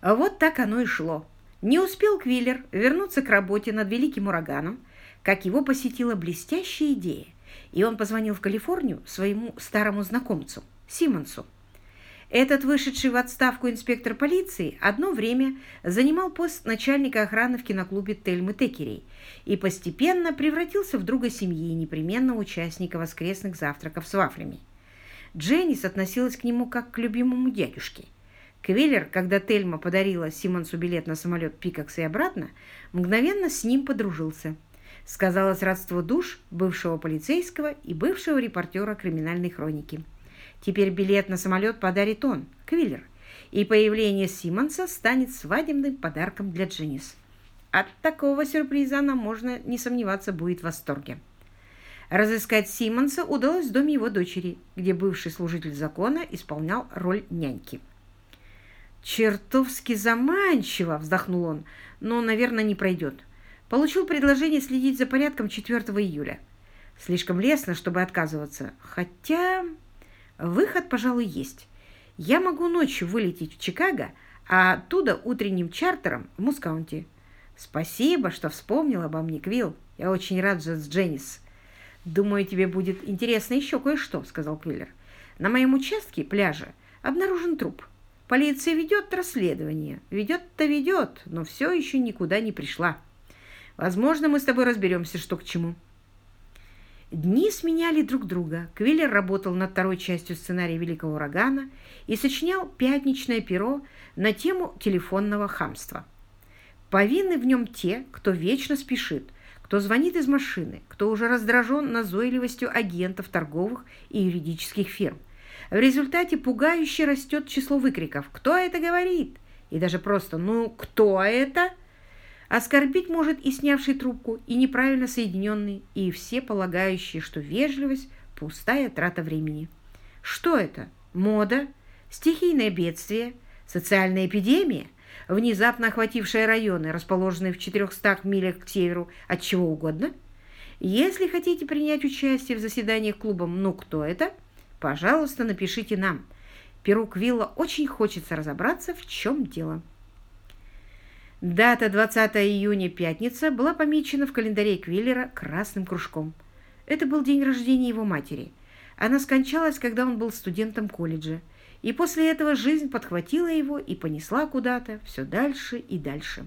Вот так оно и шло. Не успел Квиллер вернуться к работе над великим ураганом, как его посетила блестящая идея, и он позвонил в Калифорнию своему старому знакомцу, Симмонсу. Этот вышедший в отставку инспектор полиции одно время занимал пост начальника охраны в киноклубе Тельмы Текерей и постепенно превратился в друга семьи и непременного участника воскресных завтраков с вафлями. Дженнис относилась к нему как к любимому дядюшке – Квиллер, когда Тельма подарила Симонсу билет на самолет Пикакс и обратно, мгновенно с ним подружился. Сказалось родство душ бывшего полицейского и бывшего репортера криминальной хроники. Теперь билет на самолет подарит он, Квиллер, и появление Симонса станет свадебным подарком для Дженнис. От такого сюрприза она, можно не сомневаться, будет в восторге. Разыскать Симонса удалось в доме его дочери, где бывший служитель закона исполнял роль няньки. «Чертовски заманчиво!» – вздохнул он, но, наверное, не пройдет. Получил предложение следить за порядком 4 июля. Слишком лестно, чтобы отказываться. Хотя выход, пожалуй, есть. Я могу ночью вылететь в Чикаго, а оттуда утренним чартером в Мускаунте. Спасибо, что вспомнил обо мне, Квилл. Я очень рад с Дженнис. Думаю, тебе будет интересно еще кое-что, сказал Квиллер. На моем участке пляжа обнаружен труп. Полиция ведет расследование. Ведет-то ведет, но все еще никуда не пришла. Возможно, мы с тобой разберемся, что к чему. Дни сменяли друг друга. Квиллер работал над второй частью сценария «Великого урагана» и сочинял «Пятничное перо» на тему телефонного хамства. Повинны в нем те, кто вечно спешит, кто звонит из машины, кто уже раздражен назойливостью агентов торговых и юридических фирм, в результате пугающе растет число выкриков «Кто это говорит?» и даже просто «Ну, кто это?» Оскорбить может и снявший трубку, и неправильно соединенный, и все полагающие, что вежливость – пустая трата времени. Что это? Мода? Стихийное бедствие? Социальная эпидемия? Внезапно охватившая районы, расположенные в 400 милях к северу от чего угодно? Если хотите принять участие в заседаниях клуба «Ну, кто это?» Пожалуйста, напишите нам. Перу Квилла очень хочется разобраться, в чем дело. Дата 20 июня, пятница, была помечена в календаре Квиллера красным кружком. Это был день рождения его матери. Она скончалась, когда он был студентом колледжа. И после этого жизнь подхватила его и понесла куда-то все дальше и дальше.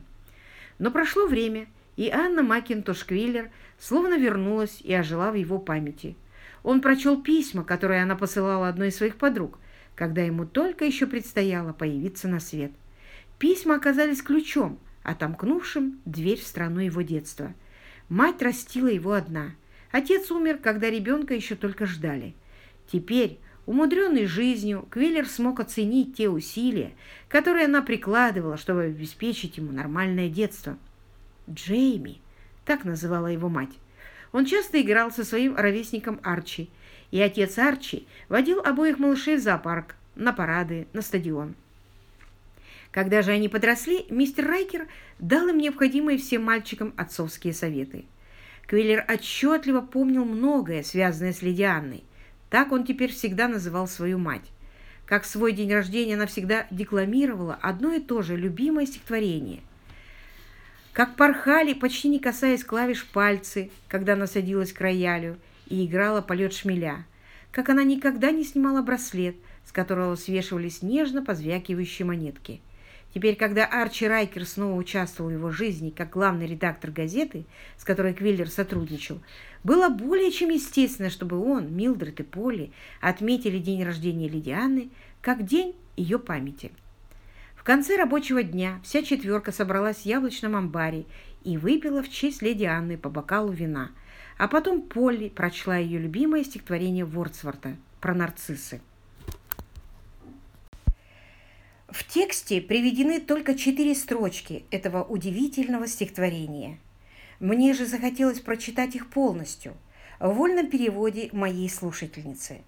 Но прошло время, и Анна Макинтош Квиллер словно вернулась и ожила в его памяти – он прочел письма, которые она посылала одной из своих подруг, когда ему только еще предстояло появиться на свет. Письма оказались ключом, отомкнувшим дверь в страну его детства. Мать растила его одна. Отец умер, когда ребенка еще только ждали. Теперь, умудренный жизнью, Квиллер смог оценить те усилия, которые она прикладывала, чтобы обеспечить ему нормальное детство. «Джейми», так называла его мать, он часто играл со своим ровесником Арчи, и отец Арчи водил обоих малышей в зоопарк, на парады, на стадион. Когда же они подросли, мистер Райкер дал им необходимые всем мальчикам отцовские советы. Квиллер отчетливо помнил многое, связанное с Леди Анной. Так он теперь всегда называл свою мать. Как свой день рождения она всегда декламировала одно и то же любимое стихотворение – как порхали, почти не касаясь клавиш пальцы, когда она садилась к роялю и играла полет шмеля, как она никогда не снимала браслет, с которого свешивались нежно позвякивающие монетки. Теперь, когда Арчи Райкер снова участвовал в его жизни как главный редактор газеты, с которой Квиллер сотрудничал, было более чем естественно, чтобы он, Милдред и Полли отметили день рождения Лидианы как день ее памяти. В конце рабочего дня вся четверка собралась в яблочном амбаре и выпила в честь леди Анны по бокалу вина. А потом Полли прочла ее любимое стихотворение Вордсворта про нарциссы. В тексте приведены только четыре строчки этого удивительного стихотворения. Мне же захотелось прочитать их полностью, в вольном переводе моей слушательницы.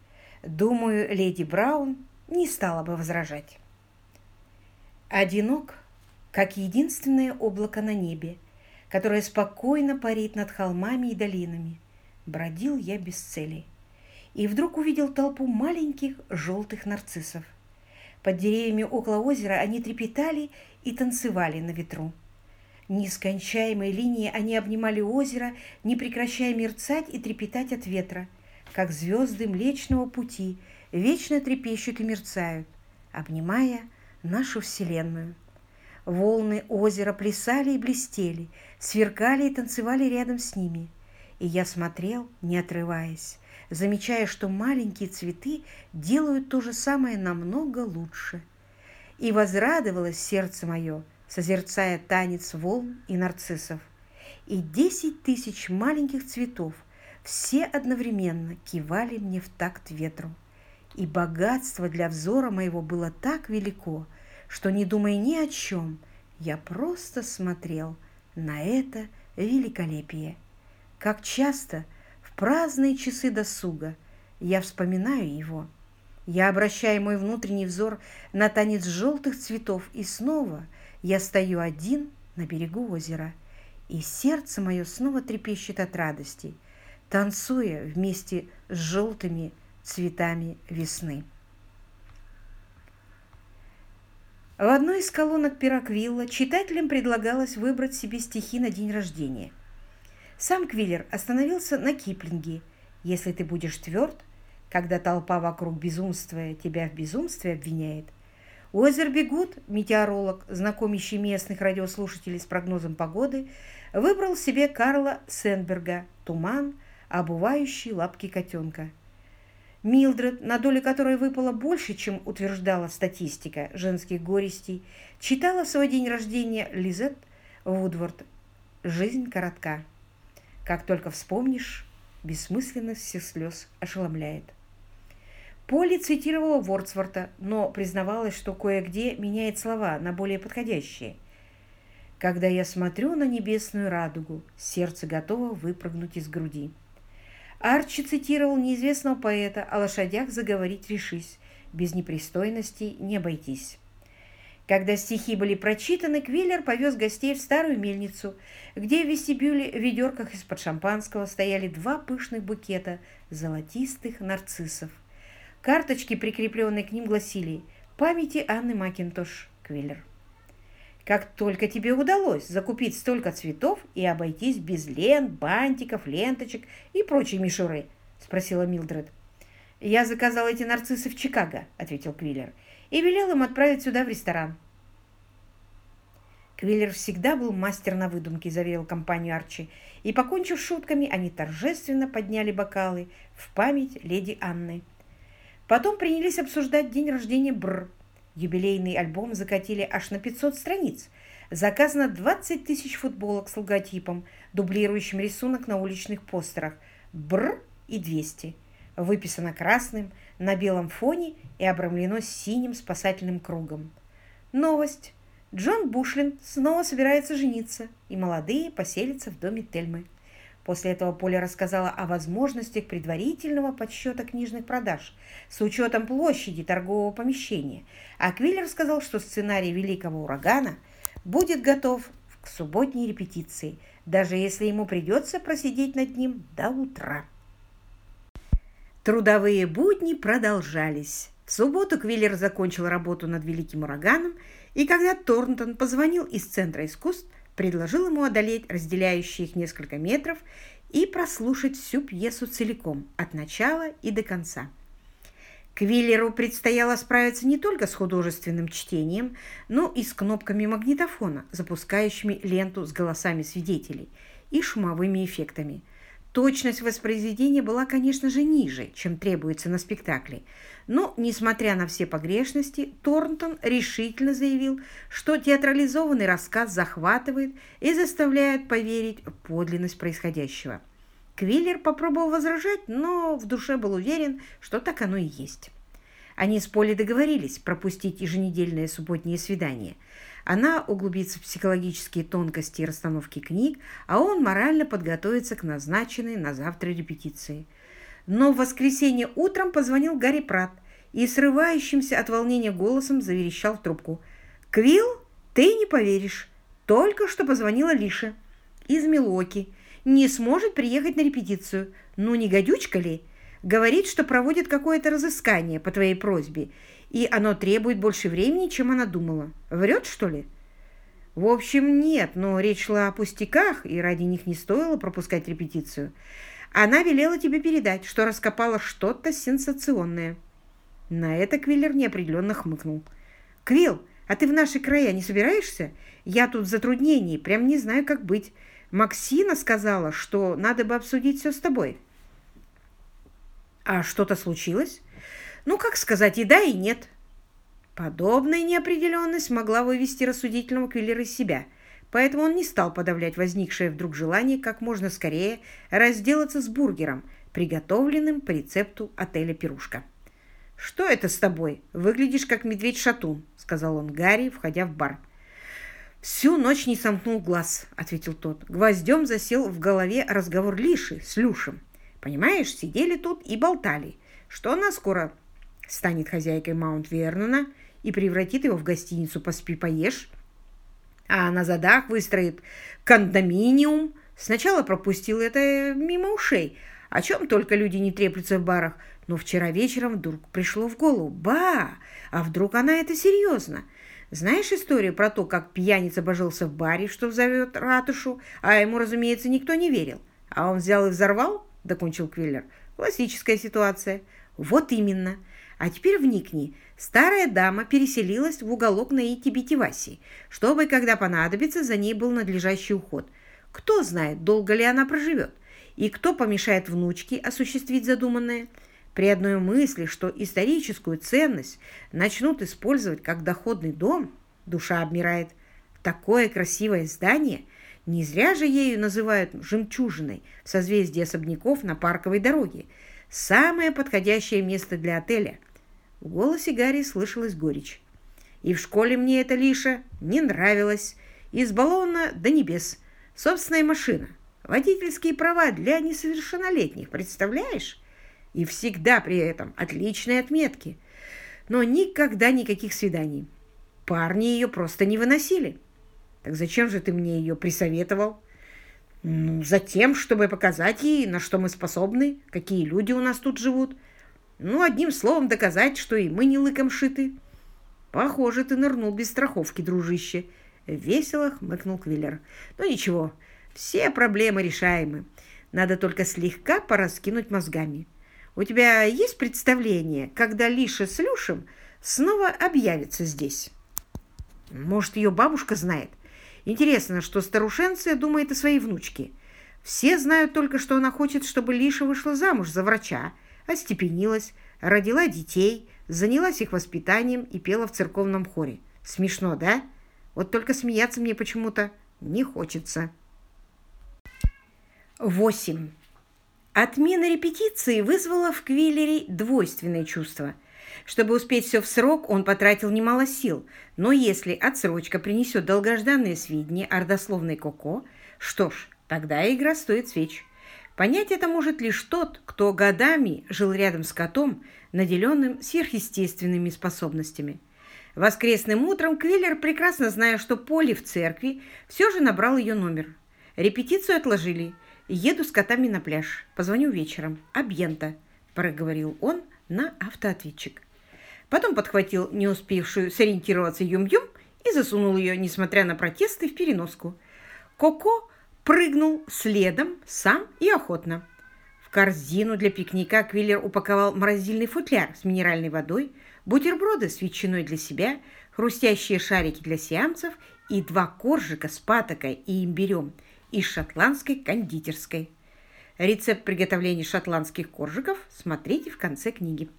Думаю, леди Браун не стала бы возражать. Одинок, как единственное облако на небе, которое спокойно парит над холмами и долинами, бродил я без цели. И вдруг увидел толпу маленьких желтых нарциссов. Под деревьями около озера они трепетали и танцевали на ветру. Нескончаемой линией они обнимали озеро, не прекращая мерцать и трепетать от ветра, как звезды Млечного Пути вечно трепещут и мерцают, обнимая нашу Вселенную. Волны озера плясали и блестели, сверкали и танцевали рядом с ними. И я смотрел, не отрываясь, замечая, что маленькие цветы делают то же самое намного лучше. И возрадовалось сердце мое, созерцая танец волн и нарциссов. И десять тысяч маленьких цветов все одновременно кивали мне в такт ветру. И богатство для взора моего было так велико, что, не думая ни о чем, я просто смотрел на это великолепие. Как часто в праздные часы досуга я вспоминаю его. Я обращаю мой внутренний взор на танец желтых цветов, и снова я стою один на берегу озера, и сердце мое снова трепещет от радости, танцуя вместе с желтыми цветами весны. В одной из колонок Пироквилла читателям предлагалось выбрать себе стихи на день рождения. Сам Квиллер остановился на Киплинге «Если ты будешь тверд, когда толпа вокруг безумствуя тебя в безумстве обвиняет». Уэзер Бегут, метеоролог, знакомящий местных радиослушателей с прогнозом погоды, выбрал себе Карла Сенберга «Туман, обувающий лапки котенка». Милдред, на долю которой выпало больше, чем утверждала статистика женских горестей, читала в свой день рождения Лизет Вудворд «Жизнь коротка». Как только вспомнишь, бессмысленность всех слез ошеломляет. Поли цитировала Вордсворта, но признавалась, что кое-где меняет слова на более подходящие. «Когда я смотрю на небесную радугу, сердце готово выпрыгнуть из груди». Арчи цитировал неизвестного поэта «О лошадях заговорить решись, без непристойностей не обойтись». Когда стихи были прочитаны, Квиллер повез гостей в старую мельницу, где в вестибюле в ведерках из-под шампанского стояли два пышных букета золотистых нарциссов. Карточки, прикрепленные к ним, гласили «Памяти Анны Макинтош, Квиллер». Как только тебе удалось закупить столько цветов и обойтись без лент, бантиков, ленточек и прочей мишуры? Спросила Милдред. Я заказал эти нарциссы в Чикаго, ответил Квиллер, и велел им отправить сюда в ресторан. Квиллер всегда был мастер на выдумке, заверил компанию Арчи, и, покончив шутками, они торжественно подняли бокалы в память леди Анны. Потом принялись обсуждать день рождения Бр, Юбилейный альбом закатили аж на 500 страниц. Заказано 20 тысяч футболок с логотипом, дублирующим рисунок на уличных постерах. Бр и 200. Выписано красным на белом фоне и обрамлено синим спасательным кругом. Новость. Джон Бушлин снова собирается жениться, и молодые поселятся в доме Тельмы. После этого Поля рассказала о возможностях предварительного подсчета книжных продаж с учетом площади торгового помещения, а Квиллер сказал, что сценарий «Великого урагана» будет готов к субботней репетиции, даже если ему придется просидеть над ним до утра. Трудовые будни продолжались. В субботу Квиллер закончил работу над «Великим ураганом», и когда Торнтон позвонил из Центра искусств, предложил ему одолеть разделяющие их несколько метров и прослушать всю пьесу целиком, от начала и до конца. Квиллеру предстояло справиться не только с художественным чтением, но и с кнопками магнитофона, запускающими ленту с голосами свидетелей и шумовыми эффектами – Точность воспроизведения была, конечно же, ниже, чем требуется на спектакле, но, несмотря на все погрешности, Торнтон решительно заявил, что театрализованный рассказ захватывает и заставляет поверить в подлинность происходящего. Квиллер попробовал возражать, но в душе был уверен, что так оно и есть. Они с Полей договорились пропустить еженедельное субботнее свидание – она углубится в психологические тонкости расстановки книг, а он морально подготовится к назначенной на завтра репетиции. Но в воскресенье утром позвонил Гарри Пратт и срывающимся от волнения голосом заверещал в трубку. «Квилл, ты не поверишь, только что позвонила Лиша из Милоки. Не сможет приехать на репетицию. Ну, не гадючка ли? Говорит, что проводит какое-то разыскание по твоей просьбе и оно требует больше времени, чем она думала. Врет, что ли? В общем, нет, но речь шла о пустяках, и ради них не стоило пропускать репетицию. Она велела тебе передать, что раскопала что-то сенсационное. На это Квиллер неопределенно хмыкнул. «Квилл, а ты в наши края не собираешься? Я тут в затруднении, прям не знаю, как быть. Максина сказала, что надо бы обсудить все с тобой». «А что-то случилось?» «Ну, как сказать, и да, и нет». Подобная неопределенность могла вывести рассудительного Квиллера из себя – поэтому он не стал подавлять возникшее вдруг желание как можно скорее разделаться с бургером, приготовленным по рецепту отеля «Пирушка». «Что это с тобой? Выглядишь как медведь-шатун», — сказал он Гарри, входя в бар. «Всю ночь не сомкнул глаз», — ответил тот. Гвоздем засел в голове разговор Лиши с Люшем. «Понимаешь, сидели тут и болтали, что она скоро станет хозяйкой Маунт Вернона и превратит его в гостиницу «Поспи-поешь», а на задах выстроит кондоминиум. Сначала пропустил это мимо ушей, о чем только люди не треплются в барах. Но вчера вечером вдруг пришло в голову. Ба! А вдруг она это серьезно? Знаешь историю про то, как пьяница божился в баре, что взовет ратушу, а ему, разумеется, никто не верил? А он взял и взорвал? Докончил Квиллер. Классическая ситуация. Вот именно. А теперь вникни. Старая дама переселилась в уголок на Итибитиваси, чтобы, когда понадобится, за ней был надлежащий уход. Кто знает, долго ли она проживет, и кто помешает внучке осуществить задуманное. При одной мысли, что историческую ценность начнут использовать как доходный дом, душа обмирает. Такое красивое здание не зря же ею называют жемчужиной в созвездии особняков на парковой дороге. Самое подходящее место для отеля – в голосе Гарри слышалась горечь. И в школе мне это лиша не нравилось. Баллона до небес. Собственная машина. Водительские права для несовершеннолетних, представляешь? И всегда при этом отличные отметки. Но никогда никаких свиданий. Парни ее просто не выносили. Так зачем же ты мне ее присоветовал? Ну, затем, чтобы показать ей, на что мы способны, какие люди у нас тут живут. Ну, одним словом, доказать, что и мы не лыком шиты. Похоже, ты нырнул без страховки, дружище. Весело хмыкнул Квиллер. Ну, ничего, все проблемы решаемы. Надо только слегка пораскинуть мозгами. У тебя есть представление, когда Лиша с Люшем снова объявится здесь? Может, ее бабушка знает? Интересно, что старушенция думает о своей внучке. Все знают только, что она хочет, чтобы Лиша вышла замуж за врача, остепенилась, родила детей, занялась их воспитанием и пела в церковном хоре. Смешно, да? Вот только смеяться мне почему-то не хочется. 8. Отмена репетиции вызвала в Квиллере двойственное чувство. Чтобы успеть все в срок, он потратил немало сил, но если отсрочка принесет долгожданные сведения о родословной Коко, что ж, тогда игра стоит свеч. Понять это может лишь тот, кто годами жил рядом с котом, наделенным сверхъестественными способностями. Воскресным утром Квиллер, прекрасно зная, что Поле в церкви, все же набрал ее номер. Репетицию отложили. Еду с котами на пляж. Позвоню вечером. Абьента, проговорил он на автоответчик. Потом подхватил не успевшую сориентироваться Юм-Юм и засунул ее, несмотря на протесты, в переноску. Коко прыгнул следом сам и охотно. В корзину для пикника Квиллер упаковал морозильный футляр с минеральной водой, бутерброды с ветчиной для себя, хрустящие шарики для сиамцев и два коржика с патокой и имбирем из шотландской кондитерской. Рецепт приготовления шотландских коржиков смотрите в конце книги.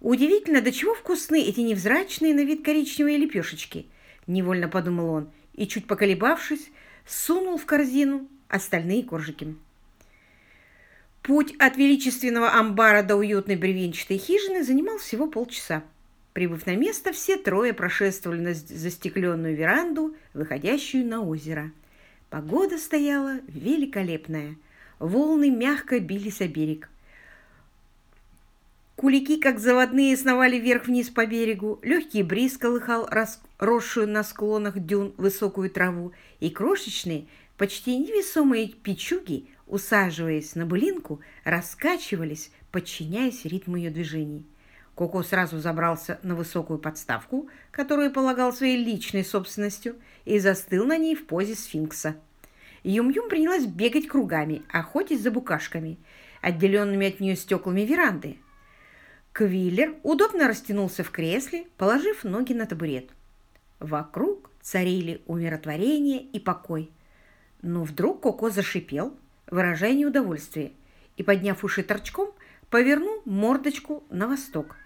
Удивительно, до чего вкусны эти невзрачные на вид коричневые лепешечки, невольно подумал он, и, чуть поколебавшись, сунул в корзину остальные коржики. Путь от величественного амбара до уютной бревенчатой хижины занимал всего полчаса. Прибыв на место, все трое прошествовали на застекленную веранду, выходящую на озеро. Погода стояла великолепная. Волны мягко бились о берег. Кулики, как заводные, сновали вверх-вниз по берегу. Легкий бриз колыхал росшую на склонах дюн высокую траву, и крошечные, почти невесомые печуги, усаживаясь на былинку, раскачивались, подчиняясь ритму ее движений. Коко сразу забрался на высокую подставку, которую полагал своей личной собственностью, и застыл на ней в позе сфинкса. Юм-Юм принялась бегать кругами, охотясь за букашками, отделенными от нее стеклами веранды. Квиллер удобно растянулся в кресле, положив ноги на табурет. Вокруг царили умиротворение и покой. Но вдруг Коко зашипел, выражая неудовольствие, и, подняв уши торчком, повернул мордочку на восток.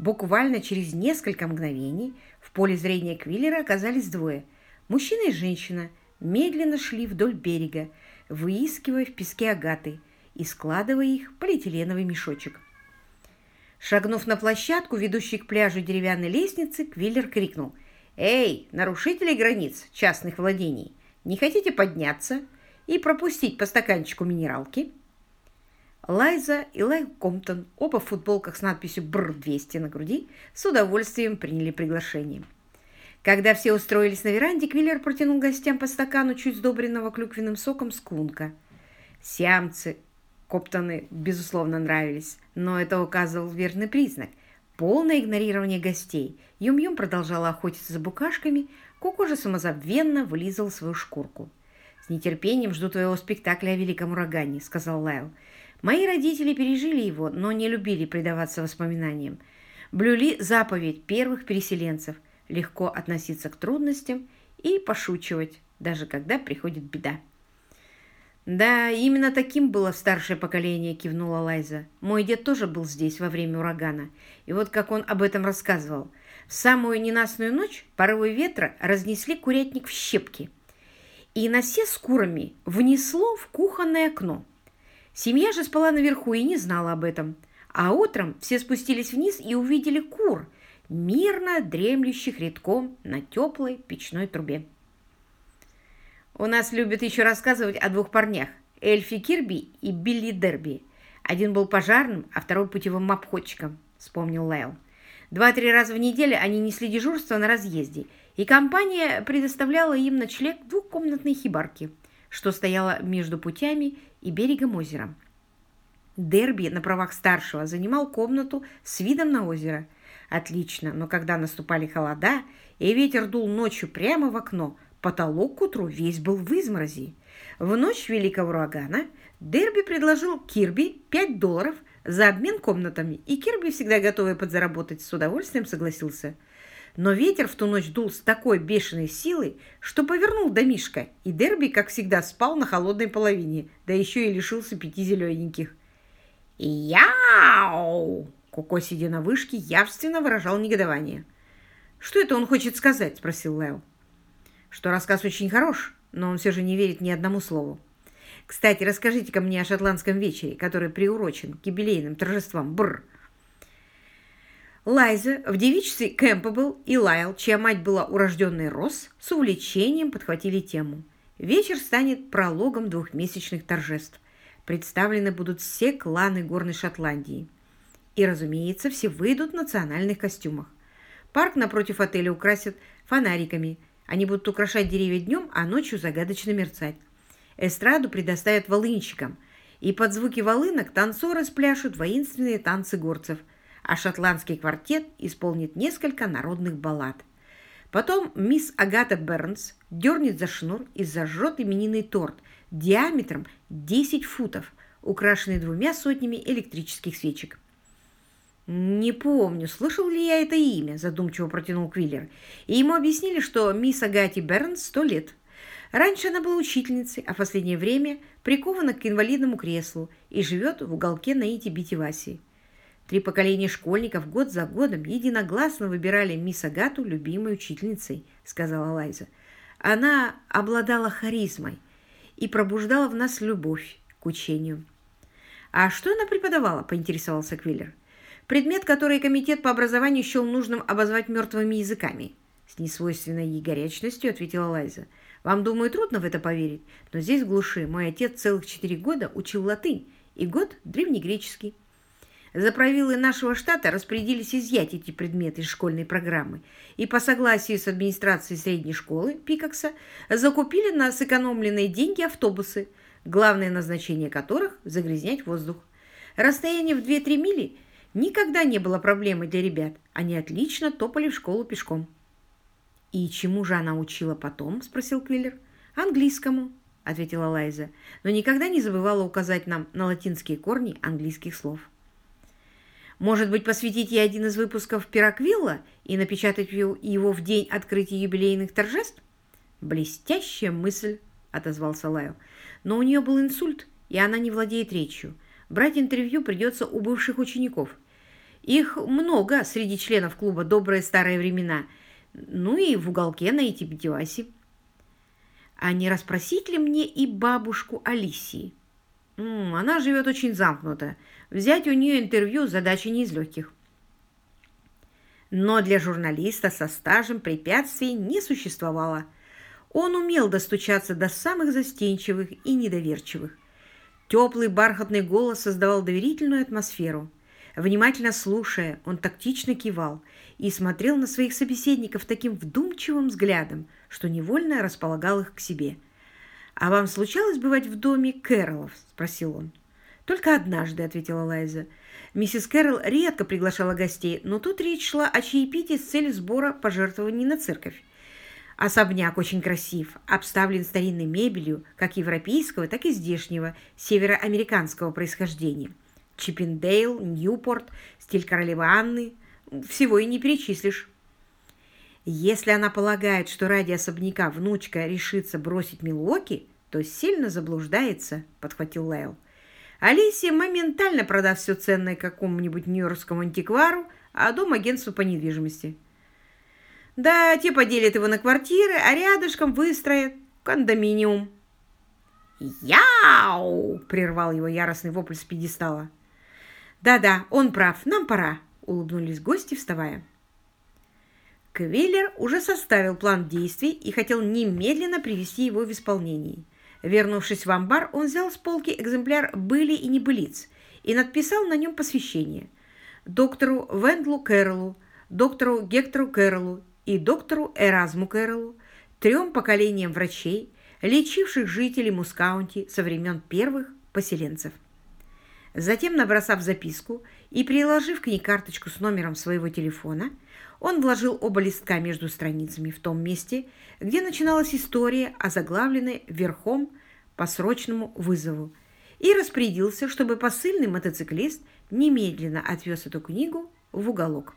Буквально через несколько мгновений в поле зрения Квиллера оказались двое. Мужчина и женщина медленно шли вдоль берега, выискивая в песке агаты и складывая их в полиэтиленовый мешочек. Шагнув на площадку, ведущую к пляжу деревянной лестницы, Квиллер крикнул. «Эй, нарушители границ частных владений, не хотите подняться и пропустить по стаканчику минералки?» Лайза и Лай Комптон, оба в футболках с надписью «Бр-200» на груди, с удовольствием приняли приглашение. Когда все устроились на веранде, Квиллер протянул гостям по стакану чуть сдобренного клюквенным соком скунка. Сиамцы Коптоны, безусловно, нравились, но это указывал верный признак. Полное игнорирование гостей. Юм-Юм продолжала охотиться за букашками, Коко же самозабвенно вылизал свою шкурку. «С нетерпением жду твоего спектакля о великом урагане», — сказал Лайл. «Мои родители пережили его, но не любили предаваться воспоминаниям. Блюли заповедь первых переселенцев — легко относиться к трудностям и пошучивать, даже когда приходит беда». «Да, именно таким было старшее поколение», – кивнула Лайза. «Мой дед тоже был здесь во время урагана. И вот как он об этом рассказывал. В самую ненастную ночь порывы ветра разнесли курятник в щепки. И на все с курами внесло в кухонное окно. Семья же спала наверху и не знала об этом. А утром все спустились вниз и увидели кур, мирно дремлющих редком на теплой печной трубе. У нас любят еще рассказывать о двух парнях – Эльфи Кирби и Билли Дерби. Один был пожарным, а второй путевым обходчиком, вспомнил Лайл. Два-три раза в неделю они несли дежурство на разъезде, и компания предоставляла им ночлег двухкомнатной хибарке, что стояла между путями и берегом озера. Дерби на правах старшего занимал комнату с видом на озеро. Отлично, но когда наступали холода, и ветер дул ночью прямо в окно, Потолок к утру весь был в изморози. В ночь великого урагана Дерби предложил Кирби 5 долларов за обмен комнатами, и Кирби, всегда готовый подзаработать, с удовольствием согласился. Но ветер в ту ночь дул с такой бешеной силой, что повернул домишко, и Дерби, как всегда, спал на холодной половине, да еще и лишился пяти зелененьких. «Яу!» Коко, сидя на вышке, явственно выражал негодование. «Что это он хочет сказать?» – спросил Лео что рассказ очень хорош, но он все же не верит ни одному слову. Кстати, расскажите-ка мне о шотландском вечере, который приурочен к юбилейным торжествам. Бррр. Лайза в девичестве Кэмпбелл и Лайл, чья мать была урожденной Росс, с увлечением подхватили тему. Вечер станет прологом двухмесячных торжеств. Представлены будут все кланы Горной Шотландии. И, разумеется, все выйдут в национальных костюмах. Парк напротив отеля украсят фонариками – они будут украшать деревья днем, а ночью загадочно мерцать. Эстраду предоставят волынщикам, и под звуки волынок танцоры спляшут воинственные танцы горцев, а шотландский квартет исполнит несколько народных баллад. Потом мисс Агата Бернс дернет за шнур и зажжет именинный торт диаметром 10 футов, украшенный двумя сотнями электрических свечек. «Не помню, слышал ли я это имя», – задумчиво протянул Квиллер. И ему объяснили, что мисс Агати Бернс сто лет. Раньше она была учительницей, а в последнее время прикована к инвалидному креслу и живет в уголке на Ити-Бити-Васи. Три поколения школьников год за годом единогласно выбирали мисс Агату любимой учительницей, сказала Лайза. Она обладала харизмой и пробуждала в нас любовь к учению. «А что она преподавала?» – поинтересовался Квиллер. Предмет, который комитет по образованию счел нужным обозвать мертвыми языками. С несвойственной ей горячностью ответила Лайза. Вам, думаю, трудно в это поверить, но здесь в глуши мой отец целых четыре года учил латынь и год древнегреческий. Заправилы нашего штата распорядились изъять эти предметы из школьной программы и по согласию с администрацией средней школы Пикакса закупили на сэкономленные деньги автобусы, главное назначение которых – загрязнять воздух. Расстояние в 2-3 мили – никогда не было проблемой для ребят. Они отлично топали в школу пешком. «И чему же она учила потом?» – спросил Квиллер. «Английскому», – ответила Лайза, но никогда не забывала указать нам на латинские корни английских слов. «Может быть, посвятить ей один из выпусков «Пироквилла» и напечатать его в день открытия юбилейных торжеств?» «Блестящая мысль», – отозвался Лайл. «Но у нее был инсульт, и она не владеет речью. Брать интервью придется у бывших учеников. Их много среди членов клуба «Добрые старые времена», ну и в уголке на эти девайсе. А не расспросить ли мне и бабушку Алисии? Она живет очень замкнуто. Взять у нее интервью задача не из легких. Но для журналиста со стажем препятствий не существовало. Он умел достучаться до самых застенчивых и недоверчивых. Теплый бархатный голос создавал доверительную атмосферу. Внимательно слушая, он тактично кивал и смотрел на своих собеседников таким вдумчивым взглядом, что невольно располагал их к себе. «А вам случалось бывать в доме Кэролов?» – спросил он. «Только однажды», – ответила Лайза. Миссис Кэрол редко приглашала гостей, но тут речь шла о чаепитии с целью сбора пожертвований на церковь. Особняк очень красив, обставлен старинной мебелью, как европейского, так и здешнего, североамериканского происхождения. Чиппендейл, Ньюпорт, стиль королевы Анны. Всего и не перечислишь. Если она полагает, что ради особняка внучка решится бросить Милуоки, то сильно заблуждается, подхватил Лейл. Алисия моментально продаст все ценное какому-нибудь нью-йоркскому антиквару, а дом агентству по недвижимости. Да, те поделят его на квартиры, а рядышком выстроят кондоминиум. «Яу!» – прервал его яростный вопль с пьедестала. «Да-да, он прав, нам пора», – улыбнулись гости, вставая. Квиллер уже составил план действий и хотел немедленно привести его в исполнение. Вернувшись в амбар, он взял с полки экземпляр «Были и небылиц» и надписал на нем посвящение доктору Вендлу Кэрролу, доктору Гектору Кэрролу и доктору Эразму Кэрролу, трем поколениям врачей, лечивших жителей Мускаунти со времен первых поселенцев. Затем, набросав записку и приложив к ней карточку с номером своего телефона, он вложил оба листка между страницами в том месте, где начиналась история, озаглавленная верхом по срочному вызову, и распорядился, чтобы посыльный мотоциклист немедленно отвез эту книгу в уголок.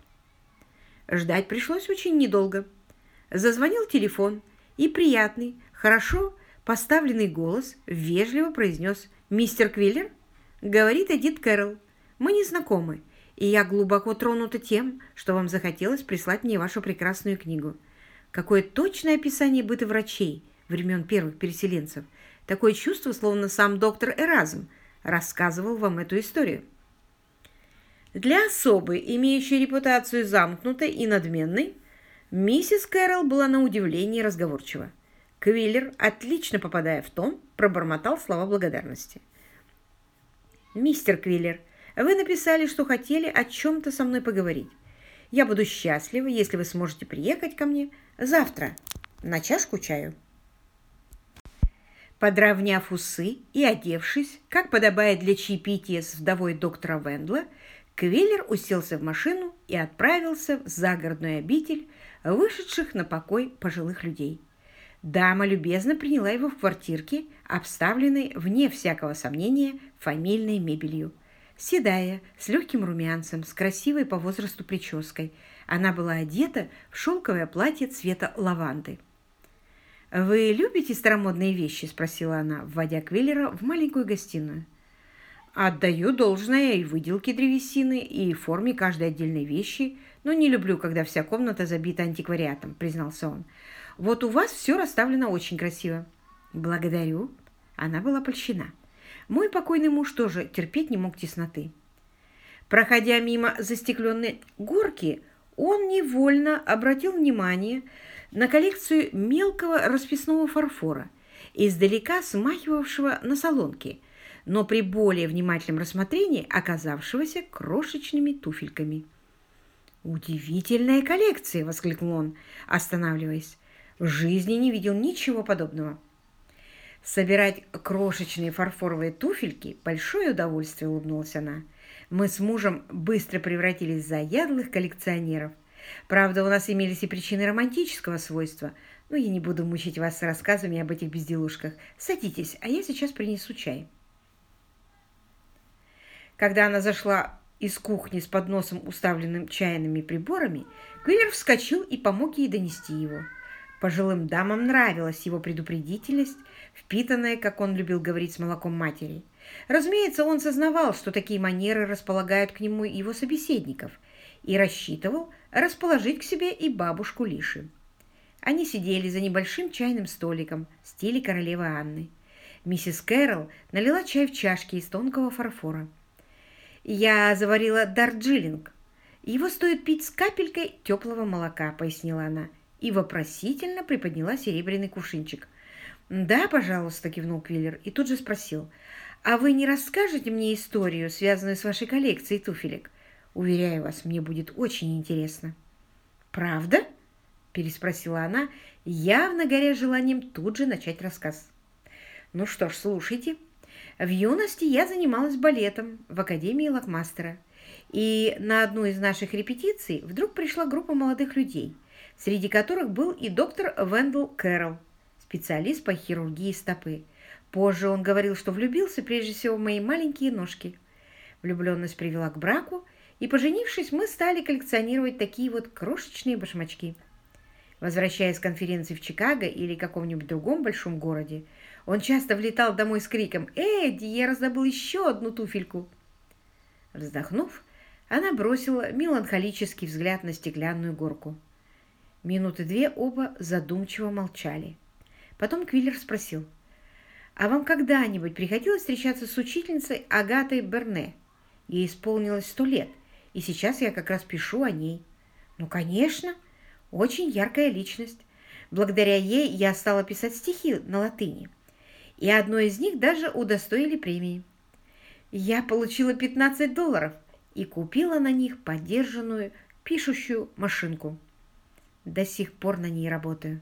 Ждать пришлось очень недолго. Зазвонил телефон, и приятный, хорошо поставленный голос вежливо произнес «Мистер Квиллер?» Говорит Эдит Кэрролл. «Мы не знакомы, и я глубоко тронута тем, что вам захотелось прислать мне вашу прекрасную книгу. Какое точное описание быта врачей времен первых переселенцев. Такое чувство, словно сам доктор Эразм рассказывал вам эту историю». Для особы, имеющей репутацию замкнутой и надменной, миссис Кэрролл была на удивление разговорчива. Квиллер, отлично попадая в тон, пробормотал слова благодарности. «Мистер Квиллер, вы написали, что хотели о чем-то со мной поговорить. Я буду счастлива, если вы сможете приехать ко мне завтра на чашку чаю». Подровняв усы и одевшись, как подобает для чаепития с вдовой доктора Вендла, Квиллер уселся в машину и отправился в загородную обитель вышедших на покой пожилых людей. Дама любезно приняла его в квартирке, обставленной, вне всякого сомнения, фамильной мебелью. Седая, с легким румянцем, с красивой по возрасту прической, она была одета в шелковое платье цвета лаванды. «Вы любите старомодные вещи?» – спросила она, вводя Квиллера в маленькую гостиную. Отдаю должное и выделке древесины, и форме каждой отдельной вещи, но не люблю, когда вся комната забита антиквариатом, признался он. Вот у вас все расставлено очень красиво. Благодарю. Она была польщена. Мой покойный муж тоже терпеть не мог тесноты. Проходя мимо застекленной горки, он невольно обратил внимание на коллекцию мелкого расписного фарфора, издалека смахивавшего на солонки – но при более внимательном рассмотрении оказавшегося крошечными туфельками. «Удивительная коллекция!» – воскликнул он, останавливаясь. «В жизни не видел ничего подобного». Собирать крошечные фарфоровые туфельки – большое удовольствие, улыбнулась она. Мы с мужем быстро превратились в заядлых коллекционеров. Правда, у нас имелись и причины романтического свойства, но я не буду мучить вас рассказами об этих безделушках. Садитесь, а я сейчас принесу чай. Когда она зашла из кухни с подносом, уставленным чайными приборами, Квиллер вскочил и помог ей донести его. Пожилым дамам нравилась его предупредительность, впитанная, как он любил говорить, с молоком матери. Разумеется, он сознавал, что такие манеры располагают к нему его собеседников, и рассчитывал расположить к себе и бабушку Лиши. Они сидели за небольшим чайным столиком в стиле королевы Анны. Миссис Кэрролл налила чай в чашки из тонкого фарфора. «Я заварила дарджилинг. Его стоит пить с капелькой теплого молока», — пояснила она, и вопросительно приподняла серебряный кувшинчик. «Да, пожалуйста», — кивнул Квиллер, и тут же спросил, «А вы не расскажете мне историю, связанную с вашей коллекцией туфелек? Уверяю вас, мне будет очень интересно». «Правда?» — переспросила она, явно горя желанием тут же начать рассказ. «Ну что ж, слушайте». В юности я занималась балетом в Академии Лакмастера. И на одну из наших репетиций вдруг пришла группа молодых людей, среди которых был и доктор Вендел Кэрролл, специалист по хирургии стопы. Позже он говорил, что влюбился прежде всего в мои маленькие ножки. Влюбленность привела к браку, и, поженившись, мы стали коллекционировать такие вот крошечные башмачки. Возвращаясь с конференции в Чикаго или каком-нибудь другом большом городе, он часто влетал домой с криком «Эдди, я раздобыл еще одну туфельку!». Вздохнув, она бросила меланхолический взгляд на стеклянную горку. Минуты две оба задумчиво молчали. Потом Квиллер спросил, «А вам когда-нибудь приходилось встречаться с учительницей Агатой Берне? Ей исполнилось сто лет, и сейчас я как раз пишу о ней». «Ну, конечно, очень яркая личность. Благодаря ей я стала писать стихи на латыни и одной из них даже удостоили премии. Я получила 15 долларов и купила на них подержанную пишущую машинку. До сих пор на ней работаю.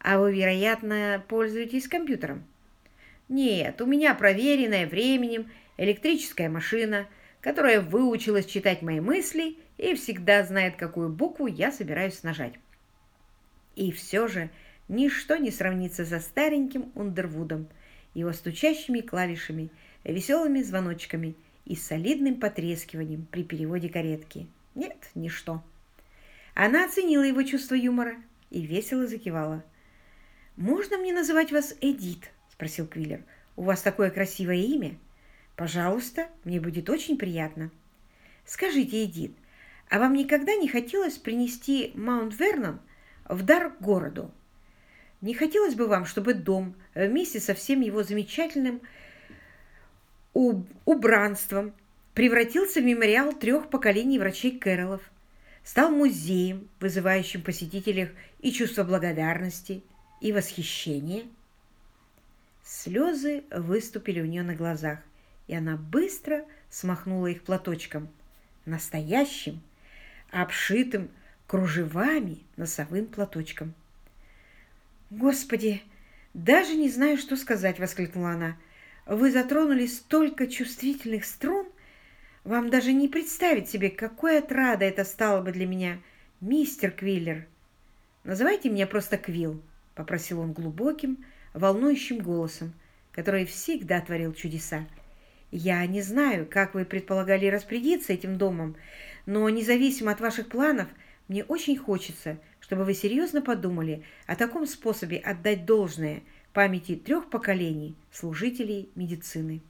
А вы, вероятно, пользуетесь компьютером? Нет, у меня проверенная временем электрическая машина, которая выучилась читать мои мысли и всегда знает, какую букву я собираюсь нажать. И все же ничто не сравнится со стареньким Ундервудом – его стучащими клавишами, веселыми звоночками и солидным потрескиванием при переводе каретки. Нет, ничто. Она оценила его чувство юмора и весело закивала. «Можно мне называть вас Эдит?» – спросил Квиллер. «У вас такое красивое имя?» «Пожалуйста, мне будет очень приятно». «Скажите, Эдит, а вам никогда не хотелось принести Маунт Вернон в дар городу?» Не хотелось бы вам, чтобы дом вместе со всем его замечательным убранством превратился в мемориал трех поколений врачей Кэролов, стал музеем, вызывающим посетителях и чувство благодарности, и восхищения? Слезы выступили у нее на глазах, и она быстро смахнула их платочком, настоящим, обшитым кружевами носовым платочком. «Господи, даже не знаю, что сказать!» — воскликнула она. «Вы затронули столько чувствительных струн! Вам даже не представить себе, какой отрада это стало бы для меня, мистер Квиллер!» «Называйте меня просто Квилл», — попросил он глубоким, волнующим голосом, который всегда творил чудеса. «Я не знаю, как вы предполагали распорядиться этим домом, но независимо от ваших планов, мне очень хочется, чтобы вы серьезно подумали о таком способе отдать должное памяти трех поколений служителей медицины.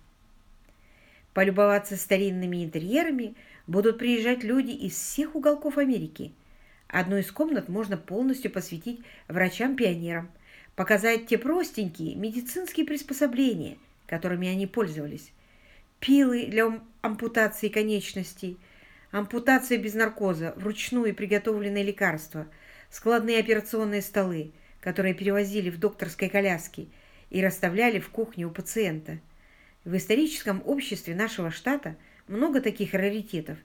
Полюбоваться старинными интерьерами будут приезжать люди из всех уголков Америки. Одну из комнат можно полностью посвятить врачам-пионерам, показать те простенькие медицинские приспособления, которыми они пользовались. Пилы для ампутации конечностей, ампутация без наркоза, вручную приготовленные лекарства – складные операционные столы, которые перевозили в докторской коляске и расставляли в кухне у пациента. В историческом обществе нашего штата много таких раритетов,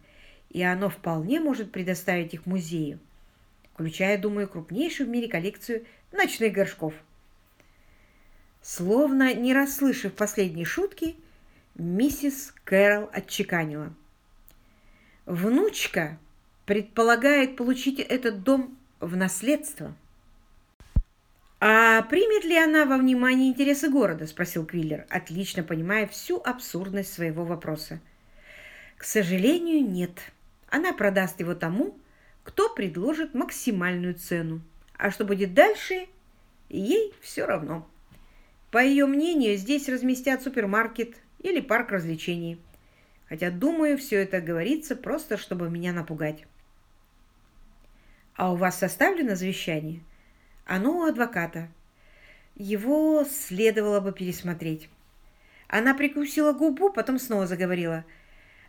и оно вполне может предоставить их музею, включая, думаю, крупнейшую в мире коллекцию ночных горшков. Словно не расслышав последней шутки, миссис Кэрол отчеканила. Внучка предполагает получить этот дом в наследство. «А примет ли она во внимание интересы города?» – спросил Квиллер, отлично понимая всю абсурдность своего вопроса. «К сожалению, нет. Она продаст его тому, кто предложит максимальную цену. А что будет дальше, ей все равно. По ее мнению, здесь разместят супермаркет или парк развлечений. Хотя, думаю, все это говорится просто, чтобы меня напугать». «А у вас составлено завещание?» Оно у адвоката. Его следовало бы пересмотреть. Она прикусила губу, потом снова заговорила.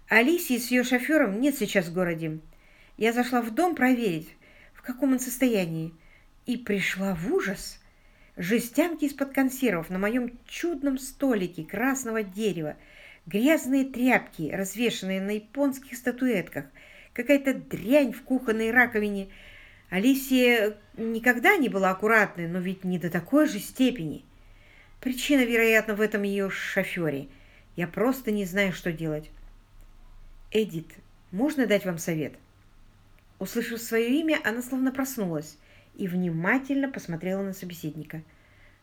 Алисии с ее шофером нет сейчас в городе. Я зашла в дом проверить, в каком он состоянии, и пришла в ужас. Жестянки из-под консервов на моем чудном столике красного дерева, грязные тряпки, развешанные на японских статуэтках, какая-то дрянь в кухонной раковине – Алисия никогда не была аккуратной, но ведь не до такой же степени. Причина, вероятно, в этом ее шофере. Я просто не знаю, что делать. Эдит, можно дать вам совет? Услышав свое имя, она словно проснулась и внимательно посмотрела на собеседника.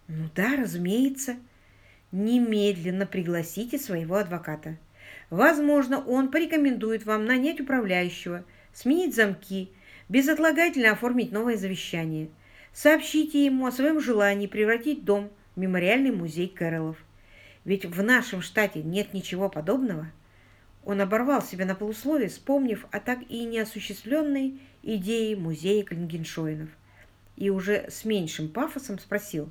«Ну да, разумеется. Немедленно пригласите своего адвоката. Возможно, он порекомендует вам нанять управляющего, сменить замки, безотлагательно оформить новое завещание. Сообщите ему о своем желании превратить дом в мемориальный музей Кэролов. Ведь в нашем штате нет ничего подобного. Он оборвал себя на полусловие, вспомнив о так и неосуществленной идее музея Клингеншоинов. И уже с меньшим пафосом спросил.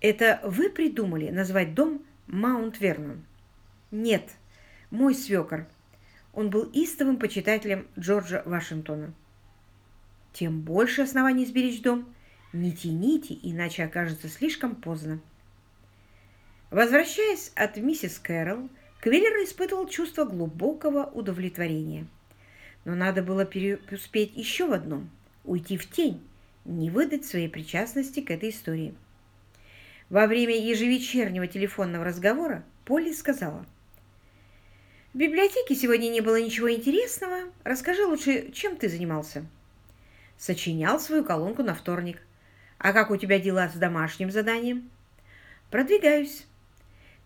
«Это вы придумали назвать дом Маунт Вернон?» «Нет, мой свекор. Он был истовым почитателем Джорджа Вашингтона тем больше оснований сберечь дом. Не тяните, иначе окажется слишком поздно. Возвращаясь от миссис Кэрролл, Квиллер испытывал чувство глубокого удовлетворения. Но надо было преуспеть еще в одном – уйти в тень, не выдать своей причастности к этой истории. Во время ежевечернего телефонного разговора Полли сказала, «В библиотеке сегодня не было ничего интересного. Расскажи лучше, чем ты занимался?» сочинял свою колонку на вторник. А как у тебя дела с домашним заданием? Продвигаюсь.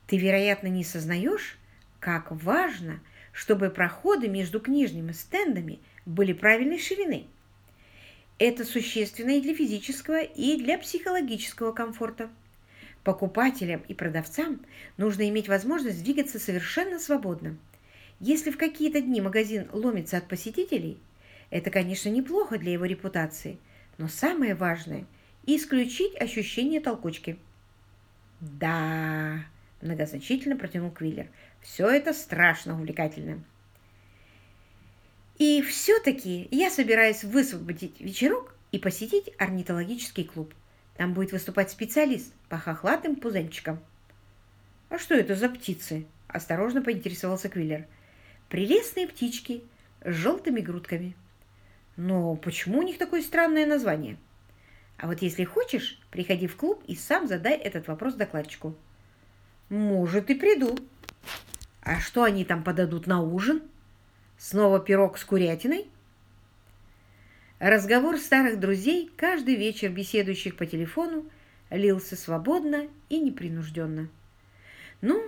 Ты, вероятно, не сознаешь, как важно, чтобы проходы между книжными стендами были правильной ширины. Это существенно и для физического, и для психологического комфорта. Покупателям и продавцам нужно иметь возможность двигаться совершенно свободно. Если в какие-то дни магазин ломится от посетителей – это, конечно, неплохо для его репутации, но самое важное – исключить ощущение толкучки. «Да», – многозначительно протянул Квиллер, – «все это страшно увлекательно». И все-таки я собираюсь высвободить вечерок и посетить орнитологический клуб. Там будет выступать специалист по хохлатым пузанчикам. «А что это за птицы?» – осторожно поинтересовался Квиллер. «Прелестные птички с желтыми грудками». Но почему у них такое странное название? А вот если хочешь, приходи в клуб и сам задай этот вопрос докладчику. Может, и приду. А что они там подадут на ужин? Снова пирог с курятиной? Разговор старых друзей, каждый вечер беседующих по телефону, лился свободно и непринужденно. «Ну,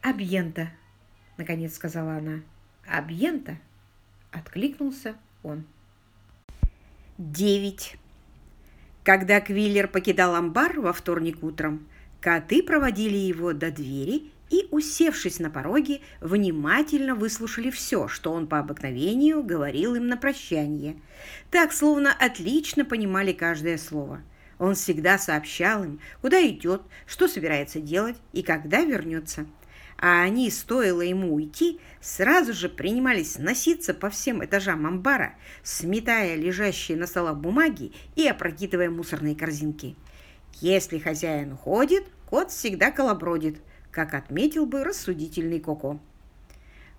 абьента», — наконец сказала она. «Абьента», — откликнулся он. 9. Когда Квиллер покидал амбар во вторник утром, коты проводили его до двери и, усевшись на пороге, внимательно выслушали все, что он по обыкновению говорил им на прощание, так, словно отлично понимали каждое слово. Он всегда сообщал им, куда идет, что собирается делать и когда вернется а они, стоило ему уйти, сразу же принимались носиться по всем этажам амбара, сметая лежащие на столах бумаги и опрокидывая мусорные корзинки. Если хозяин уходит, кот всегда колобродит, как отметил бы рассудительный Коко.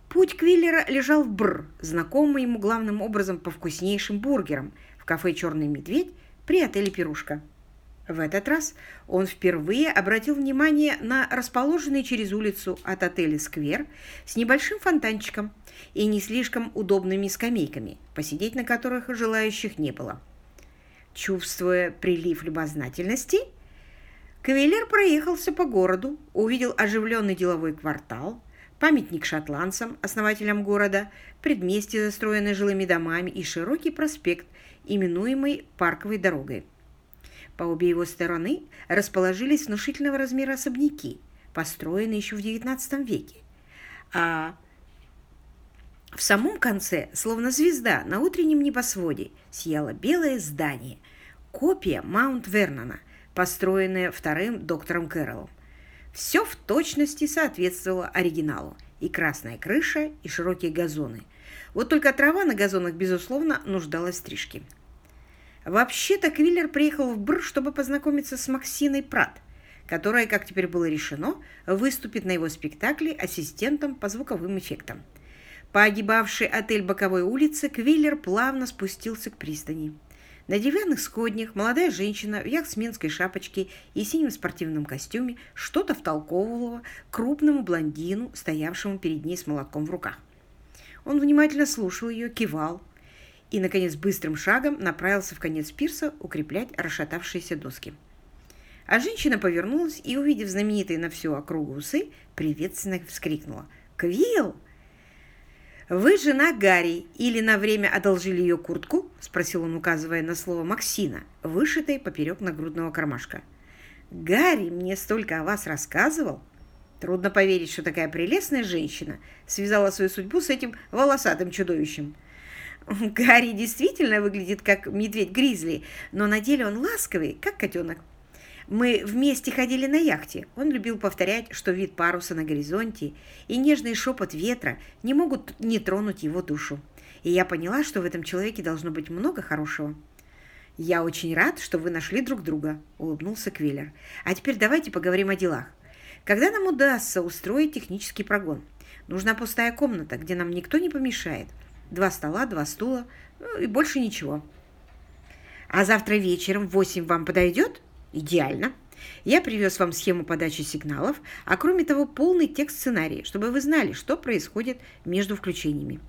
Путь Квиллера лежал в Бр, знакомый ему главным образом по вкуснейшим бургерам в кафе «Черный медведь» при отеле «Пирушка». В этот раз он впервые обратил внимание на расположенный через улицу от отеля «Сквер» с небольшим фонтанчиком и не слишком удобными скамейками, посидеть на которых желающих не было. Чувствуя прилив любознательности, Кавелер проехался по городу, увидел оживленный деловой квартал, памятник шотландцам, основателям города, предместье, застроенное жилыми домами, и широкий проспект, именуемый Парковой дорогой. По обе его стороны расположились внушительного размера особняки, построенные еще в XIX веке. А в самом конце, словно звезда на утреннем небосводе, сияло белое здание, копия Маунт-Вернона, построенная вторым доктором Кэрроллом. Все в точности соответствовало оригиналу. И красная крыша, и широкие газоны. Вот только трава на газонах, безусловно, нуждалась в стрижке. Вообще-то Квиллер приехал в Бр, чтобы познакомиться с Максиной Прат, которая, как теперь было решено, выступит на его спектакле ассистентом по звуковым эффектам. По огибавшей отель боковой улице Квиллер плавно спустился к пристани. На деревянных сходнях молодая женщина в яхтсменской шапочке и синем спортивном костюме что-то втолковывала крупному блондину, стоявшему перед ней с молотком в руках. Он внимательно слушал ее, кивал, и, наконец, быстрым шагом направился в конец пирса укреплять расшатавшиеся доски. А женщина повернулась и, увидев знаменитые на всю округу усы, приветственно вскрикнула. «Квилл! Вы жена Гарри или на время одолжили ее куртку?» – спросил он, указывая на слово «Максина», вышитой поперек нагрудного кармашка. «Гарри мне столько о вас рассказывал!» Трудно поверить, что такая прелестная женщина связала свою судьбу с этим волосатым чудовищем. Гарри действительно выглядит как медведь-гризли, но на деле он ласковый, как котенок. Мы вместе ходили на яхте. Он любил повторять, что вид паруса на горизонте и нежный шепот ветра не могут не тронуть его душу. И я поняла, что в этом человеке должно быть много хорошего. «Я очень рад, что вы нашли друг друга», — улыбнулся Квиллер. «А теперь давайте поговорим о делах. Когда нам удастся устроить технический прогон? Нужна пустая комната, где нам никто не помешает. Два стола, два стула ну, и больше ничего. А завтра вечером в восемь вам подойдет? Идеально. Я привез вам схему подачи сигналов, а кроме того полный текст сценария, чтобы вы знали, что происходит между включениями.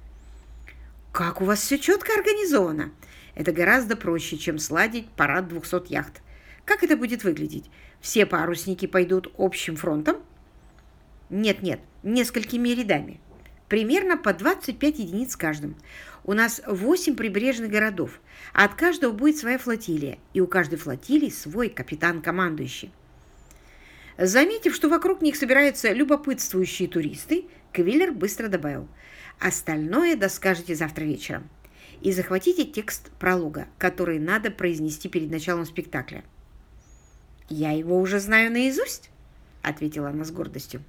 Как у вас все четко организовано? Это гораздо проще, чем сладить парад 200 яхт. Как это будет выглядеть? Все парусники пойдут общим фронтом? Нет-нет, несколькими рядами примерно по 25 единиц каждым. У нас 8 прибрежных городов, от каждого будет своя флотилия, и у каждой флотилии свой капитан-командующий. Заметив, что вокруг них собираются любопытствующие туристы, Квиллер быстро добавил, «Остальное доскажете завтра вечером. И захватите текст пролога, который надо произнести перед началом спектакля». «Я его уже знаю наизусть», — ответила она с гордостью.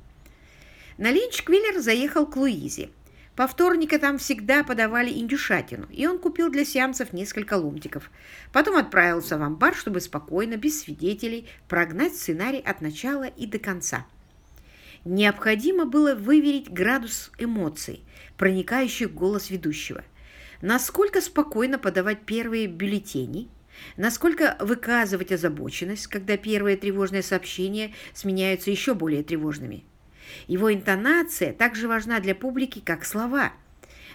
На ленч Квиллер заехал к Луизе. По вторника там всегда подавали индюшатину, и он купил для сиамцев несколько ломтиков. Потом отправился в амбар, чтобы спокойно, без свидетелей, прогнать сценарий от начала и до конца. Необходимо было выверить градус эмоций, проникающих в голос ведущего. Насколько спокойно подавать первые бюллетени, насколько выказывать озабоченность, когда первые тревожные сообщения сменяются еще более тревожными – его интонация так же важна для публики, как слова.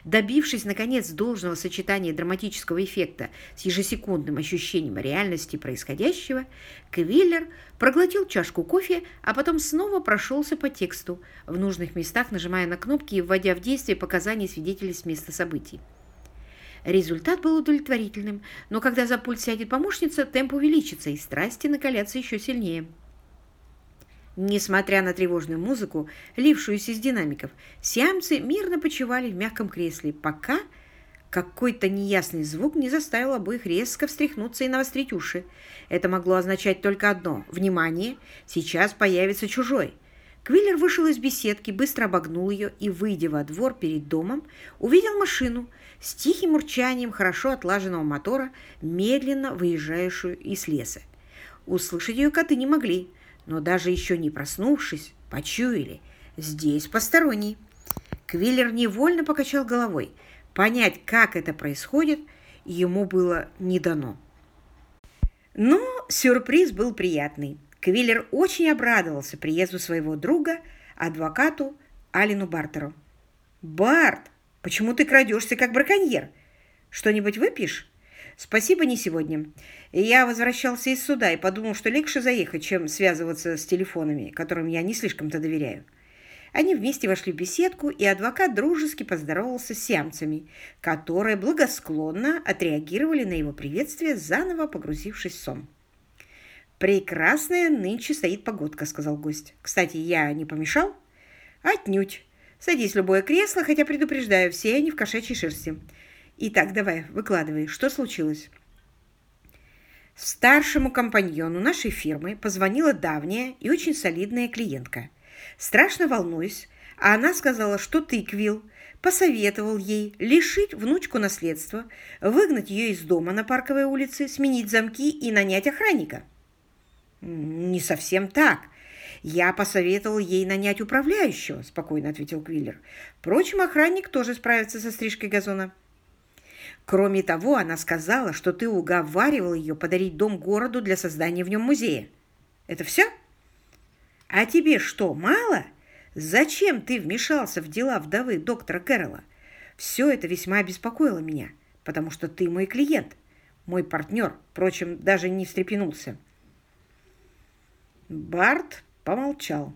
Добившись, наконец, должного сочетания драматического эффекта с ежесекундным ощущением реальности происходящего, Квиллер проглотил чашку кофе, а потом снова прошелся по тексту, в нужных местах нажимая на кнопки и вводя в действие показания свидетелей с места событий. Результат был удовлетворительным, но когда за пульт сядет помощница, темп увеличится и страсти накалятся еще сильнее. Несмотря на тревожную музыку, лившуюся из динамиков, сиамцы мирно почивали в мягком кресле, пока какой-то неясный звук не заставил обоих резко встряхнуться и навострить уши. Это могло означать только одно – внимание, сейчас появится чужой. Квиллер вышел из беседки, быстро обогнул ее и, выйдя во двор перед домом, увидел машину с тихим урчанием хорошо отлаженного мотора, медленно выезжающую из леса. Услышать ее коты не могли – но даже еще не проснувшись, почуяли. Здесь посторонний. Квиллер невольно покачал головой. Понять, как это происходит, ему было не дано. Но сюрприз был приятный. Квиллер очень обрадовался приезду своего друга, адвокату Алину Бартеру. «Барт, почему ты крадешься, как браконьер? Что-нибудь выпьешь?» «Спасибо, не сегодня. Я возвращался из суда и подумал, что легче заехать, чем связываться с телефонами, которым я не слишком-то доверяю». Они вместе вошли в беседку, и адвокат дружески поздоровался с сиамцами, которые благосклонно отреагировали на его приветствие, заново погрузившись в сон. «Прекрасная нынче стоит погодка», — сказал гость. «Кстати, я не помешал?» «Отнюдь. Садись в любое кресло, хотя предупреждаю, все они в кошачьей шерсти. Итак, давай, выкладывай, что случилось?» Старшему компаньону нашей фирмы позвонила давняя и очень солидная клиентка — Страшно волнуюсь, а она сказала, что ты, Квилл, посоветовал ей лишить внучку наследства, выгнать ее из дома на Парковой улице, сменить замки и нанять охранника. «Не совсем так. Я посоветовал ей нанять управляющего», – спокойно ответил Квиллер. «Впрочем, охранник тоже справится со стрижкой газона». Кроме того, она сказала, что ты уговаривал ее подарить дом городу для создания в нем музея. Это все?» А тебе что, мало? Зачем ты вмешался в дела вдовы доктора Кэрролла? Все это весьма обеспокоило меня, потому что ты мой клиент, мой партнер, впрочем, даже не встрепенулся. Барт помолчал.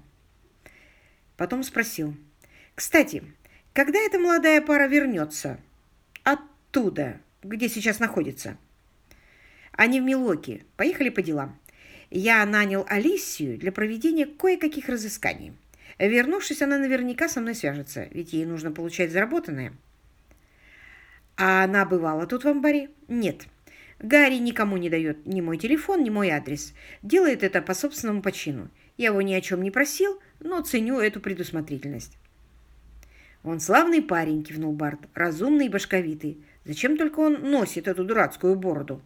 Потом спросил. «Кстати, когда эта молодая пара вернется? Оттуда, где сейчас находится?» «Они в Милоке. Поехали по делам я нанял Алисию для проведения кое-каких разысканий. Вернувшись, она наверняка со мной свяжется, ведь ей нужно получать заработанное. А она бывала тут в амбаре? Нет. Гарри никому не дает ни мой телефон, ни мой адрес. Делает это по собственному почину. Я его ни о чем не просил, но ценю эту предусмотрительность. Он славный парень, кивнул Барт, разумный и башковитый. Зачем только он носит эту дурацкую бороду?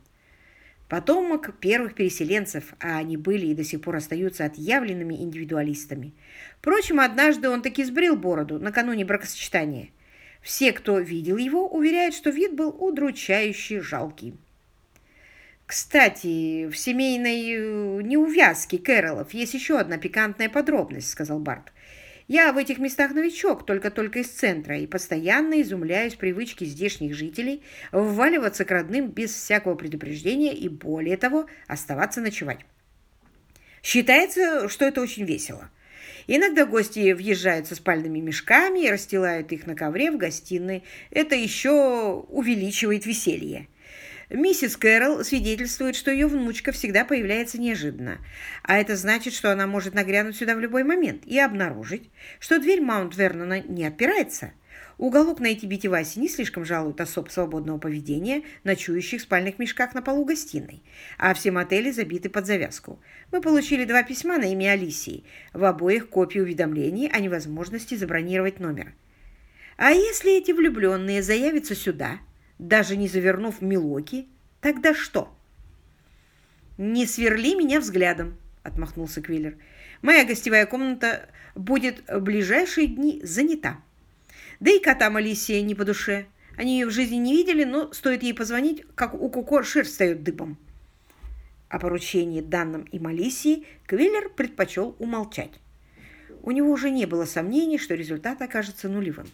Потомок первых переселенцев, а они были и до сих пор остаются отъявленными индивидуалистами. Впрочем, однажды он таки сбрил бороду накануне бракосочетания. Все, кто видел его, уверяют, что вид был удручающе жалкий. «Кстати, в семейной э, неувязке Кэролов есть еще одна пикантная подробность», — сказал Барт. Я в этих местах новичок, только-только из центра, и постоянно изумляюсь привычке здешних жителей вваливаться к родным без всякого предупреждения и, более того, оставаться ночевать. Считается, что это очень весело. Иногда гости въезжают со спальными мешками и расстилают их на ковре в гостиной. Это еще увеличивает веселье. Миссис Кэрол свидетельствует, что ее внучка всегда появляется неожиданно, а это значит, что она может нагрянуть сюда в любой момент и обнаружить, что дверь Маунт-Вернона не отпирается. Уголок на эти битиваси не слишком жалует особ свободного поведения, ночующих в спальных мешках на полу гостиной, а все мотели забиты под завязку. Мы получили два письма на имя Алисии, в обоих копии уведомлений о невозможности забронировать номер. А если эти влюбленные заявятся сюда – даже не завернув Милоки, тогда что? «Не сверли меня взглядом», — отмахнулся Квиллер. «Моя гостевая комната будет в ближайшие дни занята. Да и котам Алисия не по душе. Они ее в жизни не видели, но стоит ей позвонить, как у Куко шерсть встает дыбом». О поручении данным им Алисии Квиллер предпочел умолчать. У него уже не было сомнений, что результат окажется нулевым.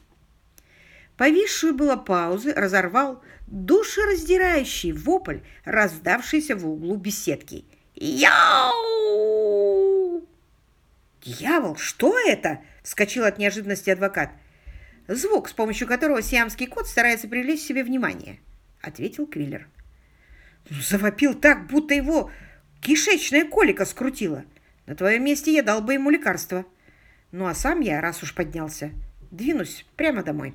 Повисшую было паузы разорвал душераздирающий вопль, раздавшийся в углу беседки. «Яу!» «Дьявол, что это?» – вскочил от неожиданности адвокат. «Звук, с помощью которого сиамский кот старается привлечь себе внимание», – ответил Квиллер. «Ну, «Завопил так, будто его кишечная колика скрутила. На твоем месте я дал бы ему лекарство. Ну а сам я, раз уж поднялся, двинусь прямо домой».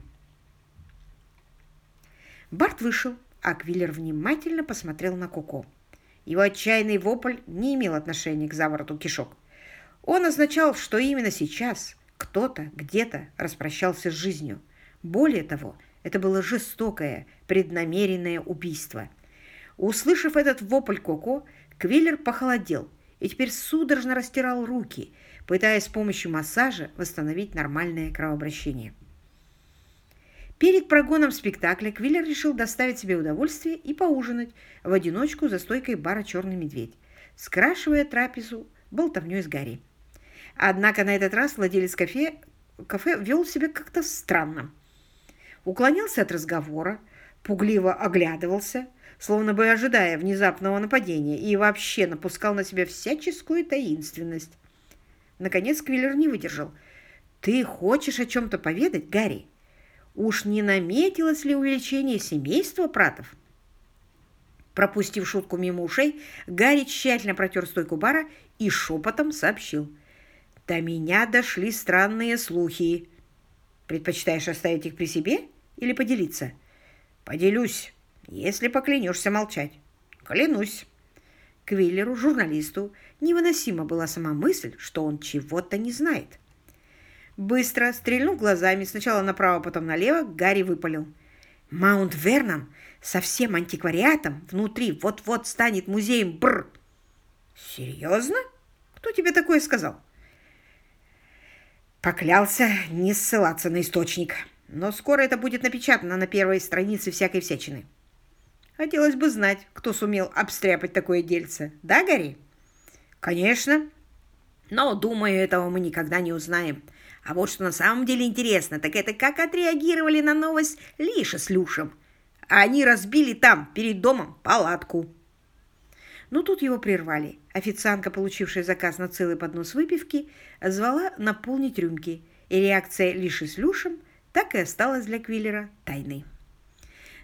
Барт вышел, а Квиллер внимательно посмотрел на Коко. Его отчаянный вопль не имел отношения к завороту кишок. Он означал, что именно сейчас кто-то где-то распрощался с жизнью. Более того, это было жестокое, преднамеренное убийство. Услышав этот вопль Коко, Квиллер похолодел и теперь судорожно растирал руки, пытаясь с помощью массажа восстановить нормальное кровообращение. Перед прогоном спектакля Квиллер решил доставить себе удовольствие и поужинать в одиночку за стойкой бара «Черный медведь». скрашивая трапезу болтовнёй с Гарри. Однако на этот раз владелец кафе, кафе вел себя как-то странно. Уклонялся от разговора, пугливо оглядывался, словно бы ожидая внезапного нападения, и вообще напускал на себя всяческую таинственность. Наконец Квиллер не выдержал. «Ты хочешь о чем-то поведать, Гарри? Уж не наметилось ли увеличение семейства Пратов?» Пропустив шутку мимо ушей, Гарри тщательно протер стойку бара и шепотом сообщил. «До меня дошли странные слухи. Предпочитаешь оставить их при себе или поделиться?» «Поделюсь, если поклянешься молчать». «Клянусь». Квиллеру, журналисту, невыносима была сама мысль, что он чего-то не знает. Быстро, стрельнув глазами, сначала направо, потом налево, Гарри выпалил. «Маунт Вернон со всем антиквариатом внутри вот-вот станет музеем Бр. Серьезно? Кто тебе такое сказал? Поклялся не ссылаться на источник. Но скоро это будет напечатано на первой странице всякой всячины. Хотелось бы знать, кто сумел обстряпать такое дельце. Да, Гарри? Конечно. Но, думаю, этого мы никогда не узнаем. А вот что на самом деле интересно, так это как отреагировали на новость Лиша с Люшем они разбили там, перед домом, палатку. Но тут его прервали. Официантка, получившая заказ на целый поднос выпивки, звала наполнить рюмки, и реакция Лиши с Люшем так и осталась для Квиллера тайной.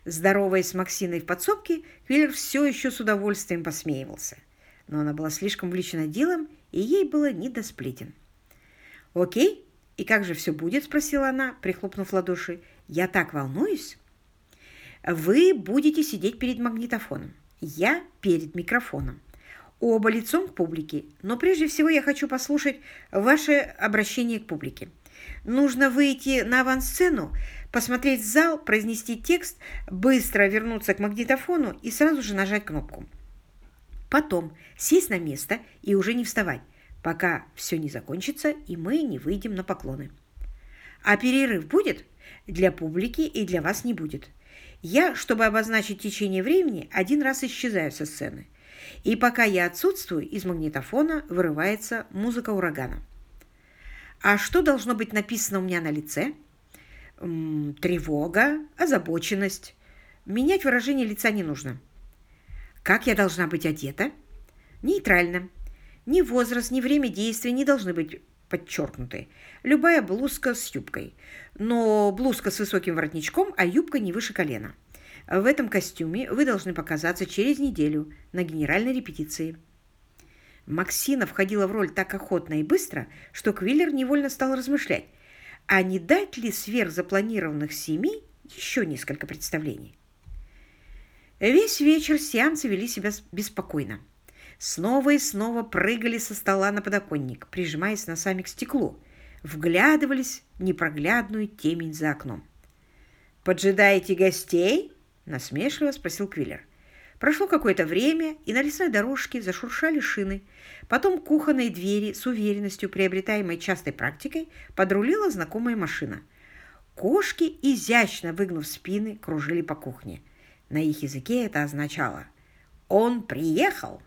Здороваясь с Максиной в подсобке, Квиллер все еще с удовольствием посмеивался. Но она была слишком увлечена делом, и ей было не до сплетен. «Окей, и как же все будет?» – спросила она, прихлопнув ладоши. «Я так волнуюсь!» Вы будете сидеть перед магнитофоном, я перед микрофоном. Оба лицом к публике, но прежде всего я хочу послушать ваше обращение к публике. Нужно выйти на авансцену, посмотреть в зал, произнести текст, быстро вернуться к магнитофону и сразу же нажать кнопку. Потом сесть на место и уже не вставать, пока все не закончится и мы не выйдем на поклоны. А перерыв будет? Для публики и для вас не будет. Я, чтобы обозначить течение времени, один раз исчезаю со сцены. И пока я отсутствую, из магнитофона вырывается музыка урагана. А что должно быть написано у меня на лице? М -м, тревога, озабоченность. Менять выражение лица не нужно. Как я должна быть одета? Нейтрально. Ни возраст, ни время действия не должны быть подчеркнуты. Любая блузка с юбкой. Но блузка с высоким воротничком, а юбка не выше колена. В этом костюме вы должны показаться через неделю на генеральной репетиции. Максина входила в роль так охотно и быстро, что Квиллер невольно стал размышлять, а не дать ли сверх запланированных семи еще несколько представлений. Весь вечер сеансы вели себя беспокойно. Снова и снова прыгали со стола на подоконник, прижимаясь носами к стеклу, вглядывались в непроглядную темень за окном. «Поджидаете гостей?» – насмешливо спросил Квиллер. Прошло какое-то время, и на лесной дорожке зашуршали шины. Потом к кухонной двери с уверенностью, приобретаемой частой практикой, подрулила знакомая машина. Кошки, изящно выгнув спины, кружили по кухне. На их языке это означало «Он приехал!»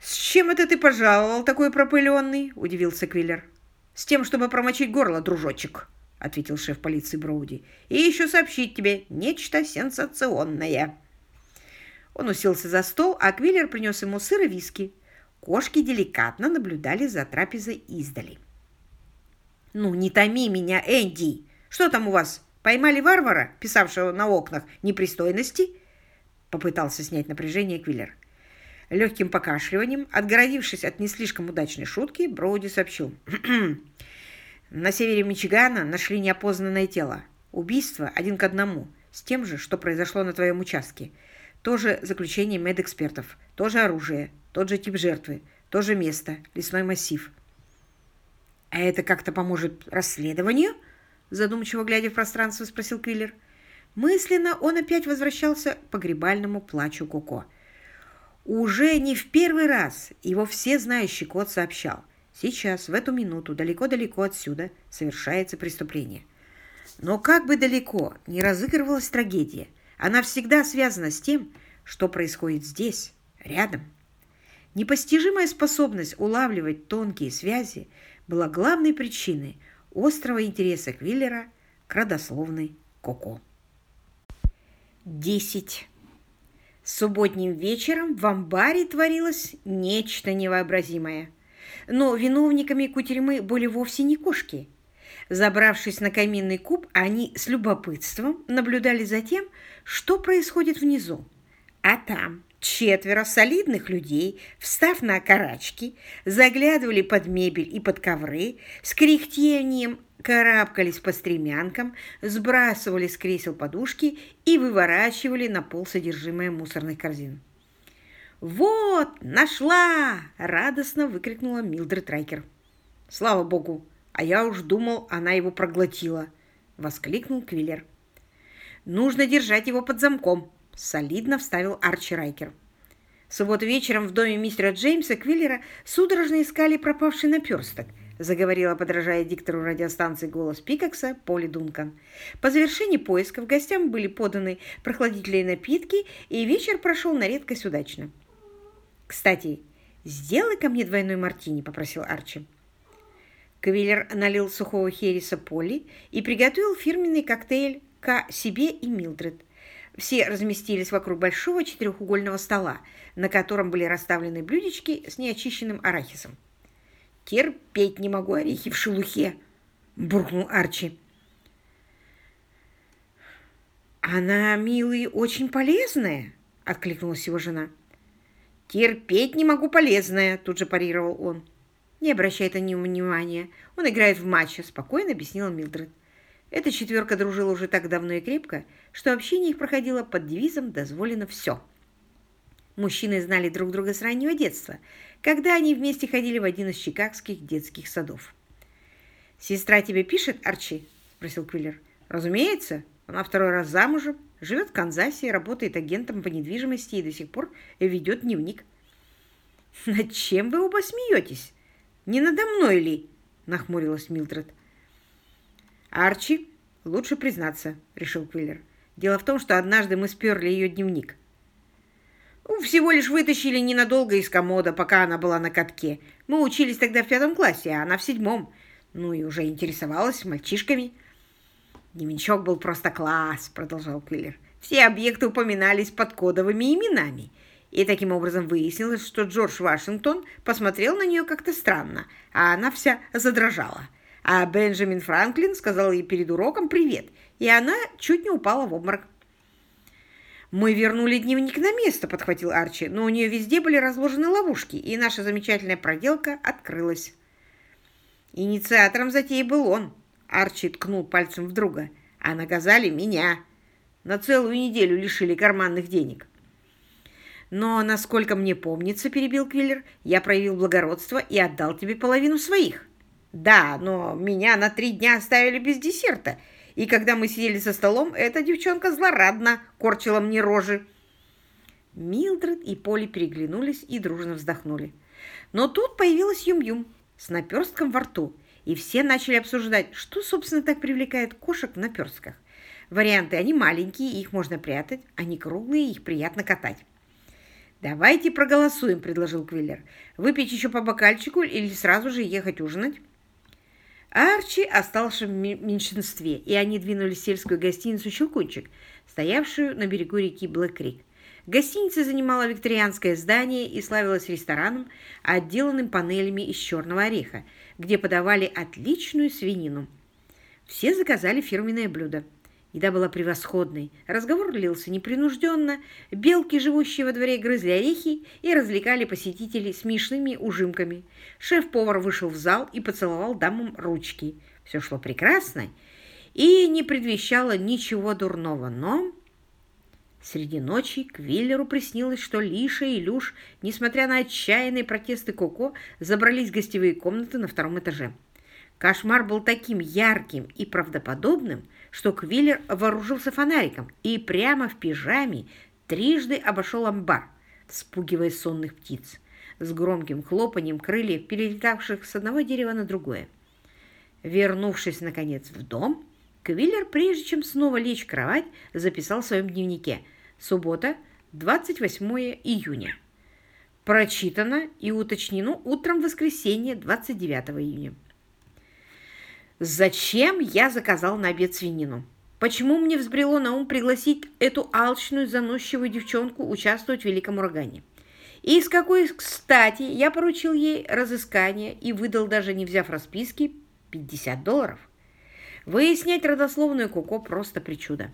«С чем это ты пожаловал, такой пропыленный?» – удивился Квиллер. «С тем, чтобы промочить горло, дружочек», – ответил шеф полиции Броуди. «И еще сообщить тебе нечто сенсационное». Он уселся за стол, а Квиллер принес ему сыр и виски. Кошки деликатно наблюдали за трапезой издали. «Ну, не томи меня, Энди! Что там у вас? Поймали варвара, писавшего на окнах непристойности?» Попытался снять напряжение Квиллер. Легким покашливанием, отгородившись от не слишком удачной шутки, Броуди сообщил. На севере Мичигана нашли неопознанное тело. Убийство один к одному, с тем же, что произошло на твоем участке. Тоже заключение медэкспертов, тоже оружие, тот же тип жертвы, то же место, лесной массив. «А это как-то поможет расследованию?» Задумчиво глядя в пространство, спросил Квиллер. Мысленно он опять возвращался к погребальному плачу Коко. Уже не в первый раз его все знающий кот сообщал. Сейчас, в эту минуту, далеко-далеко отсюда совершается преступление. Но как бы далеко не разыгрывалась трагедия, она всегда связана с тем, что происходит здесь, рядом. Непостижимая способность улавливать тонкие связи была главной причиной острого интереса Квиллера к родословной Коко. 10. Субботним вечером в амбаре творилось нечто невообразимое. Но виновниками кутерьмы были вовсе не кошки. Забравшись на каминный куб, они с любопытством наблюдали за тем, что происходит внизу. А там четверо солидных людей, встав на карачки, заглядывали под мебель и под ковры, с кряхтением карабкались по стремянкам, сбрасывали с кресел подушки и выворачивали на пол содержимое мусорных корзин. «Вот, нашла!» – радостно выкрикнула Милдред Райкер. «Слава богу! А я уж думал, она его проглотила!» – воскликнул Квиллер. «Нужно держать его под замком!» – солидно вставил Арчи Райкер. В субботу вечером в доме мистера Джеймса Квиллера судорожно искали пропавший наперсток – заговорила, подражая диктору радиостанции голос Пикакса Поли Дункан. По завершении поисков гостям были поданы прохладительные напитки, и вечер прошел на редкость удачно. «Кстати, сделай ко мне двойной мартини», — попросил Арчи. Квиллер налил сухого хереса Поли и приготовил фирменный коктейль к себе и Милдред. Все разместились вокруг большого четырехугольного стола, на котором были расставлены блюдечки с неочищенным арахисом. Терпеть не могу орехи в шелухе, буркнул Арчи. Она, милый, очень полезная, откликнулась его жена. Терпеть не могу полезная, тут же парировал он. Не обращай это ни внимания. Он играет в матче, спокойно объяснила Милдред. Эта четверка дружила уже так давно и крепко, что общение их проходило под девизом «дозволено все». Мужчины знали друг друга с раннего детства, когда они вместе ходили в один из чикагских детских садов. «Сестра тебе пишет, Арчи?» – спросил Квиллер. «Разумеется. Она второй раз замужем, живет в Канзасе, работает агентом по недвижимости и до сих пор ведет дневник». «Над чем вы оба смеетесь? Не надо мной ли?» – нахмурилась Милдред. «Арчи, лучше признаться», – решил Квиллер. «Дело в том, что однажды мы сперли ее дневник. Ну, всего лишь вытащили ненадолго из комода, пока она была на катке. Мы учились тогда в пятом классе, а она в седьмом. Ну и уже интересовалась мальчишками. Дневничок был просто класс, продолжал Квиллер. Все объекты упоминались под кодовыми именами. И таким образом выяснилось, что Джордж Вашингтон посмотрел на нее как-то странно, а она вся задрожала. А Бенджамин Франклин сказал ей перед уроком «привет», и она чуть не упала в обморок. «Мы вернули дневник на место», — подхватил Арчи, «но у нее везде были разложены ловушки, и наша замечательная проделка открылась». Инициатором затеи был он. Арчи ткнул пальцем в друга. А наказали меня. На целую неделю лишили карманных денег. Но, насколько мне помнится, перебил Квиллер, я проявил благородство и отдал тебе половину своих. Да, но меня на три дня оставили без десерта, и когда мы сидели за столом, эта девчонка злорадно корчила мне рожи. Милдред и Поли переглянулись и дружно вздохнули. Но тут появилась Юм-Юм с наперстком во рту, и все начали обсуждать, что, собственно, так привлекает кошек в наперстках. Варианты, они маленькие, их можно прятать, они круглые, их приятно катать. «Давайте проголосуем», — предложил Квиллер. «Выпить еще по бокальчику или сразу же ехать ужинать?» Арчи остался в меньшинстве, и они двинулись в сельскую гостиницу «Щелкунчик», стоявшую на берегу реки Блэк-Крик. Гостиница занимала викторианское здание и славилась рестораном, отделанным панелями из черного ореха, где подавали отличную свинину. Все заказали фирменное блюдо. Еда была превосходной, разговор лился непринужденно, белки, живущие во дворе, грызли орехи и развлекали посетителей смешными ужимками. Шеф-повар вышел в зал и поцеловал дамам ручки. Все шло прекрасно и не предвещало ничего дурного, но... Среди ночи к Виллеру приснилось, что Лиша и Люш, несмотря на отчаянные протесты Коко, забрались в гостевые комнаты на втором этаже. Кошмар был таким ярким и правдоподобным, что Квиллер вооружился фонариком и прямо в пижаме трижды обошел амбар, спугивая сонных птиц, с громким хлопанием крыльев, перелетавших с одного дерева на другое. Вернувшись, наконец, в дом, Квиллер, прежде чем снова лечь в кровать, записал в своем дневнике «Суббота, 28 июня». Прочитано и уточнено утром воскресенья 29 июня. Зачем я заказал на обед свинину? Почему мне взбрело на ум пригласить эту алчную, заносчивую девчонку участвовать в великом урагане? И с какой кстати я поручил ей разыскание и выдал, даже не взяв расписки, 50 долларов? Выяснять родословную Коко просто причуда.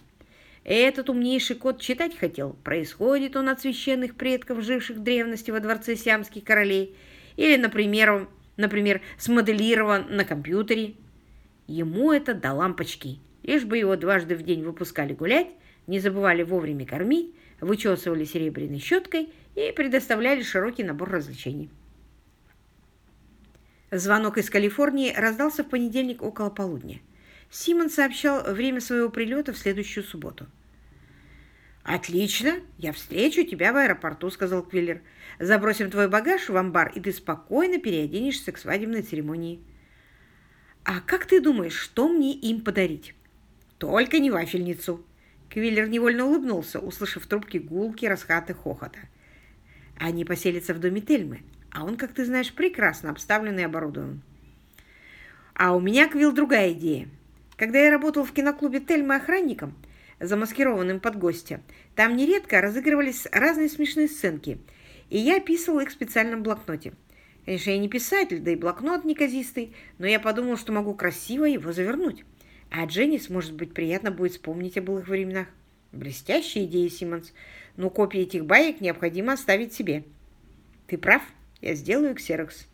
Этот умнейший кот читать хотел. Происходит он от священных предков, живших в древности во дворце сиамских королей, или, например, например, смоделирован на компьютере. Ему это до лампочки. Лишь бы его дважды в день выпускали гулять, не забывали вовремя кормить, вычесывали серебряной щеткой и предоставляли широкий набор развлечений. Звонок из Калифорнии раздался в понедельник около полудня. Симон сообщал время своего прилета в следующую субботу. «Отлично! Я встречу тебя в аэропорту», — сказал Квиллер. «Забросим твой багаж в амбар, и ты спокойно переоденешься к свадебной церемонии». «А как ты думаешь, что мне им подарить?» «Только не вафельницу!» Квиллер невольно улыбнулся, услышав в трубке гулки расхаты хохота. Они поселятся в доме Тельмы, а он, как ты знаешь, прекрасно обставлен и оборудован. А у меня, Квилл, другая идея. Когда я работал в киноклубе Тельмы охранником, замаскированным под гостя, там нередко разыгрывались разные смешные сценки, и я описывал их в специальном блокноте. Конечно, я не писатель, да и блокнот неказистый, но я подумал, что могу красиво его завернуть. А Дженнис, может быть, приятно будет вспомнить о былых временах. Блестящая идея, Симмонс. Но копии этих баек необходимо оставить себе. Ты прав, я сделаю ксерокс.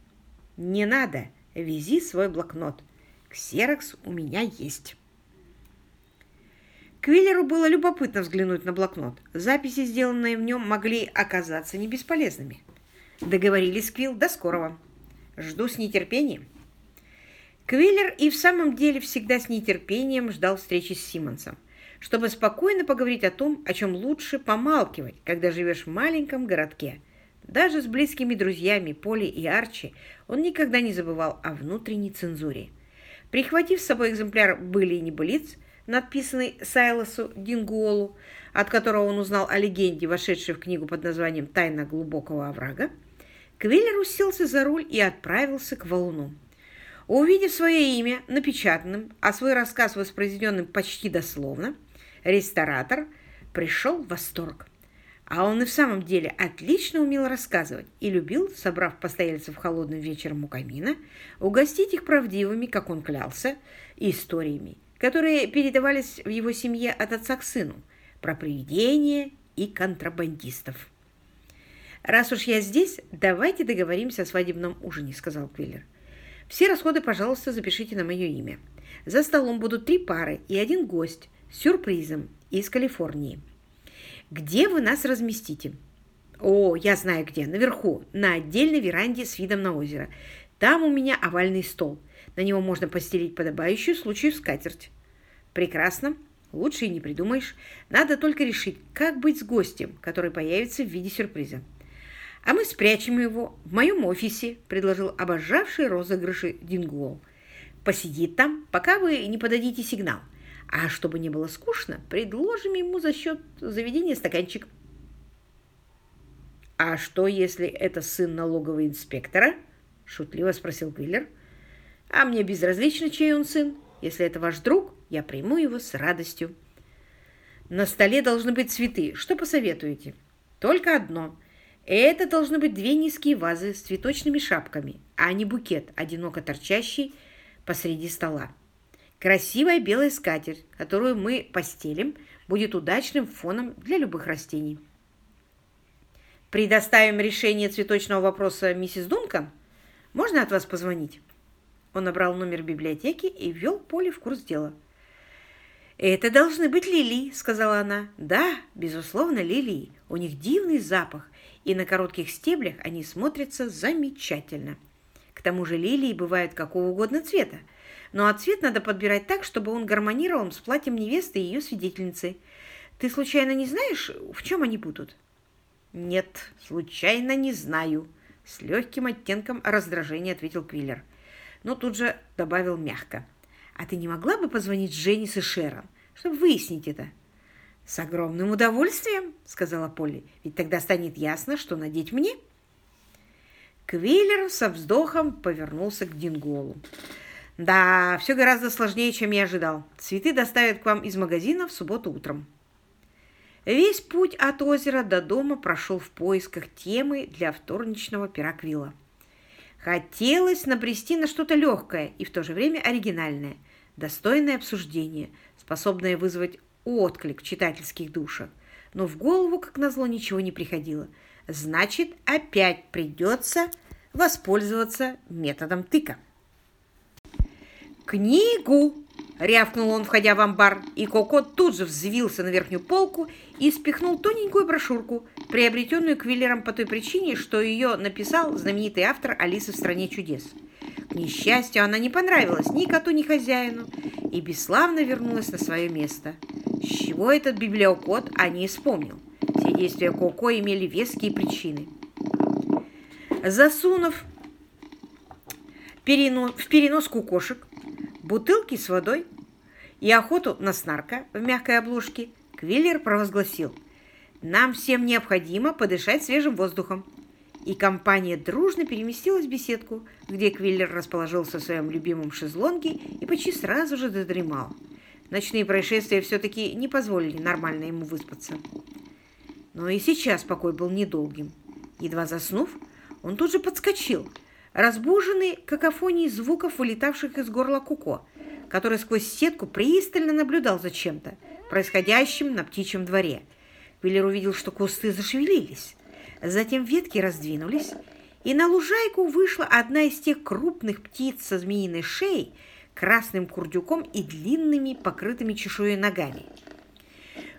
Не надо, вези свой блокнот. Ксерокс у меня есть. Квиллеру было любопытно взглянуть на блокнот. Записи, сделанные в нем, могли оказаться не бесполезными. Договорились, Квилл, до скорого. Жду с нетерпением. Квиллер и в самом деле всегда с нетерпением ждал встречи с Симмонсом, чтобы спокойно поговорить о том, о чем лучше помалкивать, когда живешь в маленьком городке. Даже с близкими друзьями Поли и Арчи он никогда не забывал о внутренней цензуре. Прихватив с собой экземпляр «Были и небылиц», надписанный Сайлосу Дингуолу, от которого он узнал о легенде, вошедшей в книгу под названием «Тайна глубокого оврага», Квиллер уселся за руль и отправился к валуну. Увидев свое имя напечатанным, а свой рассказ воспроизведенным почти дословно, ресторатор пришел в восторг. А он и в самом деле отлично умел рассказывать и любил, собрав постояльцев холодным вечером у камина, угостить их правдивыми, как он клялся, историями, которые передавались в его семье от отца к сыну, про привидения и контрабандистов. «Раз уж я здесь, давайте договоримся о свадебном ужине», — сказал Квиллер. Все расходы, пожалуйста, запишите на мое имя. За столом будут три пары и один гость с сюрпризом из Калифорнии. Где вы нас разместите? О, я знаю где. Наверху, на отдельной веранде с видом на озеро. Там у меня овальный стол. На него можно постелить подобающую случаю скатерть. Прекрасно. Лучше и не придумаешь. Надо только решить, как быть с гостем, который появится в виде сюрприза. «А мы спрячем его в моем офисе», – предложил обожавший розыгрыши Дингуол. «Посидит там, пока вы не подадите сигнал. А чтобы не было скучно, предложим ему за счет заведения стаканчик». «А что, если это сын налогового инспектора?» – шутливо спросил Квиллер. «А мне безразлично, чей он сын. Если это ваш друг, я приму его с радостью». «На столе должны быть цветы. Что посоветуете?» «Только одно – это должны быть две низкие вазы с цветочными шапками, а не букет, одиноко торчащий посреди стола. Красивая белая скатерть, которую мы постелим, будет удачным фоном для любых растений. Предоставим решение цветочного вопроса миссис Дункан. Можно от вас позвонить? Он набрал номер библиотеки и ввел Поле в курс дела. «Это должны быть лилии», — сказала она. «Да, безусловно, лилии. У них дивный запах, и на коротких стеблях они смотрятся замечательно. К тому же лилии бывают какого угодно цвета, но а цвет надо подбирать так, чтобы он гармонировал с платьем невесты и ее свидетельницы. Ты случайно не знаешь, в чем они будут? Нет, случайно не знаю. С легким оттенком раздражения ответил Квиллер. Но тут же добавил мягко. А ты не могла бы позвонить Дженнис и Шерон, чтобы выяснить это? «С огромным удовольствием», — сказала Полли, «ведь тогда станет ясно, что надеть мне». Квиллер со вздохом повернулся к Динголу. «Да, все гораздо сложнее, чем я ожидал. Цветы доставят к вам из магазина в субботу утром». Весь путь от озера до дома прошел в поисках темы для вторничного пироквила. Хотелось набрести на что-то легкое и в то же время оригинальное, достойное обсуждения, способное вызвать отклик читательских душах. Но в голову, как назло, ничего не приходило. Значит, опять придется воспользоваться методом тыка. «Книгу!» — рявкнул он, входя в амбар, и Коко тут же взвился на верхнюю полку и спихнул тоненькую брошюрку, приобретенную Квиллером по той причине, что ее написал знаменитый автор «Алисы в стране чудес». К несчастью, она не понравилась ни коту, ни хозяину, и бесславно вернулась на свое место. С чего этот библиокод, а не вспомнил. Все действия Коко имели веские причины. Засунув в переноску кошек бутылки с водой и охоту на снарка в мягкой обложке, Квиллер провозгласил «Нам всем необходимо подышать свежим воздухом». И компания дружно переместилась в беседку, где Квиллер расположился в своем любимом шезлонге и почти сразу же додремал. Ночные происшествия все-таки не позволили нормально ему выспаться. Но и сейчас покой был недолгим. Едва заснув, он тут же подскочил, разбуженный какофонией звуков, вылетавших из горла Куко, который сквозь сетку пристально наблюдал за чем-то, происходящим на птичьем дворе. Виллер увидел, что кусты зашевелились. Затем ветки раздвинулись, и на лужайку вышла одна из тех крупных птиц со змеиной шеей, красным курдюком и длинными, покрытыми чешуей ногами.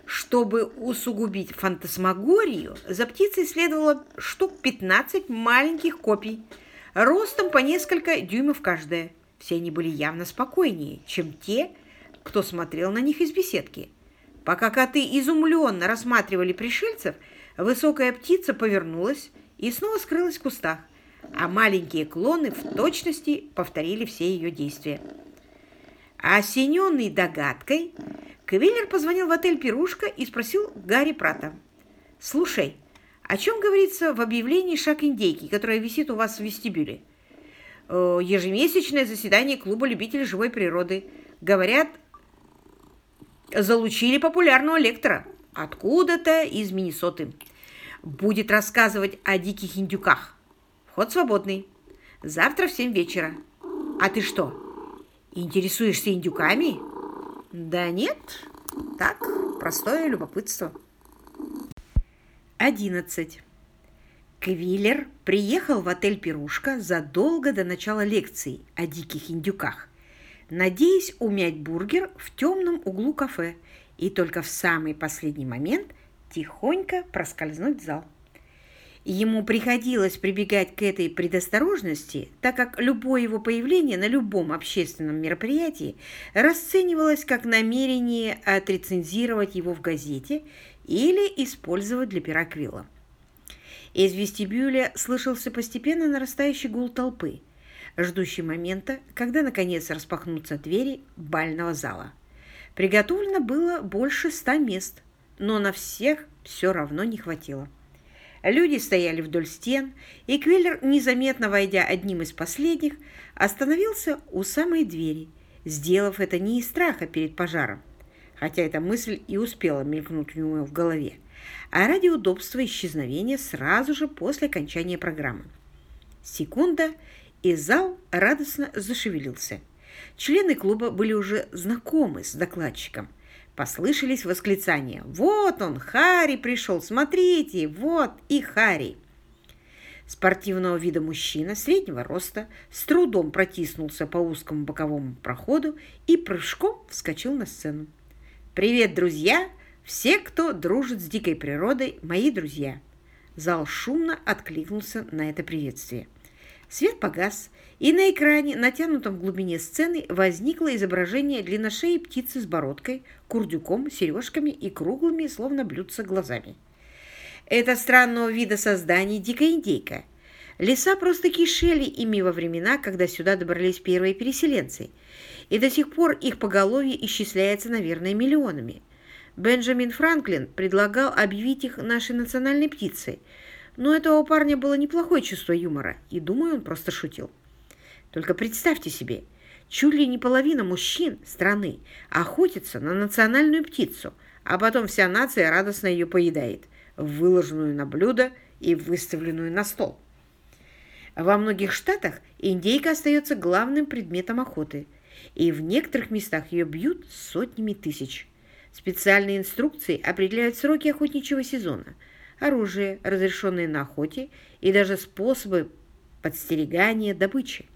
Чтобы усугубить фантасмагорию, за птицей следовало штук 15 маленьких копий, ростом по несколько дюймов каждая. Все они были явно спокойнее, чем те, кто смотрел на них из беседки. Пока коты изумленно рассматривали пришельцев, высокая птица повернулась и снова скрылась в кустах, а маленькие клоны в точности повторили все ее действия. Осененный догадкой, Квиллер позвонил в отель «Пирушка» и спросил Гарри Прата. «Слушай, о чем говорится в объявлении «Шаг индейки», которое висит у вас в вестибюле?» «Э, «Ежемесячное заседание клуба любителей живой природы. Говорят, залучили популярного лектора откуда-то из Миннесоты. Будет рассказывать о диких индюках. Вход свободный. Завтра в семь вечера. А ты что, интересуешься индюками?» Да нет, так, простое любопытство. 11. Квиллер приехал в отель «Пирушка» задолго до начала лекции о диких индюках, надеясь умять бургер в темном углу кафе и только в самый последний момент тихонько проскользнуть в зал. Ему приходилось прибегать к этой предосторожности, так как любое его появление на любом общественном мероприятии расценивалось как намерение отрецензировать его в газете или использовать для пироквила. Из вестибюля слышался постепенно нарастающий гул толпы, ждущий момента, когда наконец распахнутся двери бального зала. Приготовлено было больше ста мест, но на всех все равно не хватило. Люди стояли вдоль стен, и Квиллер, незаметно войдя одним из последних, остановился у самой двери, сделав это не из страха перед пожаром, хотя эта мысль и успела мелькнуть у него в голове, а ради удобства исчезновения сразу же после окончания программы. Секунда, и зал радостно зашевелился. Члены клуба были уже знакомы с докладчиком – Послышались восклицания. «Вот он, Харри пришел! Смотрите! Вот и Харри!» Спортивного вида мужчина среднего роста с трудом протиснулся по узкому боковому проходу и прыжком вскочил на сцену. «Привет, друзья! Все, кто дружит с дикой природой, мои друзья!» Зал шумно откликнулся на это приветствие. Свет погас, и на экране, натянутом в глубине сцены, возникло изображение длинношеей птицы с бородкой, курдюком, сережками и круглыми, словно блюдца, глазами. Это странного вида создание дикая индейка. Леса просто кишели ими во времена, когда сюда добрались первые переселенцы, и до сих пор их поголовье исчисляется, наверное, миллионами. Бенджамин Франклин предлагал объявить их нашей национальной птицей, но у этого парня было неплохое чувство юмора, и, думаю, он просто шутил. Только представьте себе, чуть ли не половина мужчин страны охотится на национальную птицу, а потом вся нация радостно ее поедает, выложенную на блюдо и выставленную на стол. Во многих штатах индейка остается главным предметом охоты, и в некоторых местах ее бьют сотнями тысяч. Специальные инструкции определяют сроки охотничьего сезона, оружие, разрешенное на охоте и даже способы подстерегания добычи.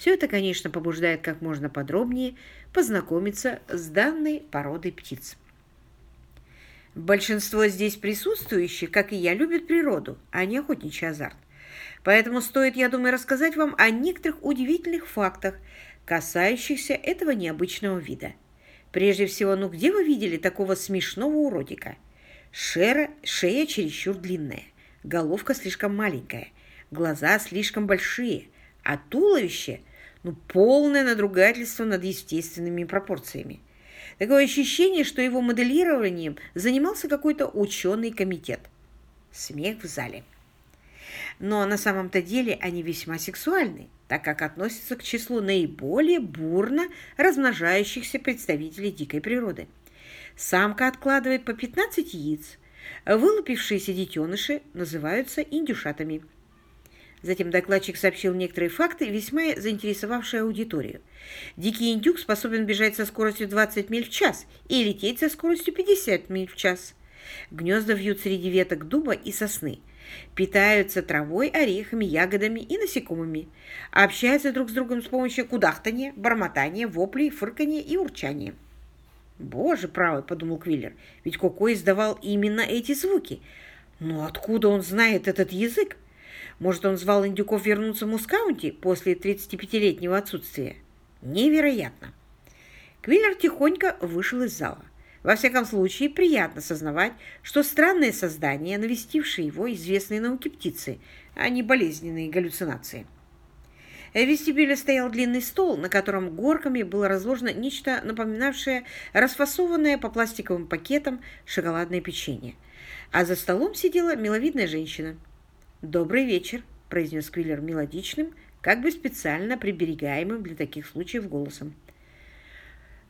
Все это, конечно, побуждает как можно подробнее познакомиться с данной породой птиц. Большинство здесь присутствующих, как и я, любят природу, а не охотничий азарт. Поэтому стоит, я думаю, рассказать вам о некоторых удивительных фактах, касающихся этого необычного вида. Прежде всего, ну где вы видели такого смешного уродика? Шера, шея чересчур длинная, головка слишком маленькая, глаза слишком большие, а туловище – ну, полное надругательство над естественными пропорциями. Такое ощущение, что его моделированием занимался какой-то ученый комитет. Смех в зале. Но на самом-то деле они весьма сексуальны, так как относятся к числу наиболее бурно размножающихся представителей дикой природы. Самка откладывает по 15 яиц. Вылупившиеся детеныши называются индюшатами. Затем докладчик сообщил некоторые факты, весьма заинтересовавшие аудиторию. Дикий индюк способен бежать со скоростью 20 миль в час и лететь со скоростью 50 миль в час. Гнезда вьют среди веток дуба и сосны. Питаются травой, орехами, ягодами и насекомыми. Общаются друг с другом с помощью кудахтания, бормотания, воплей, фыркания и урчания. «Боже правый!» – подумал Квиллер. «Ведь Коко издавал именно эти звуки. Но откуда он знает этот язык? Может, он звал индюков вернуться в Мускаунти после 35-летнего отсутствия? Невероятно!» Квиллер тихонько вышел из зала. Во всяком случае, приятно сознавать, что странные создания, навестившие его, известные науке птицы, а не болезненные галлюцинации. В вестибюле стоял длинный стол, на котором горками было разложено нечто напоминавшее расфасованное по пластиковым пакетам шоколадное печенье. А за столом сидела миловидная женщина. «Добрый вечер», – произнес Квиллер мелодичным, как бы специально приберегаемым для таких случаев голосом.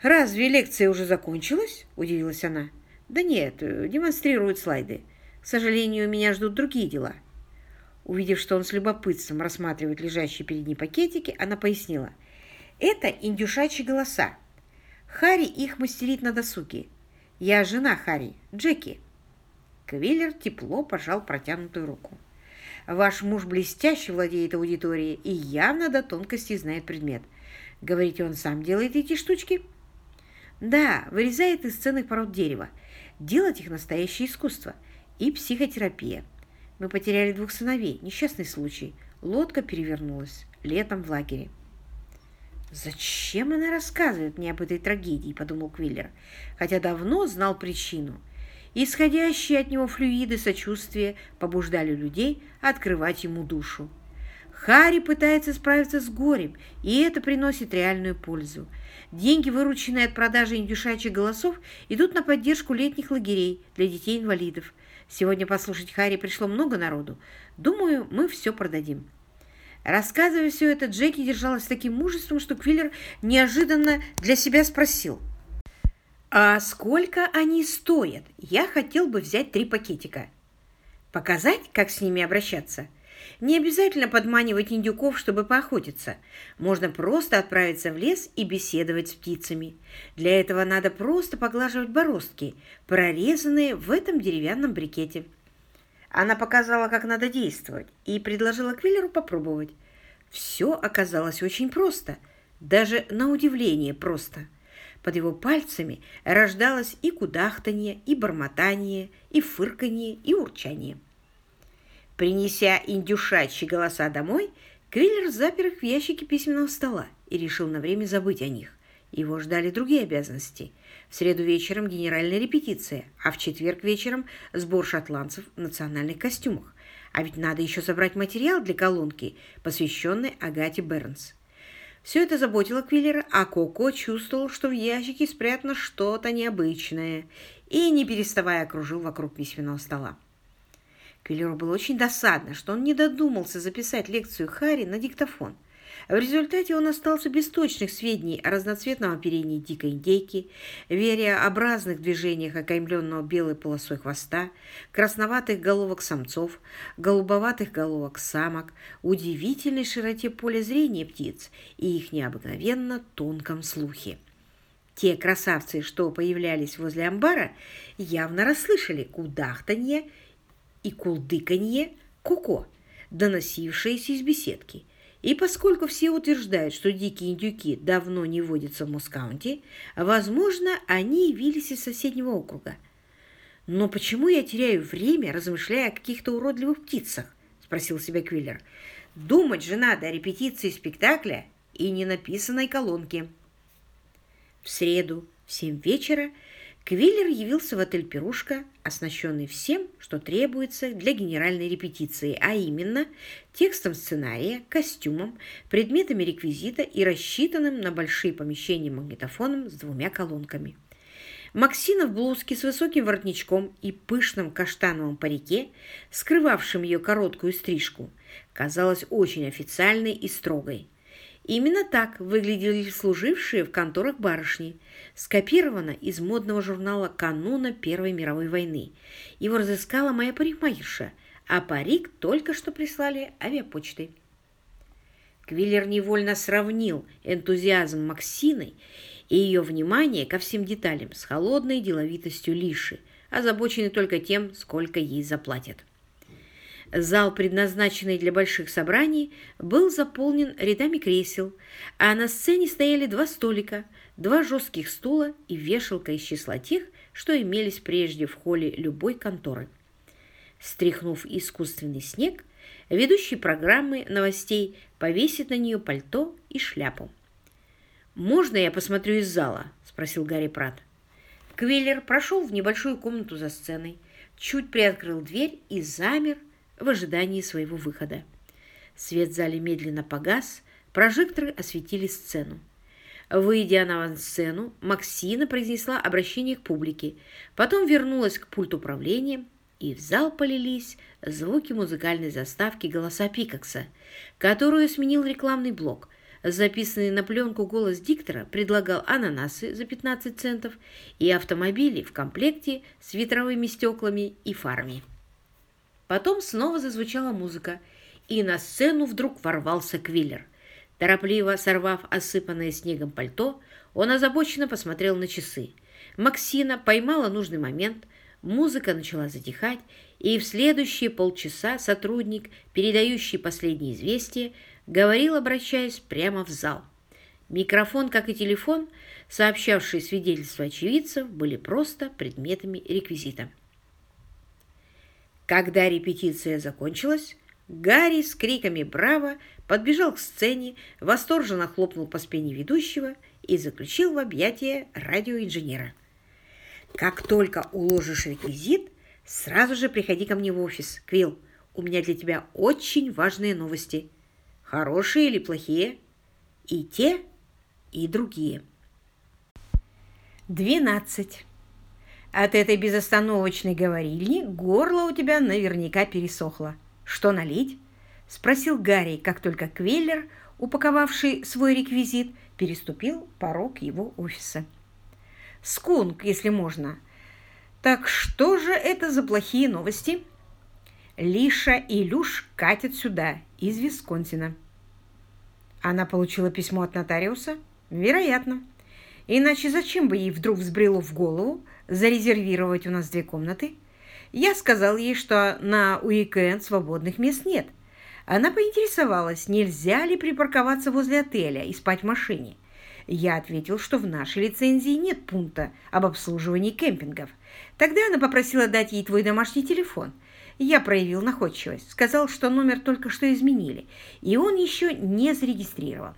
«Разве лекция уже закончилась?» – удивилась она. «Да нет, демонстрируют слайды. К сожалению, меня ждут другие дела». Увидев, что он с любопытством рассматривает лежащие перед ней пакетики, она пояснила. «Это индюшачьи голоса. Хари их мастерит на досуге. Я жена Хари, Джеки». Квиллер тепло пожал протянутую руку. «Ваш муж блестяще владеет аудиторией и явно до тонкости знает предмет. Говорите, он сам делает эти штучки?» Да, вырезает из ценных пород дерева. Делать их настоящее искусство. И психотерапия. Мы потеряли двух сыновей. Несчастный случай. Лодка перевернулась. Летом в лагере. «Зачем она рассказывает мне об этой трагедии?» – подумал Квиллер, хотя давно знал причину. Исходящие от него флюиды сочувствия побуждали людей открывать ему душу. Харри пытается справиться с горем, и это приносит реальную пользу. Деньги, вырученные от продажи индюшачьих голосов, идут на поддержку летних лагерей для детей-инвалидов. Сегодня послушать Харри пришло много народу. Думаю, мы все продадим. Рассказывая все это, Джеки держалась с таким мужеством, что Квиллер неожиданно для себя спросил. «А сколько они стоят? Я хотел бы взять три пакетика». «Показать, как с ними обращаться?» Не обязательно подманивать индюков, чтобы поохотиться. Можно просто отправиться в лес и беседовать с птицами. Для этого надо просто поглаживать бороздки, прорезанные в этом деревянном брикете. Она показала, как надо действовать, и предложила Квиллеру попробовать. Все оказалось очень просто, даже на удивление просто. Под его пальцами рождалось и кудахтанье, и бормотание, и фырканье, и урчание. Принеся индюшачьи голоса домой, Квиллер запер их в ящике письменного стола и решил на время забыть о них. Его ждали другие обязанности. В среду вечером генеральная репетиция, а в четверг вечером сбор шотландцев в национальных костюмах. А ведь надо еще собрать материал для колонки, посвященной Агате Бернс. Все это заботило Квиллера, а Коко чувствовал, что в ящике спрятано что-то необычное, и, не переставая, окружил вокруг письменного стола. Квиллеру было очень досадно, что он не додумался записать лекцию Харри на диктофон. В результате он остался без точных сведений о разноцветном оперении дикой индейки, вереобразных движениях окаймленного белой полосой хвоста, красноватых головок самцов, голубоватых головок самок, удивительной широте поля зрения птиц и их необыкновенно тонком слухе. Те красавцы, что появлялись возле амбара, явно расслышали кудахтанье и кулдыканье Коко, доносившиеся из беседки. И поскольку все утверждают, что дикие индюки давно не водятся в Москаунте, возможно, они явились из соседнего округа. «Но почему я теряю время, размышляя о каких-то уродливых птицах?» – спросил себя Квиллер. «Думать же надо о репетиции спектакля и ненаписанной колонке». В среду в семь вечера Квиллер явился в отель «Пирушка», оснащенный всем, что требуется для генеральной репетиции, а именно текстом сценария, костюмом, предметами реквизита и рассчитанным на большие помещения магнитофоном с двумя колонками. Максина в блузке с высоким воротничком и пышным каштановым парике, скрывавшим ее короткую стрижку, казалась очень официальной и строгой. Именно так выглядели служившие в конторах барышни. Скопировано из модного журнала кануна Первой мировой войны. Его разыскала моя парикмахерша, а парик только что прислали авиапочтой. Квиллер невольно сравнил энтузиазм Максины и ее внимание ко всем деталям с холодной деловитостью Лиши, озабоченной только тем, сколько ей заплатят. Зал, предназначенный для больших собраний, был заполнен рядами кресел, а на сцене стояли два столика, два жестких стула и вешалка из числа тех, что имелись прежде в холле любой конторы. Стряхнув искусственный снег, ведущий программы новостей повесит на нее пальто и шляпу. «Можно я посмотрю из зала?» – спросил Гарри Пратт. Квиллер прошел в небольшую комнату за сценой, чуть приоткрыл дверь и замер, в ожидании своего выхода. Свет в зале медленно погас, прожекторы осветили сцену. Выйдя на авансцену, Максина произнесла обращение к публике, потом вернулась к пульту управления, и в зал полились звуки музыкальной заставки голоса Пикакса, которую сменил рекламный блок. Записанный на пленку голос диктора предлагал ананасы за 15 центов и автомобили в комплекте с ветровыми стеклами и фарами. Потом снова зазвучала музыка, и на сцену вдруг ворвался Квиллер. Торопливо сорвав осыпанное снегом пальто, он озабоченно посмотрел на часы. Максина поймала нужный момент, музыка начала затихать, и в следующие полчаса сотрудник, передающий последние известия, говорил, обращаясь прямо в зал. Микрофон, как и телефон, сообщавшие свидетельства очевидцев, были просто предметами реквизита. Когда репетиция закончилась, Гарри с криками «Браво!» подбежал к сцене, восторженно хлопнул по спине ведущего и заключил в объятия радиоинженера. «Как только уложишь реквизит, сразу же приходи ко мне в офис, Квилл. У меня для тебя очень важные новости. Хорошие или плохие? И те, и другие». Двенадцать. От этой безостановочной говорильни горло у тебя наверняка пересохло. Что налить? Спросил Гарри, как только Квеллер, упаковавший свой реквизит, переступил порог его офиса. Скунг, если можно. Так что же это за плохие новости? Лиша и Люш катят сюда, из Висконсина. Она получила письмо от нотариуса? Вероятно. Иначе зачем бы ей вдруг взбрело в голову зарезервировать у нас две комнаты? Я сказал ей, что на уикенд свободных мест нет. Она поинтересовалась, нельзя ли припарковаться возле отеля и спать в машине. Я ответил, что в нашей лицензии нет пункта об обслуживании кемпингов. Тогда она попросила дать ей твой домашний телефон. Я проявил находчивость, сказал, что номер только что изменили, и он еще не зарегистрирован.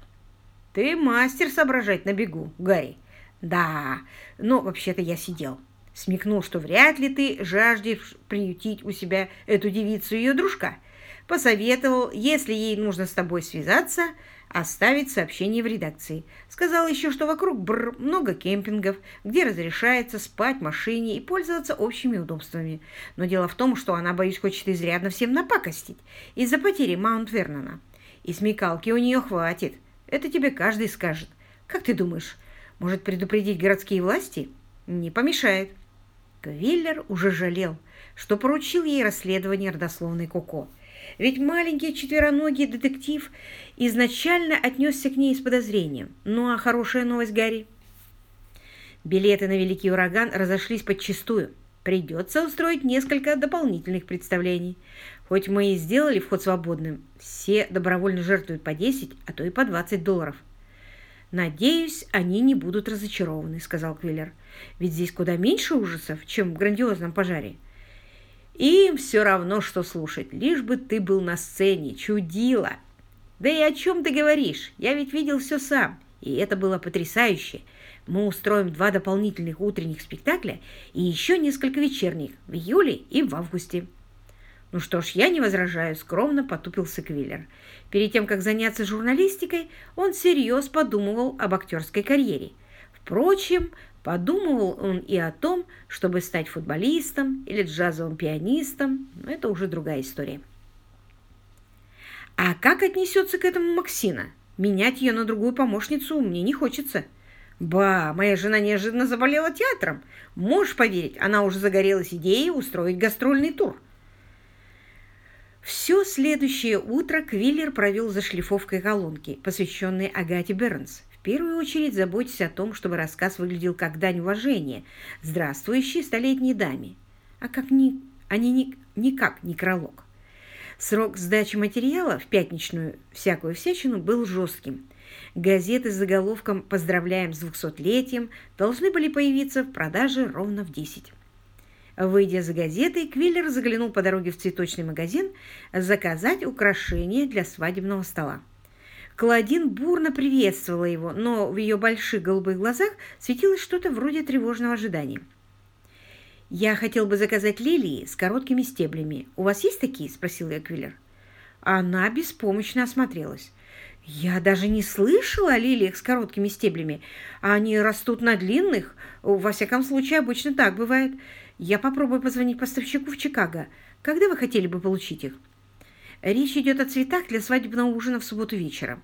Ты мастер соображать на бегу, Гарри. Да, но вообще-то я сидел. Смекнул, что вряд ли ты жаждешь приютить у себя эту девицу и ее дружка. Посоветовал, если ей нужно с тобой связаться, оставить сообщение в редакции. Сказал еще, что вокруг бр много кемпингов, где разрешается спать в машине и пользоваться общими удобствами. Но дело в том, что она, боюсь, хочет изрядно всем напакостить из-за потери Маунт-Вернона. И смекалки у нее хватит. Это тебе каждый скажет. Как ты думаешь, может предупредить городские власти? Не помешает. Квиллер уже жалел, что поручил ей расследование родословной Коко. Ведь маленький четвероногий детектив изначально отнесся к ней с подозрением. Ну а хорошая новость, Гарри? Билеты на Великий Ураган разошлись подчистую. Придется устроить несколько дополнительных представлений. Хоть мы и сделали вход свободным, все добровольно жертвуют по 10, а то и по 20 долларов. «Надеюсь, они не будут разочарованы», — сказал Квиллер. «Ведь здесь куда меньше ужасов, чем в грандиозном пожаре». «Им все равно, что слушать, лишь бы ты был на сцене, чудила». «Да и о чем ты говоришь? Я ведь видел все сам, и это было потрясающе. Мы устроим два дополнительных утренних спектакля и еще несколько вечерних в июле и в августе». «Ну что ж, я не возражаю», — скромно потупился Квиллер. Перед тем, как заняться журналистикой, он всерьез подумывал об актерской карьере. Впрочем, подумывал он и о том, чтобы стать футболистом или джазовым пианистом, но это уже другая история. А как отнесется к этому Максина? Менять ее на другую помощницу мне не хочется. Ба, моя жена неожиданно заболела театром. Можешь поверить, она уже загорелась идеей устроить гастрольный тур. Следующее утро Квиллер провел за шлифовкой колонки, посвященной Агате Бернс. В первую очередь заботясь о том, чтобы рассказ выглядел как дань уважения здравствующей столетней даме, а, как ни, а не, ни, никак некролог. Срок сдачи материала в пятничную всякую всячину был жестким. Газеты с заголовком «Поздравляем с двухсотлетием» должны были появиться в продаже ровно в 10. Выйдя за газетой, Квиллер заглянул по дороге в цветочный магазин заказать украшения для свадебного стола. Клодин бурно приветствовала его, но в ее больших голубых глазах светилось что-то вроде тревожного ожидания. «Я хотел бы заказать лилии с короткими стеблями. У вас есть такие?» – спросил я Квиллер. Она беспомощно осмотрелась. «Я даже не слышала о лилиях с короткими стеблями. Они растут на длинных. Во всяком случае, обычно так бывает. Я попробую позвонить поставщику в Чикаго. Когда вы хотели бы получить их? Речь идет о цветах для свадебного ужина в субботу вечером.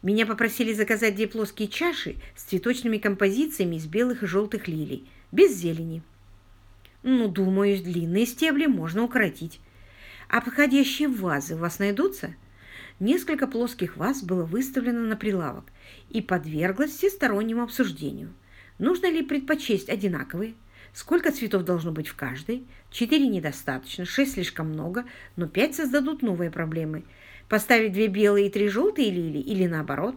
Меня попросили заказать две плоские чаши с цветочными композициями из белых и желтых лилий, без зелени. Ну, думаю, длинные стебли можно укоротить. А подходящие вазы у вас найдутся? Несколько плоских ваз было выставлено на прилавок и подверглось всестороннему обсуждению. Нужно ли предпочесть одинаковые? Сколько цветов должно быть в каждой? Четыре недостаточно, шесть слишком много, но пять создадут новые проблемы. Поставить две белые и три желтые лилии или наоборот?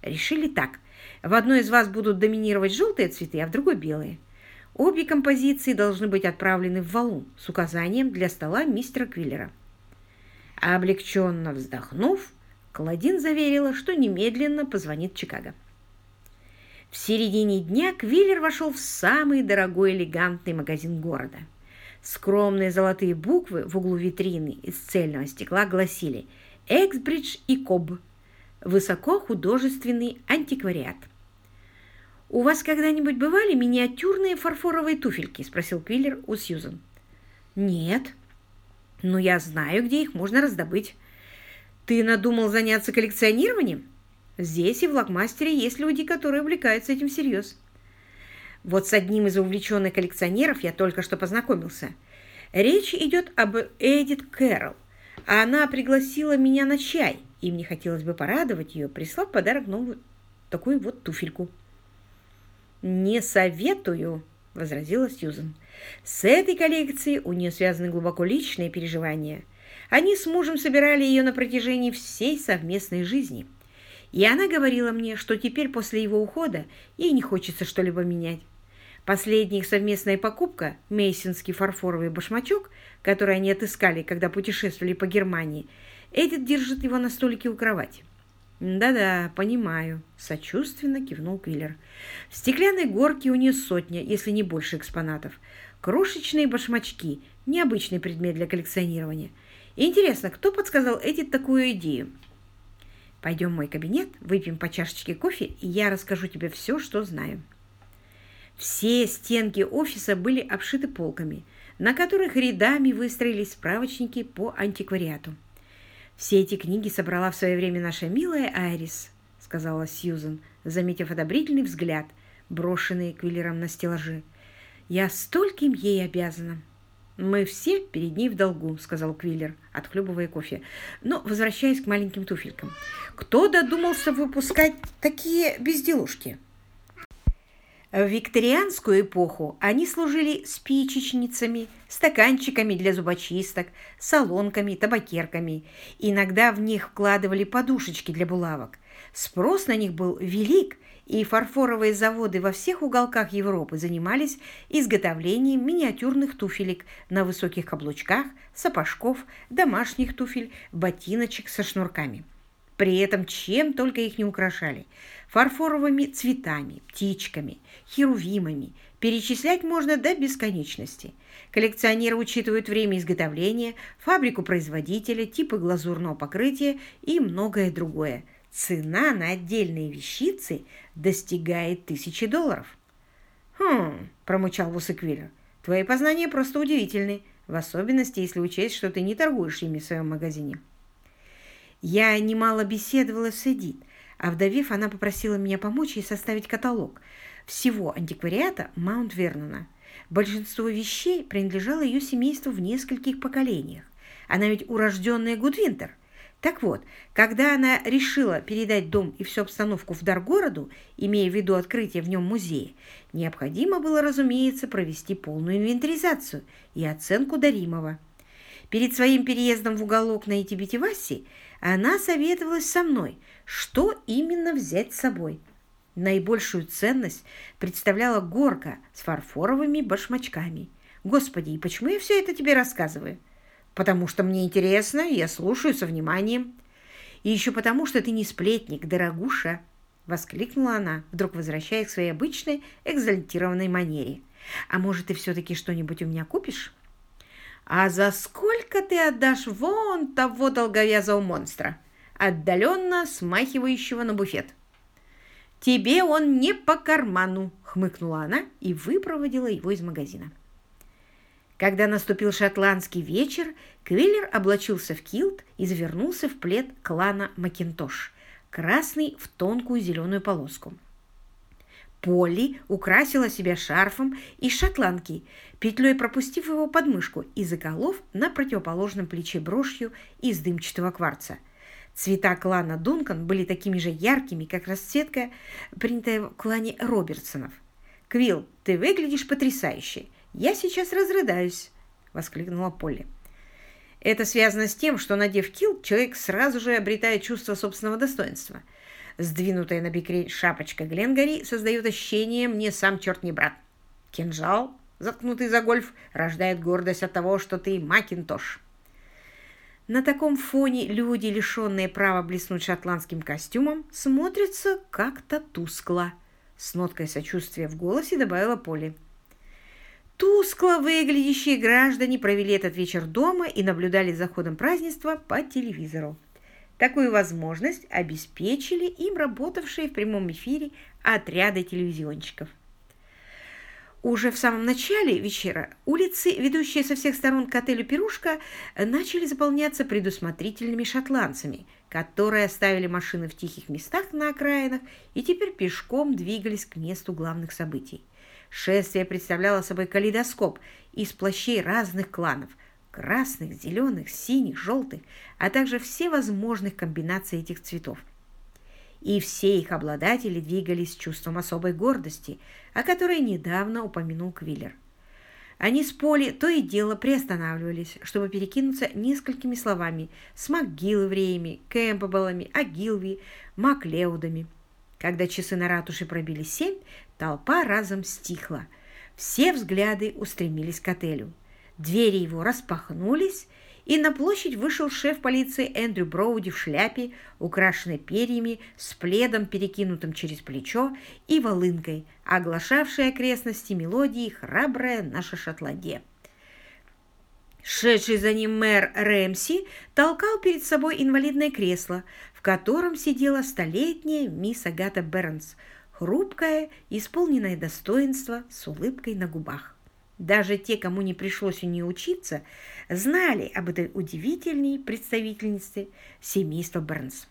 Решили так. В одной из вас будут доминировать желтые цветы, а в другой белые. Обе композиции должны быть отправлены в валун с указанием для стола мистера Квиллера. Облегченно вздохнув, Клодин заверила, что немедленно позвонит Чикаго. В середине дня Квиллер вошел в самый дорогой элегантный магазин города. Скромные золотые буквы в углу витрины из цельного стекла гласили «Эксбридж и Коб. Высокохудожественный антиквариат». «У вас когда-нибудь бывали миниатюрные фарфоровые туфельки?» – спросил Квиллер у Сьюзан. «Нет». «Но я знаю, где их можно раздобыть». «Ты надумал заняться коллекционированием?» Здесь и в Лакмастере есть люди, которые увлекаются этим всерьез. Вот с одним из увлеченных коллекционеров я только что познакомился. Речь идет об Эдит Кэрролл. Она пригласила меня на чай, и мне хотелось бы порадовать ее, прислав подарок новую такую вот туфельку. «Не советую», — возразила Сьюзен. «С этой коллекцией у нее связаны глубоко личные переживания. Они с мужем собирали ее на протяжении всей совместной жизни». И она говорила мне, что теперь после его ухода ей не хочется что-либо менять. Последняя их совместная покупка, мейсинский фарфоровый башмачок, который они отыскали, когда путешествовали по Германии, Эдит держит его на столике у кровати. «Да-да, понимаю», – сочувственно кивнул Квиллер. «В стеклянной горке у нее сотня, если не больше экспонатов. Крошечные башмачки – необычный предмет для коллекционирования. Интересно, кто подсказал Эдит такую идею? Пойдем в мой кабинет, выпьем по чашечке кофе, и я расскажу тебе все, что знаю. Все стенки офиса были обшиты полками, на которых рядами выстроились справочники по антиквариату. «Все эти книги собрала в свое время наша милая Айрис», — сказала Сьюзен, заметив одобрительный взгляд, брошенный Квиллером на стеллажи. «Я стольким ей обязана». «Мы все перед ней в долгу», — сказал Квиллер, отхлебывая кофе. «Но, возвращаясь к маленьким туфелькам, кто додумался выпускать такие безделушки?» В викторианскую эпоху они служили спичечницами, стаканчиками для зубочисток, солонками, табакерками. Иногда в них вкладывали подушечки для булавок. Спрос на них был велик, и фарфоровые заводы во всех уголках Европы занимались изготовлением миниатюрных туфелек на высоких каблучках, сапожков, домашних туфель, ботиночек со шнурками. При этом чем только их не украшали – фарфоровыми цветами, птичками, херувимами. Перечислять можно до бесконечности. Коллекционеры учитывают время изготовления, фабрику производителя, типы глазурного покрытия и многое другое. Цена на отдельные вещицы достигает тысячи долларов. «Хм», – промычал Вусеквиллер, – «твои познания просто удивительны, в особенности, если учесть, что ты не торгуешь ими в своем магазине». Я немало беседовала с Эдит – а вдовев, она попросила меня помочь ей составить каталог всего антиквариата Маунт-Вернона. Большинство вещей принадлежало ее семейству в нескольких поколениях. Она ведь урожденная Гудвинтер. Так вот, когда она решила передать дом и всю обстановку в дар городу, имея в виду открытие в нем музея, необходимо было, разумеется, провести полную инвентаризацию и оценку даримого. Перед своим переездом в уголок на Этибетиваси она советовалась со мной – что именно взять с собой. Наибольшую ценность представляла горка с фарфоровыми башмачками. Господи, и почему я все это тебе рассказываю? Потому что мне интересно, я слушаю со вниманием. И еще потому, что ты не сплетник, дорогуша, воскликнула она, вдруг возвращаясь к своей обычной экзальтированной манере. А может, ты все-таки что-нибудь у меня купишь? А за сколько ты отдашь вон того долговязого монстра? отдаленно смахивающего на буфет. «Тебе он не по карману!» — хмыкнула она и выпроводила его из магазина. Когда наступил шотландский вечер, Квиллер облачился в килт и завернулся в плед клана Макинтош, красный в тонкую зеленую полоску. Полли украсила себя шарфом из шотландки, петлей пропустив его под мышку и заколов на противоположном плече брошью из дымчатого кварца – Цвета клана Дункан были такими же яркими, как расцветка, принятая в клане Робертсонов. «Квилл, ты выглядишь потрясающе! Я сейчас разрыдаюсь!» — воскликнула Полли. Это связано с тем, что, надев килт, человек сразу же обретает чувство собственного достоинства. Сдвинутая на бекре шапочка Гленгари создает ощущение «мне сам черт не брат». Кинжал, заткнутый за гольф, рождает гордость от того, что ты Макинтош. На таком фоне люди, лишенные права блеснуть шотландским костюмом, смотрятся как-то тускло. С ноткой сочувствия в голосе добавила Поли. Тускло выглядящие граждане провели этот вечер дома и наблюдали за ходом празднества по телевизору. Такую возможность обеспечили им работавшие в прямом эфире отряды телевизионщиков. Уже в самом начале вечера улицы, ведущие со всех сторон к отелю «Пирушка», начали заполняться предусмотрительными шотландцами, которые оставили машины в тихих местах на окраинах и теперь пешком двигались к месту главных событий. Шествие представляло собой калейдоскоп из плащей разных кланов – красных, зеленых, синих, желтых, а также все возможных комбинаций этих цветов – и все их обладатели двигались с чувством особой гордости, о которой недавно упомянул Квиллер. Они с Поли то и дело приостанавливались, чтобы перекинуться несколькими словами с МакГилвреями, Кэмпбеллами, Агилви, Маклеудами. Когда часы на ратуше пробили семь, толпа разом стихла. Все взгляды устремились к отелю. Двери его распахнулись, и на площадь вышел шеф полиции Эндрю Броуди в шляпе, украшенной перьями, с пледом, перекинутым через плечо, и волынкой, оглашавшей окрестности мелодии «Храбрая наша Шотландия». Шедший за ним мэр Рэмси толкал перед собой инвалидное кресло, котором сидела столетняя мисс Агата Бернс, хрупкая, исполненная достоинства, с улыбкой на губах. Даже те, кому не пришлось у нее учиться, знали об этой удивительной представительнице семейства Бернс.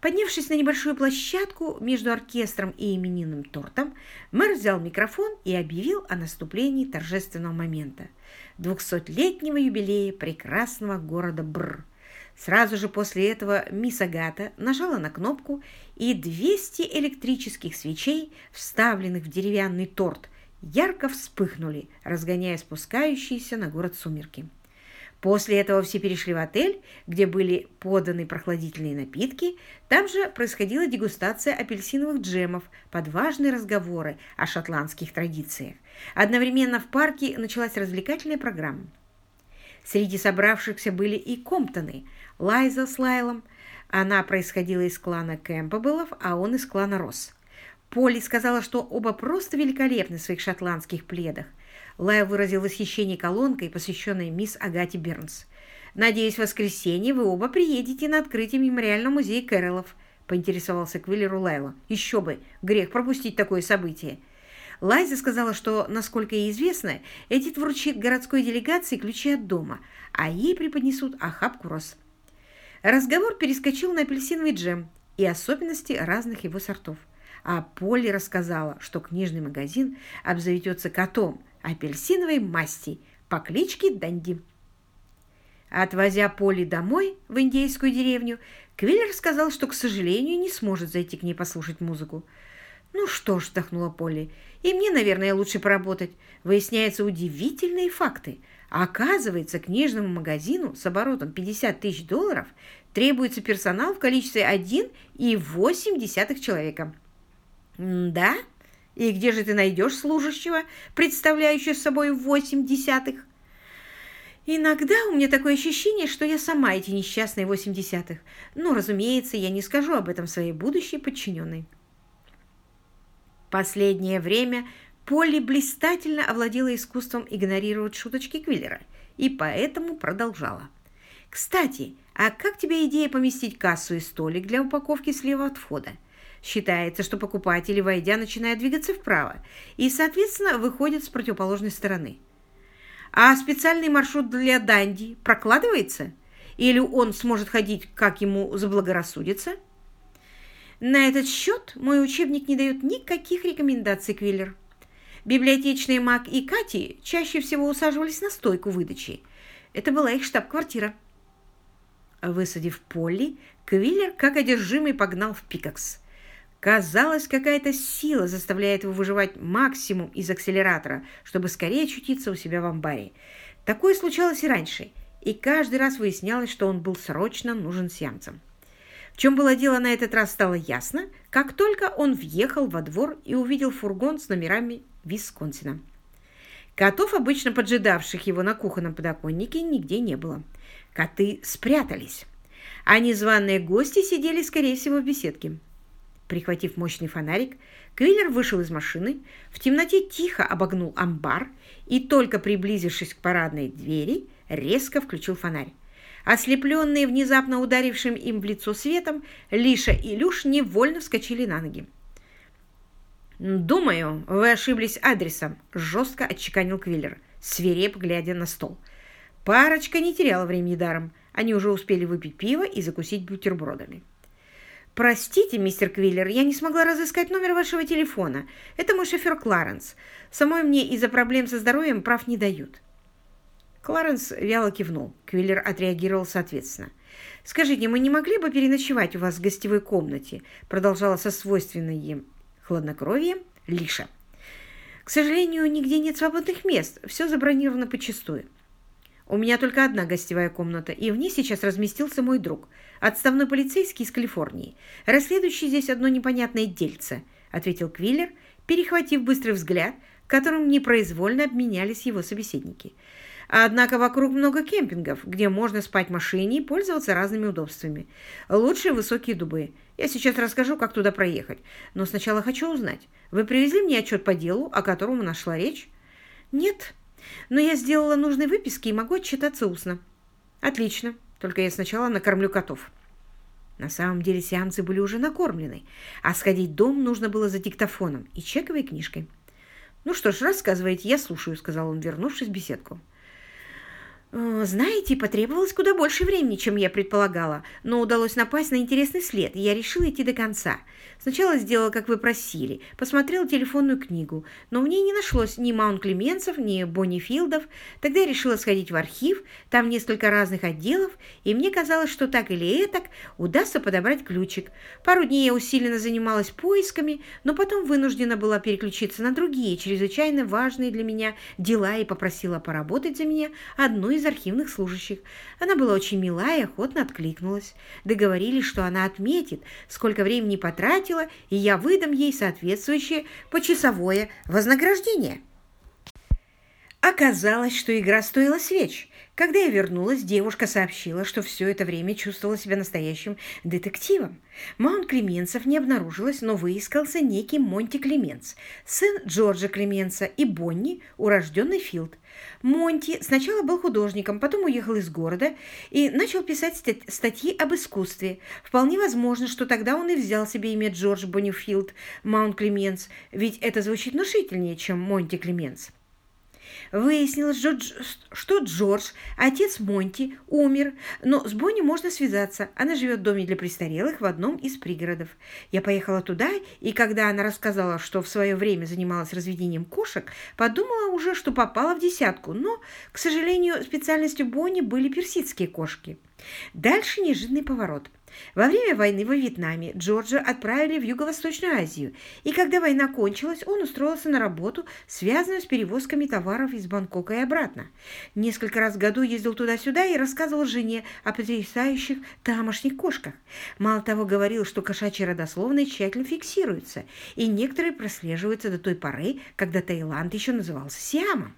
Поднявшись на небольшую площадку между оркестром и именинным тортом, мэр взял микрофон и объявил о наступлении торжественного момента – двухсотлетнего юбилея прекрасного города Бр. Сразу же после этого мисс Агата нажала на кнопку, и 200 электрических свечей, вставленных в деревянный торт, ярко вспыхнули, разгоняя спускающиеся на город сумерки. После этого все перешли в отель, где были поданы прохладительные напитки. Там же происходила дегустация апельсиновых джемов под важные разговоры о шотландских традициях. Одновременно в парке началась развлекательная программа. Среди собравшихся были и Комптоны, Лайза с Лайлом. Она происходила из клана Кэмпбеллов, а он из клана Росс. Полли сказала, что оба просто великолепны в своих шотландских пледах, Лайл выразил восхищение колонкой, посвященной мисс Агате Бернс. «Надеюсь, в воскресенье вы оба приедете на открытие мемориального музея Кэролов», поинтересовался Квиллеру Лайла. «Еще бы! Грех пропустить такое событие!» Лайза сказала, что, насколько ей известно, Эдит вручит городской делегации ключи от дома, а ей преподнесут охапку роз. Разговор перескочил на апельсиновый джем и особенности разных его сортов. А Полли рассказала, что книжный магазин обзаведется котом – апельсиновой масти по кличке Данди. Отвозя Поли домой, в индейскую деревню, Квиллер сказал, что, к сожалению, не сможет зайти к ней послушать музыку. «Ну что ж», — вздохнула Полли, — «и мне, наверное, лучше поработать. Выясняются удивительные факты. Оказывается, книжному магазину с оборотом 50 тысяч долларов требуется персонал в количестве 1,8 человека». «Да?» И где же ты найдешь служащего, представляющего собой восемь десятых? Иногда у меня такое ощущение, что я сама эти несчастные восемь десятых. Но, разумеется, я не скажу об этом своей будущей подчиненной. Последнее время Полли блистательно овладела искусством игнорировать шуточки Квиллера и поэтому продолжала. «Кстати, а как тебе идея поместить кассу и столик для упаковки слева от входа? Считается, что покупатели, войдя, начинают двигаться вправо и, соответственно, выходят с противоположной стороны. А специальный маршрут для Данди прокладывается? Или он сможет ходить, как ему заблагорассудится? На этот счет мой учебник не дает никаких рекомендаций, Квиллер. Библиотечные Мак и Кати чаще всего усаживались на стойку выдачи. Это была их штаб-квартира. Высадив Полли, Квиллер, как одержимый, погнал в Пикакс. Казалось, какая-то сила заставляет его выживать максимум из акселератора, чтобы скорее очутиться у себя в амбаре. Такое случалось и раньше, и каждый раз выяснялось, что он был срочно нужен сиамцам. В чем было дело на этот раз стало ясно, как только он въехал во двор и увидел фургон с номерами Висконсина. Котов, обычно поджидавших его на кухонном подоконнике, нигде не было. Коты спрятались, а незваные гости сидели, скорее всего, в беседке. Прихватив мощный фонарик, Квиллер вышел из машины, в темноте тихо обогнул амбар и, только приблизившись к парадной двери, резко включил фонарь. Ослепленные внезапно ударившим им в лицо светом, Лиша и Люш невольно вскочили на ноги. «Думаю, вы ошиблись адресом», – жестко отчеканил Квиллер, свиреп глядя на стол. Парочка не теряла времени даром. Они уже успели выпить пиво и закусить бутербродами. «Простите, мистер Квиллер, я не смогла разыскать номер вашего телефона. Это мой шофер Кларенс. Самой мне из-за проблем со здоровьем прав не дают». Кларенс вяло кивнул. Квиллер отреагировал соответственно. «Скажите, мы не могли бы переночевать у вас в гостевой комнате?» Продолжала со свойственной им хладнокровием Лиша. «К сожалению, нигде нет свободных мест. Все забронировано почастую. У меня только одна гостевая комната, и в ней сейчас разместился мой друг, отставной полицейский из Калифорнии, расследующий здесь одно непонятное дельце», — ответил Квиллер, перехватив быстрый взгляд, которым непроизвольно обменялись его собеседники. Однако вокруг много кемпингов, где можно спать в машине и пользоваться разными удобствами. Лучшие высокие дубы. Я сейчас расскажу, как туда проехать. Но сначала хочу узнать. Вы привезли мне отчет по делу, о котором нашла речь? Нет, Но я сделала нужные выписки и могу отчитаться устно. Отлично. Только я сначала накормлю котов. На самом деле сеансы были уже накормлены, а сходить в дом нужно было за диктофоном и чековой книжкой. «Ну что ж, рассказывайте, я слушаю», — сказал он, вернувшись в беседку. Э, знаете, потребовалось куда больше времени, чем я предполагала, но удалось напасть на интересный след, и я решила идти до конца. Сначала сделала, как вы просили, посмотрела телефонную книгу, но в ней не нашлось ни Маунт Клеменцев, ни Бонни Филдов. Тогда я решила сходить в архив, там несколько разных отделов, и мне казалось, что так или этак удастся подобрать ключик. Пару дней я усиленно занималась поисками, но потом вынуждена была переключиться на другие, чрезвычайно важные для меня дела и попросила поработать за меня одну из архивных служащих. Она была очень мила и охотно откликнулась. Договорились, что она отметит, сколько времени потратила, и я выдам ей соответствующее почасовое вознаграждение. Оказалось, что игра стоила свеч. Когда я вернулась, девушка сообщила, что все это время чувствовала себя настоящим детективом. Маунт Клеменцев не обнаружилось, но выискался некий Монти Клеменц, сын Джорджа Клеменца и Бонни, урожденный Филд. Монти сначала был художником, потом уехал из города и начал писать статьи об искусстве. Вполне возможно, что тогда он и взял себе имя Джордж Боннифилд Маунт Клеменц, ведь это звучит внушительнее, чем Монти Клеменц. Выяснилось, что Джордж, отец Монти, умер, но с Бонни можно связаться. Она живет в доме для престарелых в одном из пригородов. Я поехала туда, и когда она рассказала, что в свое время занималась разведением кошек, подумала уже, что попала в десятку, но, к сожалению, специальностью Бонни были персидские кошки. Дальше неожиданный поворот – во время войны во Вьетнаме Джорджа отправили в Юго-Восточную Азию, и когда война кончилась, он устроился на работу, связанную с перевозками товаров из Бангкока и обратно. Несколько раз в году ездил туда-сюда и рассказывал жене о потрясающих тамошних кошках. Мало того, говорил, что кошачьи родословные тщательно фиксируются, и некоторые прослеживаются до той поры, когда Таиланд еще назывался Сиамом.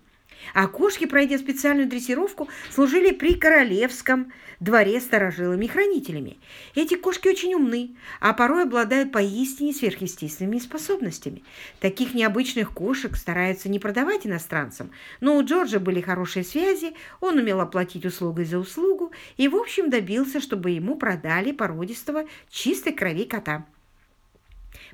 А кошки, пройдя специальную дрессировку, служили при королевском дворе сторожилами-хранителями. Эти кошки очень умны, а порой обладают поистине сверхъестественными способностями. Таких необычных кошек стараются не продавать иностранцам, но у Джорджа были хорошие связи, он умел оплатить услугой за услугу и, в общем, добился, чтобы ему продали породистого чистой крови кота.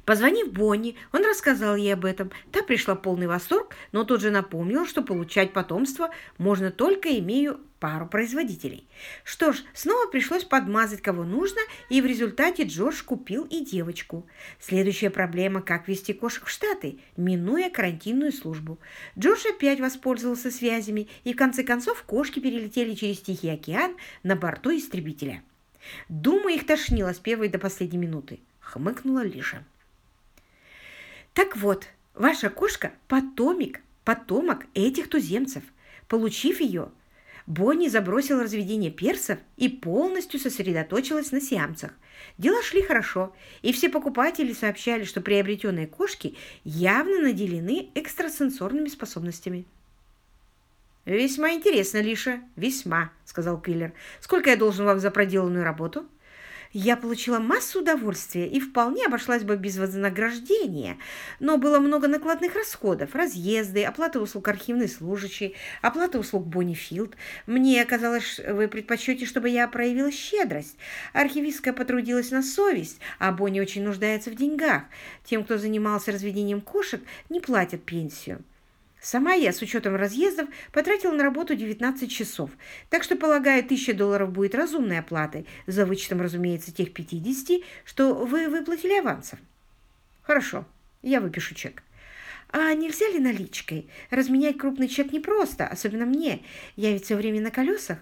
Позвонив Бонни, он рассказал ей об этом. Та пришла полный восторг, но тут же напомнила, что получать потомство можно только имея пару производителей. Что ж, снова пришлось подмазать кого нужно, и в результате Джордж купил и девочку. Следующая проблема – как вести кошек в Штаты, минуя карантинную службу. Джордж опять воспользовался связями, и в конце концов кошки перелетели через Тихий океан на борту истребителя. Думаю, их тошнило с первой до последней минуты, хмыкнула Лиша. Так вот, ваша кошка – потомик, потомок этих туземцев. Получив ее, Бонни забросила разведение персов и полностью сосредоточилась на сиамцах. Дела шли хорошо, и все покупатели сообщали, что приобретенные кошки явно наделены экстрасенсорными способностями. «Весьма интересно, Лиша, весьма», — сказал Киллер. «Сколько я должен вам за проделанную работу?» Я получила массу удовольствия и вполне обошлась бы без вознаграждения, но было много накладных расходов, разъезды, оплата услуг архивной служащей, оплата услуг Боннифилд. Мне казалось, вы предпочтете, чтобы я проявила щедрость. Архивистка потрудилась на совесть, а Бонни очень нуждается в деньгах. Тем, кто занимался разведением кошек, не платят пенсию. Сама я, с учетом разъездов, потратила на работу 19 часов, так что, полагаю, 1000 долларов будет разумной оплатой, за вычетом, разумеется, тех 50, что вы выплатили авансом. Хорошо, я выпишу чек. А нельзя ли наличкой? Разменять крупный чек непросто, особенно мне. Я ведь все время на колесах.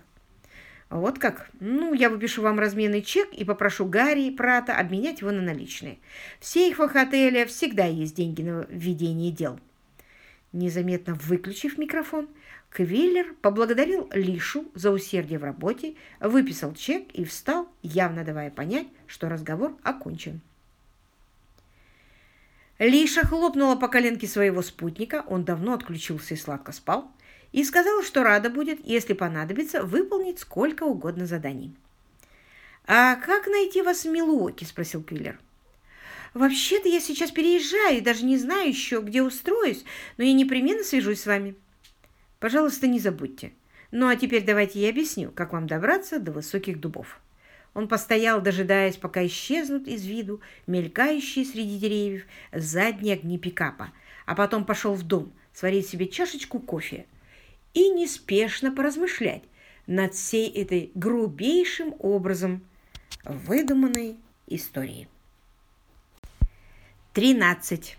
Вот как? Ну, я выпишу вам разменный чек и попрошу Гарри и Прата обменять его на наличные. В сейфах отеля всегда есть деньги на ведение дел. Незаметно выключив микрофон, Квиллер поблагодарил Лишу за усердие в работе, выписал чек и встал, явно давая понять, что разговор окончен. Лиша хлопнула по коленке своего спутника, он давно отключился и сладко спал, и сказала, что рада будет, если понадобится, выполнить сколько угодно заданий. «А как найти вас в Милуоке?» – спросил Квиллер. «Вообще-то я сейчас переезжаю и даже не знаю еще, где устроюсь, но я непременно свяжусь с вами». Пожалуйста, не забудьте. Ну а теперь давайте я объясню, как вам добраться до высоких дубов. Он постоял, дожидаясь, пока исчезнут из виду мелькающие среди деревьев задние огни пикапа, а потом пошел в дом сварить себе чашечку кофе и неспешно поразмышлять над всей этой грубейшим образом выдуманной историей. 13.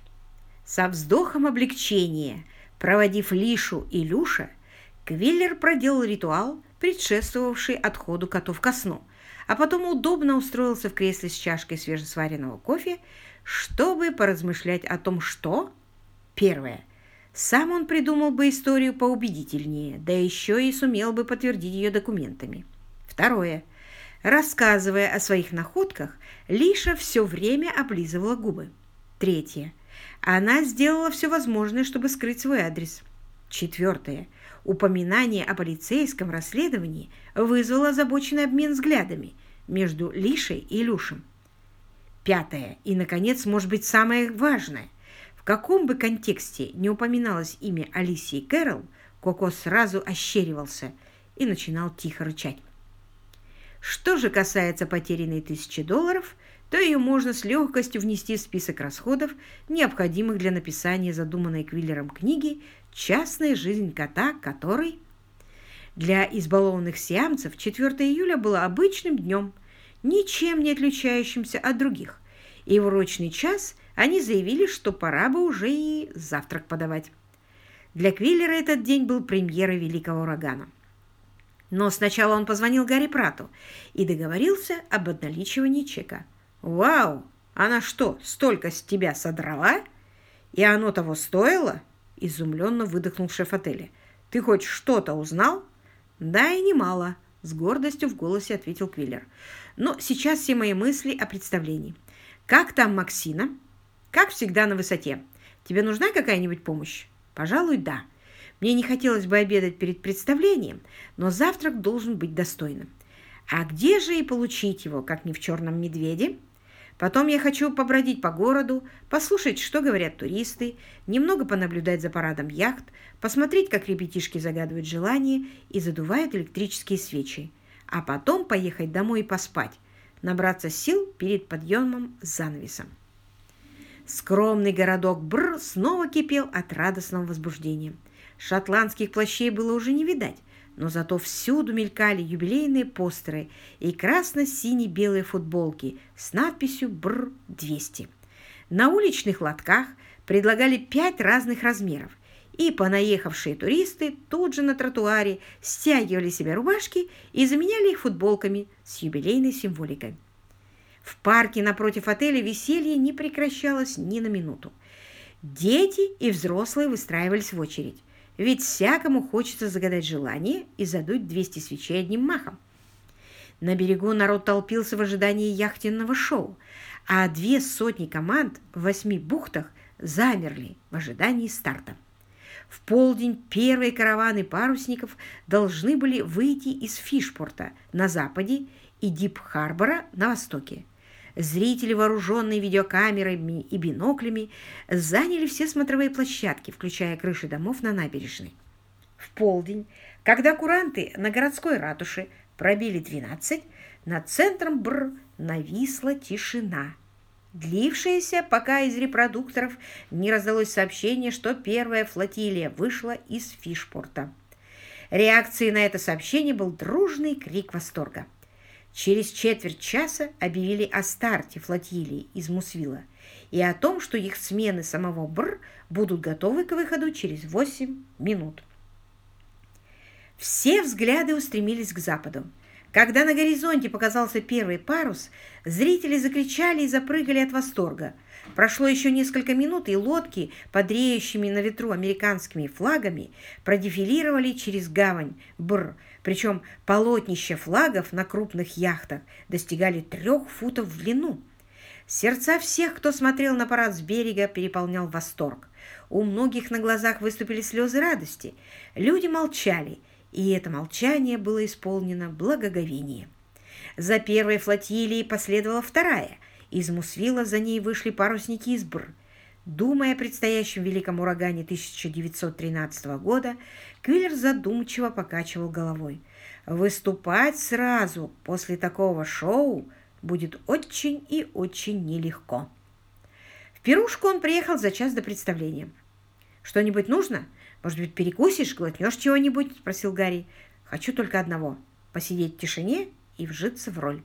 Со вздохом облегчения, проводив Лишу и Люша, Квиллер проделал ритуал, предшествовавший отходу котов ко сну, а потом удобно устроился в кресле с чашкой свежесваренного кофе, чтобы поразмышлять о том, что... Первое. Сам он придумал бы историю поубедительнее, да еще и сумел бы подтвердить ее документами. Второе. Рассказывая о своих находках, Лиша все время облизывала губы. Третье. Она сделала все возможное, чтобы скрыть свой адрес. Четвертое. Упоминание о полицейском расследовании вызвало озабоченный обмен взглядами между Лишей и Люшем. Пятое. И, наконец, может быть, самое важное. В каком бы контексте не упоминалось имя Алисии Кэрол, Коко сразу ощеривался и начинал тихо рычать. Что же касается потерянной тысячи долларов – то ее можно с легкостью внести в список расходов, необходимых для написания задуманной Квиллером книги «Частная жизнь кота», который... Для избалованных сиамцев 4 июля было обычным днем, ничем не отличающимся от других, и в урочный час они заявили, что пора бы уже и завтрак подавать. Для Квиллера этот день был премьерой «Великого урагана». Но сначала он позвонил Гарри Прату и договорился об обналичивании чека – «Вау! Она что, столько с тебя содрала? И оно того стоило?» Изумленно выдохнул шеф отеля. «Ты хоть что-то узнал?» «Да и немало», — с гордостью в голосе ответил Квиллер. «Но сейчас все мои мысли о представлении. Как там Максина?» «Как всегда на высоте. Тебе нужна какая-нибудь помощь?» «Пожалуй, да. Мне не хотелось бы обедать перед представлением, но завтрак должен быть достойным. А где же и получить его, как не в «Черном медведе»?» Потом я хочу побродить по городу, послушать, что говорят туристы, немного понаблюдать за парадом яхт, посмотреть, как ребятишки загадывают желания и задувают электрические свечи, а потом поехать домой и поспать, набраться сил перед подъемом с занавесом. Скромный городок Бр снова кипел от радостного возбуждения. Шотландских плащей было уже не видать, но зато всюду мелькали юбилейные постеры и красно-сине-белые футболки с надписью «Бр-200». На уличных лотках предлагали пять разных размеров, и понаехавшие туристы тут же на тротуаре стягивали себе рубашки и заменяли их футболками с юбилейной символикой. В парке напротив отеля веселье не прекращалось ни на минуту. Дети и взрослые выстраивались в очередь. Ведь всякому хочется загадать желание и задуть 200 свечей одним махом. На берегу народ толпился в ожидании яхтенного шоу, а две сотни команд в восьми бухтах замерли в ожидании старта. В полдень первые караваны парусников должны были выйти из Фишпорта на западе и Дип-Харбора на востоке. Зрители, вооруженные видеокамерами и биноклями, заняли все смотровые площадки, включая крыши домов на набережной. В полдень, когда куранты на городской ратуше пробили 12, над центром Бр нависла тишина, длившаяся, пока из репродукторов не раздалось сообщение, что первая флотилия вышла из Фишпорта. Реакцией на это сообщение был дружный крик восторга. Через четверть часа объявили о старте флотилии из Мусвила и о том, что их смены самого Бр будут готовы к выходу через 8 минут. Все взгляды устремились к западу. Когда на горизонте показался первый парус, зрители закричали и запрыгали от восторга. Прошло еще несколько минут, и лодки, подреющими на ветру американскими флагами, продефилировали через гавань Бр, причем полотнища флагов на крупных яхтах достигали трех футов в длину. Сердца всех, кто смотрел на парад с берега, переполнял восторг. У многих на глазах выступили слезы радости. Люди молчали, и это молчание было исполнено благоговением. За первой флотилией последовала вторая. Из Мусвила за ней вышли парусники из Бр. Думая о предстоящем великом урагане 1913 года, Квиллер задумчиво покачивал головой. Выступать сразу после такого шоу будет очень и очень нелегко. В пирушку он приехал за час до представления. «Что-нибудь нужно? Может быть, перекусишь, глотнешь чего-нибудь?» – спросил Гарри. «Хочу только одного – посидеть в тишине и вжиться в роль».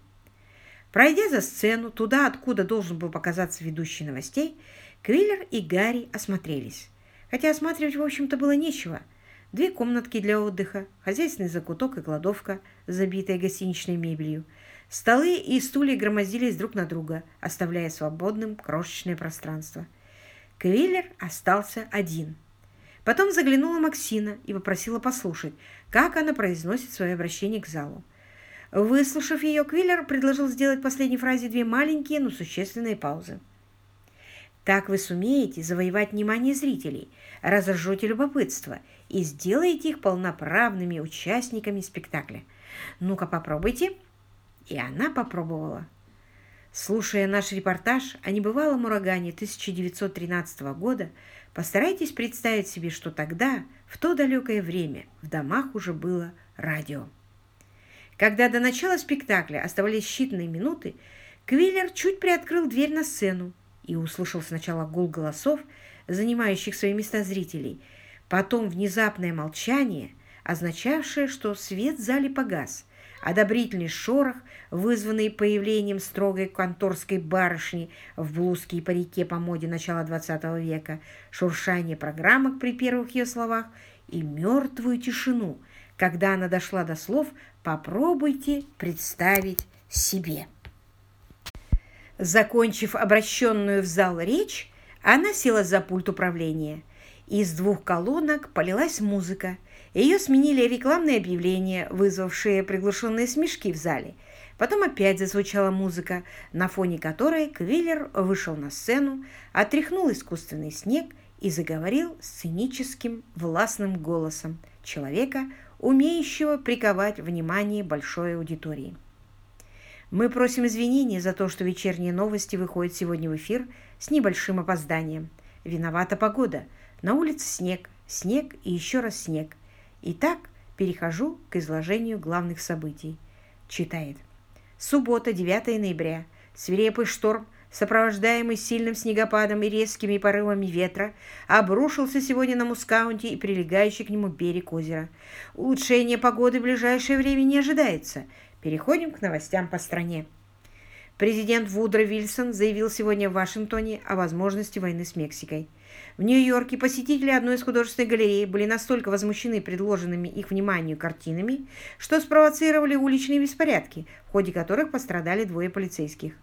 Пройдя за сцену, туда, откуда должен был показаться ведущий новостей, Квиллер и Гарри осмотрелись. Хотя осматривать, в общем-то, было нечего. Две комнатки для отдыха, хозяйственный закуток и кладовка, забитая гостиничной мебелью. Столы и стулья громоздились друг на друга, оставляя свободным крошечное пространство. Квиллер остался один. Потом заглянула Максина и попросила послушать, как она произносит свое обращение к залу. Выслушав ее, Квиллер предложил сделать в последней фразе две маленькие, но существенные паузы. Так вы сумеете завоевать внимание зрителей, разожжете любопытство и сделаете их полноправными участниками спектакля. Ну-ка попробуйте. И она попробовала. Слушая наш репортаж о небывалом урагане 1913 года, постарайтесь представить себе, что тогда, в то далекое время, в домах уже было радио. Когда до начала спектакля оставались считанные минуты, Квиллер чуть приоткрыл дверь на сцену и услышал сначала гул голосов, занимающих свои места зрителей, потом внезапное молчание, означавшее, что свет в зале погас, одобрительный шорох, вызванный появлением строгой конторской барышни в блузке и парике по моде начала XX века, шуршание программок при первых ее словах и мертвую тишину, когда она дошла до слов «попробуйте представить себе». Закончив обращенную в зал речь, она села за пульт управления. Из двух колонок полилась музыка. Ее сменили рекламные объявления, вызвавшие приглушенные смешки в зале. Потом опять зазвучала музыка, на фоне которой Квиллер вышел на сцену, отряхнул искусственный снег и заговорил сценическим властным голосом человека, умеющего приковать внимание большой аудитории. Мы просим извинения за то, что вечерние новости выходят сегодня в эфир с небольшим опозданием. Виновата погода. На улице снег, снег и еще раз снег. Итак, перехожу к изложению главных событий. Читает. Суббота, 9 ноября. Свирепый шторм, сопровождаемый сильным снегопадом и резкими порывами ветра, обрушился сегодня на Мускаунте и прилегающий к нему берег озера. Улучшение погоды в ближайшее время не ожидается. Переходим к новостям по стране. Президент Вудро Вильсон заявил сегодня в Вашингтоне о возможности войны с Мексикой. В Нью-Йорке посетители одной из художественных галерей были настолько возмущены предложенными их вниманию картинами, что спровоцировали уличные беспорядки, в ходе которых пострадали двое полицейских.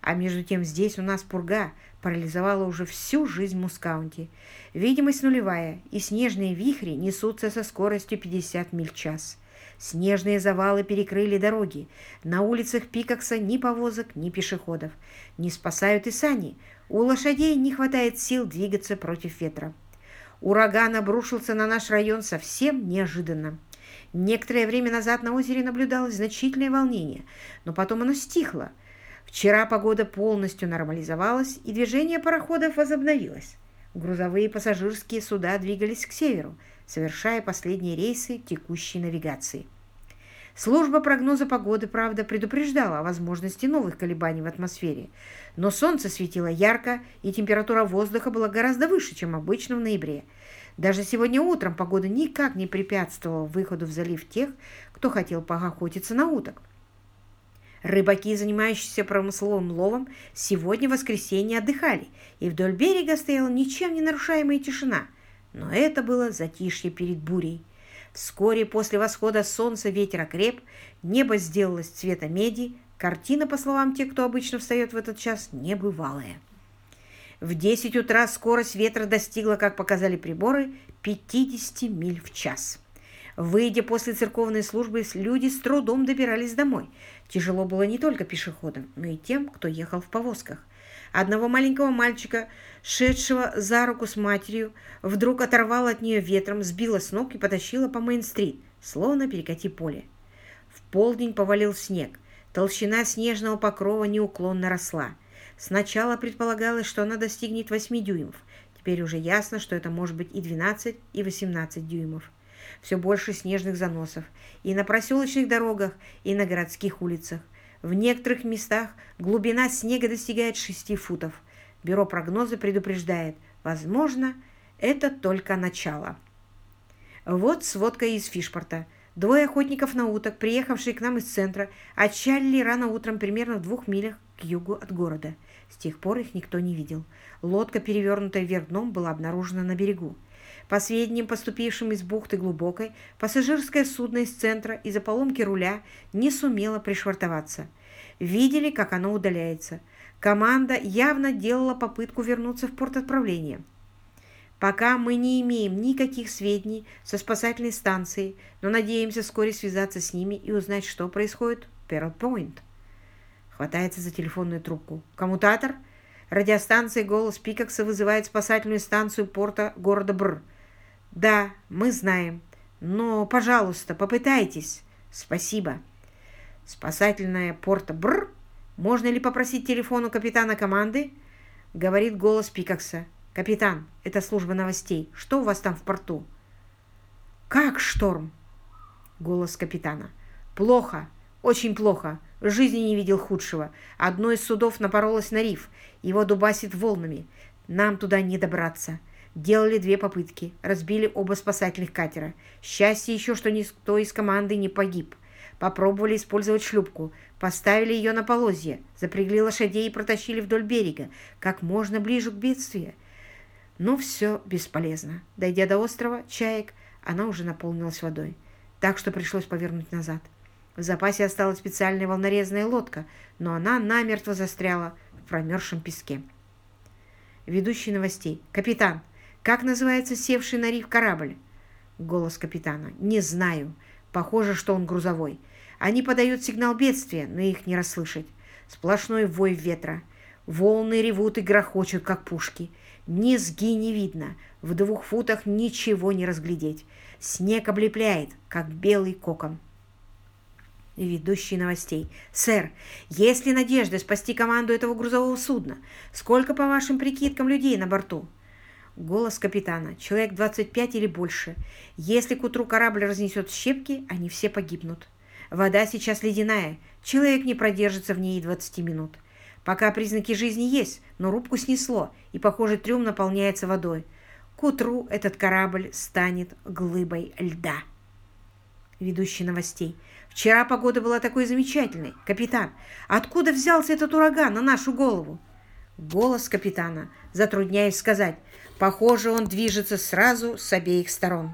А между тем здесь у нас пурга парализовала уже всю жизнь Мускаунти. Видимость нулевая, и снежные вихри несутся со скоростью 50 миль в час. Снежные завалы перекрыли дороги. На улицах Пикакса ни повозок, ни пешеходов. Не спасают и сани. У лошадей не хватает сил двигаться против ветра. Ураган обрушился на наш район совсем неожиданно. Некоторое время назад на озере наблюдалось значительное волнение, но потом оно стихло. Вчера погода полностью нормализовалась, и движение пароходов возобновилось. Грузовые и пассажирские суда двигались к северу, совершая последние рейсы текущей навигации. Служба прогноза погоды, правда, предупреждала о возможности новых колебаний в атмосфере, но солнце светило ярко, и температура воздуха была гораздо выше, чем обычно в ноябре. Даже сегодня утром погода никак не препятствовала выходу в залив тех, кто хотел поохотиться на уток. Рыбаки, занимающиеся промысловым ловом, сегодня в воскресенье отдыхали, и вдоль берега стояла ничем не нарушаемая тишина – но это было затишье перед бурей. Вскоре после восхода солнца ветер окреп, небо сделалось цвета меди, картина, по словам тех, кто обычно встает в этот час, небывалая. В 10 утра скорость ветра достигла, как показали приборы, 50 миль в час. Выйдя после церковной службы, люди с трудом добирались домой. Тяжело было не только пешеходам, но и тем, кто ехал в повозках. Одного маленького мальчика, шедшего за руку с матерью, вдруг оторвало от нее ветром, сбило с ног и потащило по Мейн-стрит, словно перекати поле. В полдень повалил снег. Толщина снежного покрова неуклонно росла. Сначала предполагалось, что она достигнет 8 дюймов. Теперь уже ясно, что это может быть и 12, и 18 дюймов. Все больше снежных заносов. И на проселочных дорогах, и на городских улицах. В некоторых местах глубина снега достигает 6 футов. Бюро прогноза предупреждает, возможно, это только начало. Вот сводка из Фишпорта. Двое охотников на уток, приехавшие к нам из центра, отчалили рано утром примерно в двух милях к югу от города. С тех пор их никто не видел. Лодка, перевернутая вверх дном, была обнаружена на берегу. По сведениям, поступившим из бухты глубокой, пассажирское судно из центра из-за поломки руля не сумело пришвартоваться. Видели, как оно удаляется. Команда явно делала попытку вернуться в порт отправления. Пока мы не имеем никаких сведений со спасательной станцией, но надеемся вскоре связаться с ними и узнать, что происходит в Перл-Пойнт. Хватается за телефонную трубку. Коммутатор? Радиостанция «Голос Пикакса» вызывает спасательную станцию порта города Бр. Да, мы знаем. Но, пожалуйста, попытайтесь. Спасибо. Спасательная порта Бр? Можно ли попросить телефон у капитана команды? Говорит голос Пикакса. «Капитан, это служба новостей. Что у вас там в порту?» «Как шторм?» Голос капитана. «Плохо, очень плохо. В жизни не видел худшего. Одно из судов напоролось на риф. Его дубасит волнами. Нам туда не добраться. Делали две попытки. Разбили оба спасательных катера. Счастье еще, что никто из команды не погиб. Попробовали использовать шлюпку. Поставили ее на полозье. Запрягли лошадей и протащили вдоль берега. Как можно ближе к бедствию. Но все бесполезно. Дойдя до острова, чаек, она уже наполнилась водой. Так что пришлось повернуть назад. В запасе осталась специальная волнорезная лодка, но она намертво застряла в промерзшем песке. Ведущий новостей. «Капитан, как называется севший на риф корабль?» Голос капитана. «Не знаю. Похоже, что он грузовой. Они подают сигнал бедствия, но их не расслышать. Сплошной вой ветра. Волны ревут и грохочут, как пушки. Низги не видно, в двух футах ничего не разглядеть. Снег облепляет, как белый кокон. Ведущий новостей. «Сэр, есть ли надежда спасти команду этого грузового судна? Сколько, по вашим прикидкам, людей на борту?» Голос капитана. «Человек 25 или больше. Если к утру корабль разнесет щепки, они все погибнут. Вода сейчас ледяная. Человек не продержится в ней 20 минут. Пока признаки жизни есть, но рубку снесло, и, похоже, трюм наполняется водой. К утру этот корабль станет глыбой льда. Ведущий новостей. Вчера погода была такой замечательной. Капитан, откуда взялся этот ураган на нашу голову? Голос капитана, затрудняясь сказать. Похоже, он движется сразу с обеих сторон.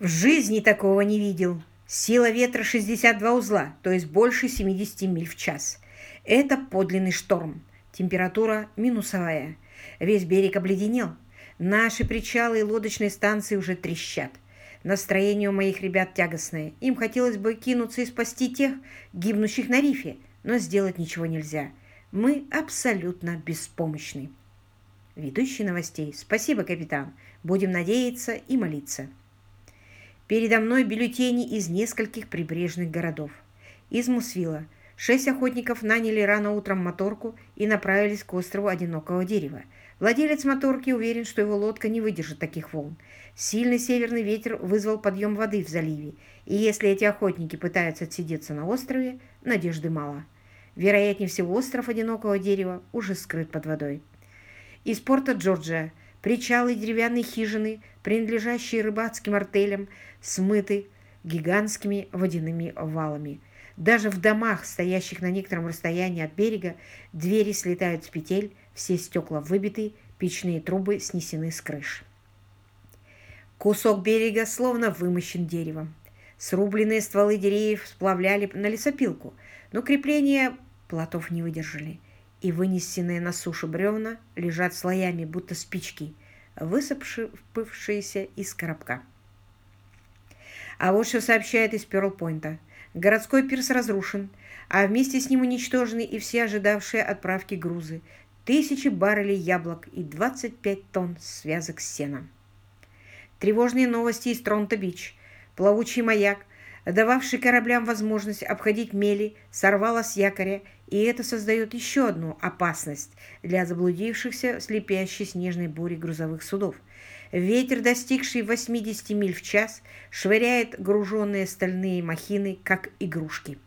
В жизни такого не видел. Сила ветра 62 узла, то есть больше 70 миль в час. Это подлинный шторм. Температура минусовая. Весь берег обледенел. Наши причалы и лодочные станции уже трещат. Настроение у моих ребят тягостное. Им хотелось бы кинуться и спасти тех, гибнущих на рифе, но сделать ничего нельзя. Мы абсолютно беспомощны. Ведущий новостей. Спасибо, капитан. Будем надеяться и молиться. Передо мной бюллетени из нескольких прибрежных городов. Из Мусвила – Шесть охотников наняли рано утром моторку и направились к острову Одинокого дерева. Владелец моторки уверен, что его лодка не выдержит таких волн. Сильный северный ветер вызвал подъем воды в заливе, и если эти охотники пытаются отсидеться на острове, надежды мало. Вероятнее всего, остров Одинокого дерева уже скрыт под водой. Из порта Джорджия причалы и деревянные хижины, принадлежащие рыбацким артелям, смыты гигантскими водяными валами – даже в домах, стоящих на некотором расстоянии от берега, двери слетают с петель, все стекла выбиты, печные трубы снесены с крыш. Кусок берега словно вымощен деревом. Срубленные стволы деревьев сплавляли на лесопилку, но крепления плотов не выдержали, и вынесенные на сушу бревна лежат слоями, будто спички, высыпавшиеся из коробка. А вот что сообщает из Перлпойнта. Городской пирс разрушен, а вместе с ним уничтожены и все ожидавшие отправки грузы. Тысячи баррелей яблок и 25 тонн связок сена. Тревожные новости из Тронто-Бич. Плавучий маяк, дававший кораблям возможность обходить мели, сорвало с якоря, и это создает еще одну опасность для заблудившихся в слепящей снежной буре грузовых судов. Ветер, достигший 80 миль в час, швыряет груженные стальные махины, как игрушки.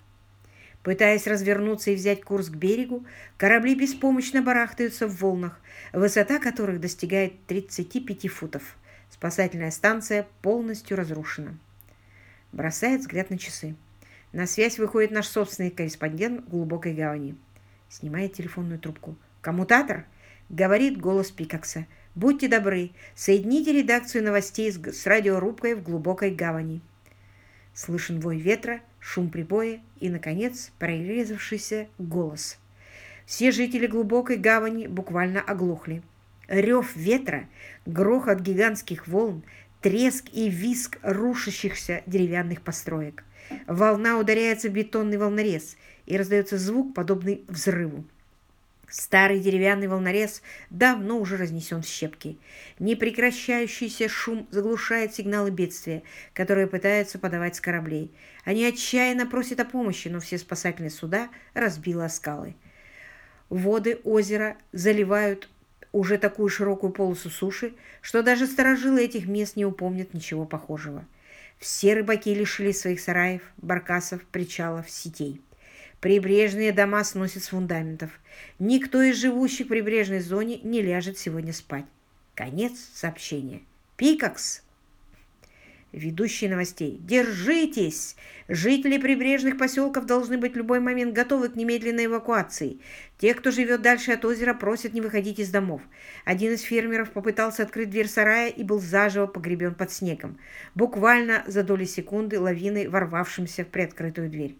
Пытаясь развернуться и взять курс к берегу, корабли беспомощно барахтаются в волнах, высота которых достигает 35 футов. Спасательная станция полностью разрушена. Бросает взгляд на часы. На связь выходит наш собственный корреспондент глубокой гавани. Снимает телефонную трубку. «Коммутатор?» — говорит голос Пикакса. «Будьте добры, соедините редакцию новостей с радиорубкой в глубокой гавани». Слышен вой ветра, шум прибоя и, наконец, прорезавшийся голос. Все жители глубокой гавани буквально оглохли. Рев ветра, грохот гигантских волн, треск и визг рушащихся деревянных построек. Волна ударяется в бетонный волнорез, и раздается звук, подобный взрыву. Старый деревянный волнорез давно уже разнесен в щепки. Непрекращающийся шум заглушает сигналы бедствия, которые пытаются подавать с кораблей. Они отчаянно просят о помощи, но все спасательные суда разбило скалы. Воды озера заливают уже такую широкую полосу суши, что даже сторожилы этих мест не упомнят ничего похожего. Все рыбаки лишились своих сараев, баркасов, причалов, сетей. Прибрежные дома сносят с фундаментов. Никто из живущих в прибрежной зоне не ляжет сегодня спать. Конец сообщения. Пикакс! Ведущий новостей. Держитесь! Жители прибрежных поселков должны быть в любой момент готовы к немедленной эвакуации. Те, кто живет дальше от озера, просят не выходить из домов. Один из фермеров попытался открыть дверь сарая и был заживо погребен под снегом, буквально за доли секунды лавиной ворвавшимся в приоткрытую дверь.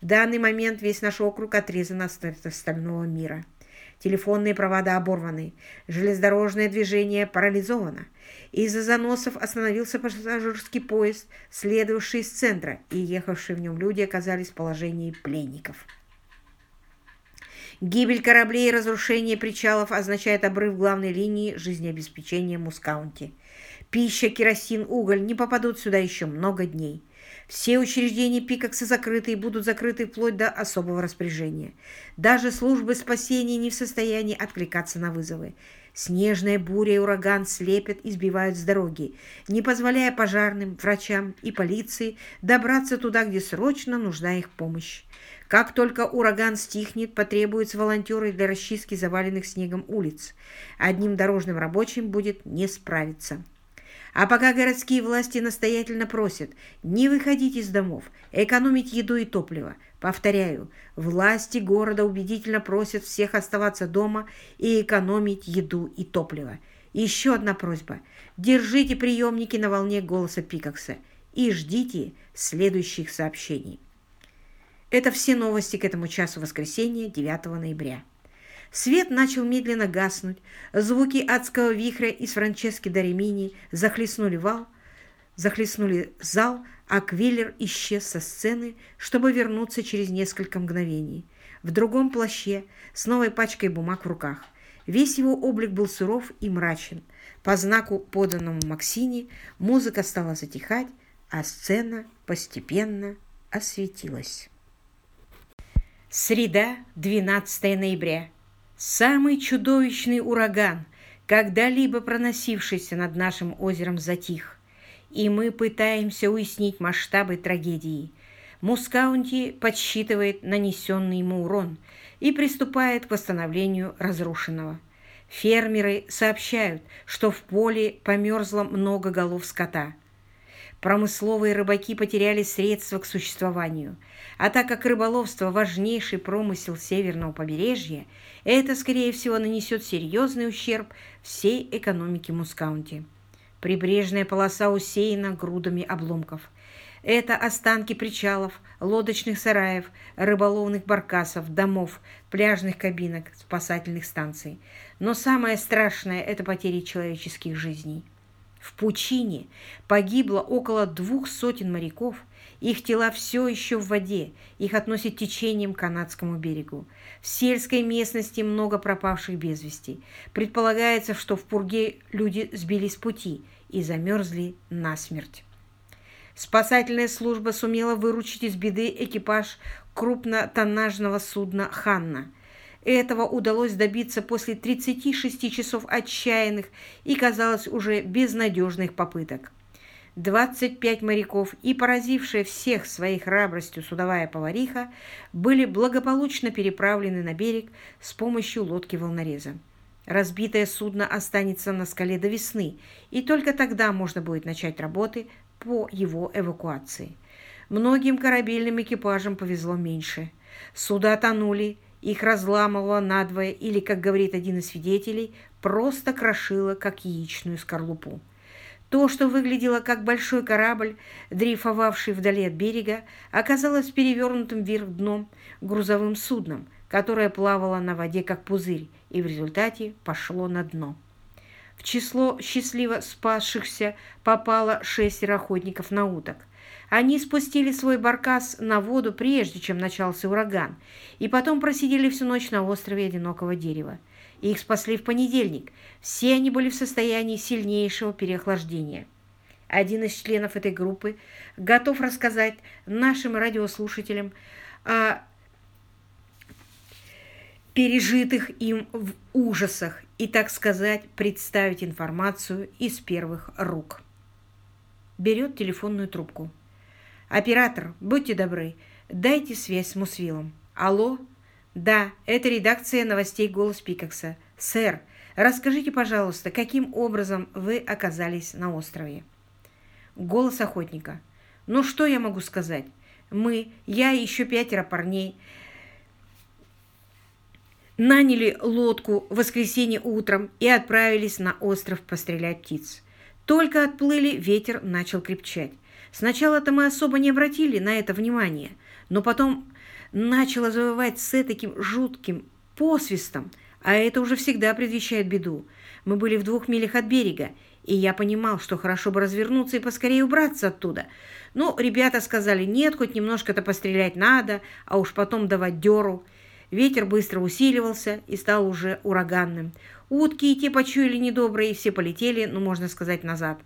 В данный момент весь наш округ отрезан от остального мира. Телефонные провода оборваны, железнодорожное движение парализовано. Из-за заносов остановился пассажирский поезд, следовавший из центра, и ехавшие в нем люди оказались в положении пленников. Гибель кораблей и разрушение причалов означает обрыв главной линии жизнеобеспечения Мускаунти. Пища, керосин, уголь не попадут сюда еще много дней. Все учреждения Пикакса закрыты и будут закрыты вплоть до особого распоряжения. Даже службы спасения не в состоянии откликаться на вызовы. Снежная буря и ураган слепят и сбивают с дороги, не позволяя пожарным, врачам и полиции добраться туда, где срочно нужна их помощь. Как только ураган стихнет, потребуются волонтеры для расчистки заваленных снегом улиц. Одним дорожным рабочим будет не справиться. А пока городские власти настоятельно просят не выходить из домов, экономить еду и топливо, повторяю, власти города убедительно просят всех оставаться дома и экономить еду и топливо. еще одна просьба. Держите приемники на волне голоса Пикакса и ждите следующих сообщений. Это все новости к этому часу воскресенья, 9 ноября. Свет начал медленно гаснуть, звуки адского вихря из Франчески до Ремини захлестнули вал, захлестнули зал, а Квиллер исчез со сцены, чтобы вернуться через несколько мгновений. В другом плаще, с новой пачкой бумаг в руках. Весь его облик был суров и мрачен. По знаку, поданному Максине, музыка стала затихать, а сцена постепенно осветилась. Среда, 12 ноября. Самый чудовищный ураган, когда-либо проносившийся над нашим озером, затих, и мы пытаемся уяснить масштабы трагедии. Мускаунти подсчитывает нанесенный ему урон и приступает к восстановлению разрушенного. Фермеры сообщают, что в поле померзло много голов скота. Промысловые рыбаки потеряли средства к существованию, а так как рыболовство – важнейший промысел северного побережья – это, скорее всего, нанесет серьезный ущерб всей экономике Мускаунти. Прибрежная полоса усеяна грудами обломков. Это останки причалов, лодочных сараев, рыболовных баркасов, домов, пляжных кабинок, спасательных станций. Но самое страшное – это потери человеческих жизней. В пучине погибло около двух сотен моряков, их тела все еще в воде, их относят течением к канадскому берегу. В сельской местности много пропавших без вести. Предполагается, что в Пурге люди сбились с пути и замерзли насмерть. Спасательная служба сумела выручить из беды экипаж крупнотоннажного судна «Ханна». Этого удалось добиться после 36 часов отчаянных и, казалось, уже безнадежных попыток. 25 моряков и поразившая всех своей храбростью судовая повариха были благополучно переправлены на берег с помощью лодки-волнореза. Разбитое судно останется на скале до весны, и только тогда можно будет начать работы по его эвакуации. Многим корабельным экипажам повезло меньше. Суда тонули, их разламывало надвое или, как говорит один из свидетелей, просто крошило, как яичную скорлупу. То, что выглядело как большой корабль, дрейфовавший вдали от берега, оказалось перевернутым вверх дном грузовым судном, которое плавало на воде как пузырь и в результате пошло на дно. В число счастливо спасшихся попало шестеро охотников на уток. Они спустили свой баркас на воду, прежде чем начался ураган, и потом просидели всю ночь на острове одинокого дерева. Их спасли в понедельник. Все они были в состоянии сильнейшего переохлаждения. Один из членов этой группы готов рассказать нашим радиослушателям о пережитых им в ужасах и, так сказать, представить информацию из первых рук. Берет телефонную трубку. «Оператор, будьте добры, дайте связь с Мусвилом. Алло?» «Да, это редакция новостей «Голос Пикакса». Сэр, расскажите, пожалуйста, каким образом вы оказались на острове?» Голос охотника. «Ну, что я могу сказать? Мы, я и еще пятеро парней, наняли лодку в воскресенье утром и отправились на остров пострелять птиц. Только отплыли, ветер начал крепчать. Сначала-то мы особо не обратили на это внимание, но потом начало завывать с таким жутким посвистом, а это уже всегда предвещает беду. Мы были в двух милях от берега, и я понимал, что хорошо бы развернуться и поскорее убраться оттуда. Но ребята сказали, нет, хоть немножко-то пострелять надо, а уж потом давать дёру. Ветер быстро усиливался и стал уже ураганным. Утки и те почуяли недобрые, и все полетели, ну, можно сказать, назад.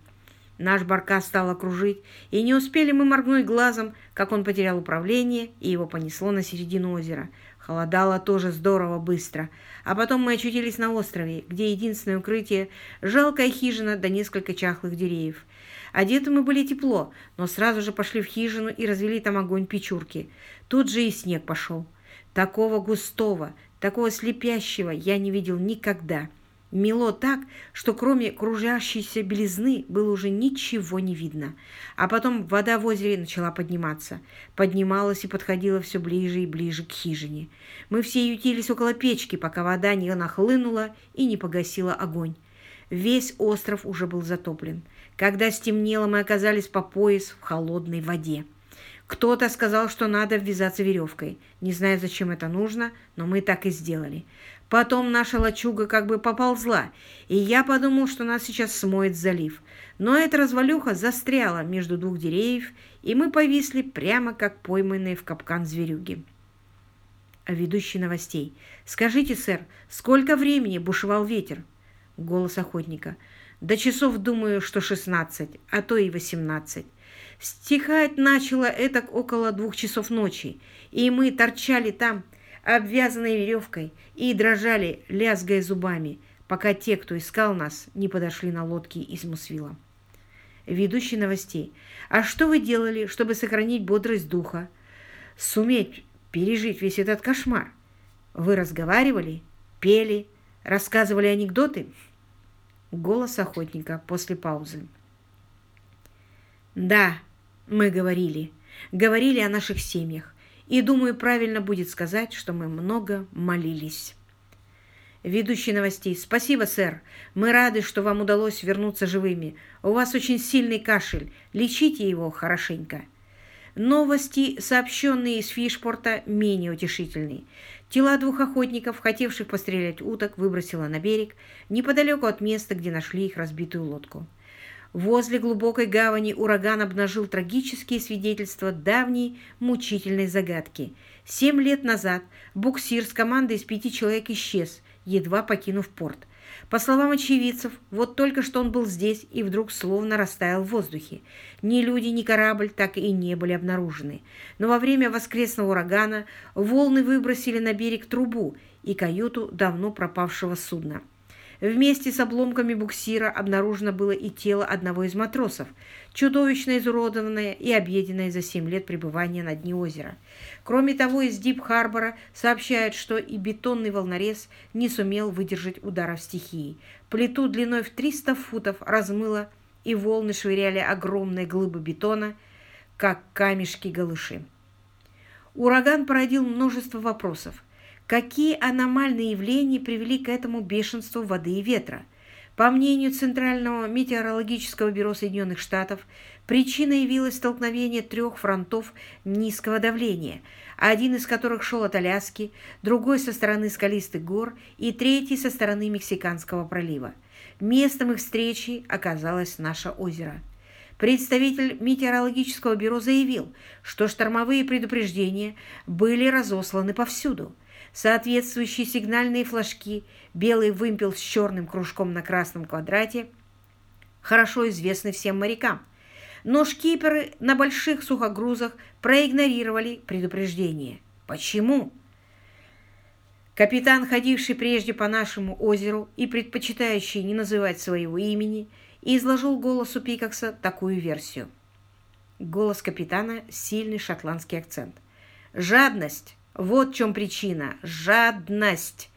Наш баркас стал окружить, и не успели мы моргнуть глазом, как он потерял управление, и его понесло на середину озера. Холодало тоже здорово быстро. А потом мы очутились на острове, где единственное укрытие – жалкая хижина да несколько чахлых деревьев. Одеты мы были тепло, но сразу же пошли в хижину и развели там огонь печурки. Тут же и снег пошел. Такого густого, такого слепящего я не видел никогда – Мело так, что кроме кружащейся белизны было уже ничего не видно. А потом вода в озере начала подниматься. Поднималась и подходила все ближе и ближе к хижине. Мы все ютились около печки, пока вода не нахлынула и не погасила огонь. Весь остров уже был затоплен. Когда стемнело, мы оказались по пояс в холодной воде. Кто-то сказал, что надо ввязаться веревкой. Не знаю, зачем это нужно, но мы так и сделали. Потом наша лачуга как бы поползла, и я подумал, что нас сейчас смоет залив. Но эта развалюха застряла между двух деревьев, и мы повисли прямо как пойманные в капкан зверюги. А ведущий новостей. «Скажите, сэр, сколько времени бушевал ветер?» Голос охотника. «До часов, думаю, что шестнадцать, а то и восемнадцать. Стихать начало это около двух часов ночи, и мы торчали там, обвязанные веревкой, и дрожали, лязгая зубами, пока те, кто искал нас, не подошли на лодке из Мусвила. Ведущий новостей. А что вы делали, чтобы сохранить бодрость духа? Суметь пережить весь этот кошмар? Вы разговаривали, пели, рассказывали анекдоты? Голос охотника после паузы. Да, мы говорили. Говорили о наших семьях. И, думаю, правильно будет сказать, что мы много молились. Ведущий новостей. Спасибо, сэр. Мы рады, что вам удалось вернуться живыми. У вас очень сильный кашель. Лечите его хорошенько. Новости, сообщенные из Фишпорта, менее утешительные. Тела двух охотников, хотевших пострелять уток, выбросило на берег, неподалеку от места, где нашли их разбитую лодку. Возле глубокой гавани ураган обнажил трагические свидетельства давней мучительной загадки. Семь лет назад буксир с командой из пяти человек исчез, едва покинув порт. По словам очевидцев, вот только что он был здесь и вдруг словно растаял в воздухе. Ни люди, ни корабль так и не были обнаружены. Но во время воскресного урагана волны выбросили на берег трубу и каюту давно пропавшего судна. Вместе с обломками буксира обнаружено было и тело одного из матросов, чудовищно изуродованное и объеденное за семь лет пребывания на дне озера. Кроме того, из Дип-Харбора сообщают, что и бетонный волнорез не сумел выдержать ударов стихии. Плиту длиной в 300 футов размыло, и волны швыряли огромные глыбы бетона, как камешки-галыши. Ураган породил множество вопросов. Какие аномальные явления привели к этому бешенству воды и ветра? По мнению Центрального метеорологического бюро Соединенных Штатов, причиной явилось столкновение трех фронтов низкого давления, один из которых шел от Аляски, другой со стороны скалистых гор и третий со стороны Мексиканского пролива. Местом их встречи оказалось наше озеро. Представитель метеорологического бюро заявил, что штормовые предупреждения были разосланы повсюду. Соответствующие сигнальные флажки, белый вымпел с черным кружком на красном квадрате, хорошо известны всем морякам. Но шкиперы на больших сухогрузах проигнорировали предупреждение. Почему? Капитан, ходивший прежде по нашему озеру и предпочитающий не называть своего имени, изложил голосу Пикакса такую версию. Голос капитана – сильный шотландский акцент. «Жадность вот в чем причина. Жадность.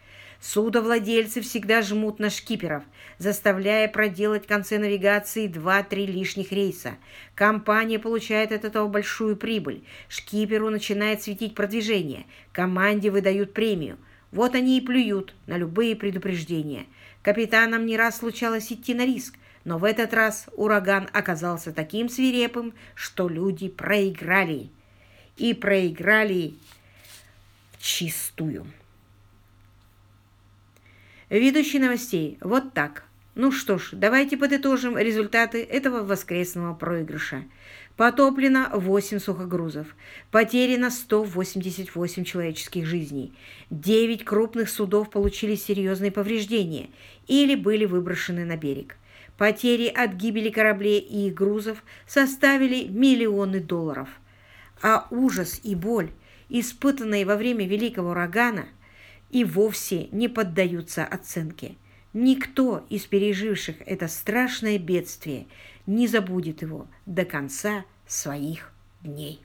Судовладельцы всегда жмут на шкиперов, заставляя проделать в конце навигации 2-3 лишних рейса. Компания получает от этого большую прибыль. Шкиперу начинает светить продвижение. Команде выдают премию. Вот они и плюют на любые предупреждения. Капитанам не раз случалось идти на риск, но в этот раз ураган оказался таким свирепым, что люди проиграли. И проиграли чистую. Ведущий новостей. Вот так. Ну что ж, давайте подытожим результаты этого воскресного проигрыша. Потоплено 8 сухогрузов. Потеряно 188 человеческих жизней. 9 крупных судов получили серьезные повреждения или были выброшены на берег. Потери от гибели кораблей и их грузов составили миллионы долларов. А ужас и боль – испытанные во время Великого урагана, и вовсе не поддаются оценке. Никто из переживших это страшное бедствие не забудет его до конца своих дней.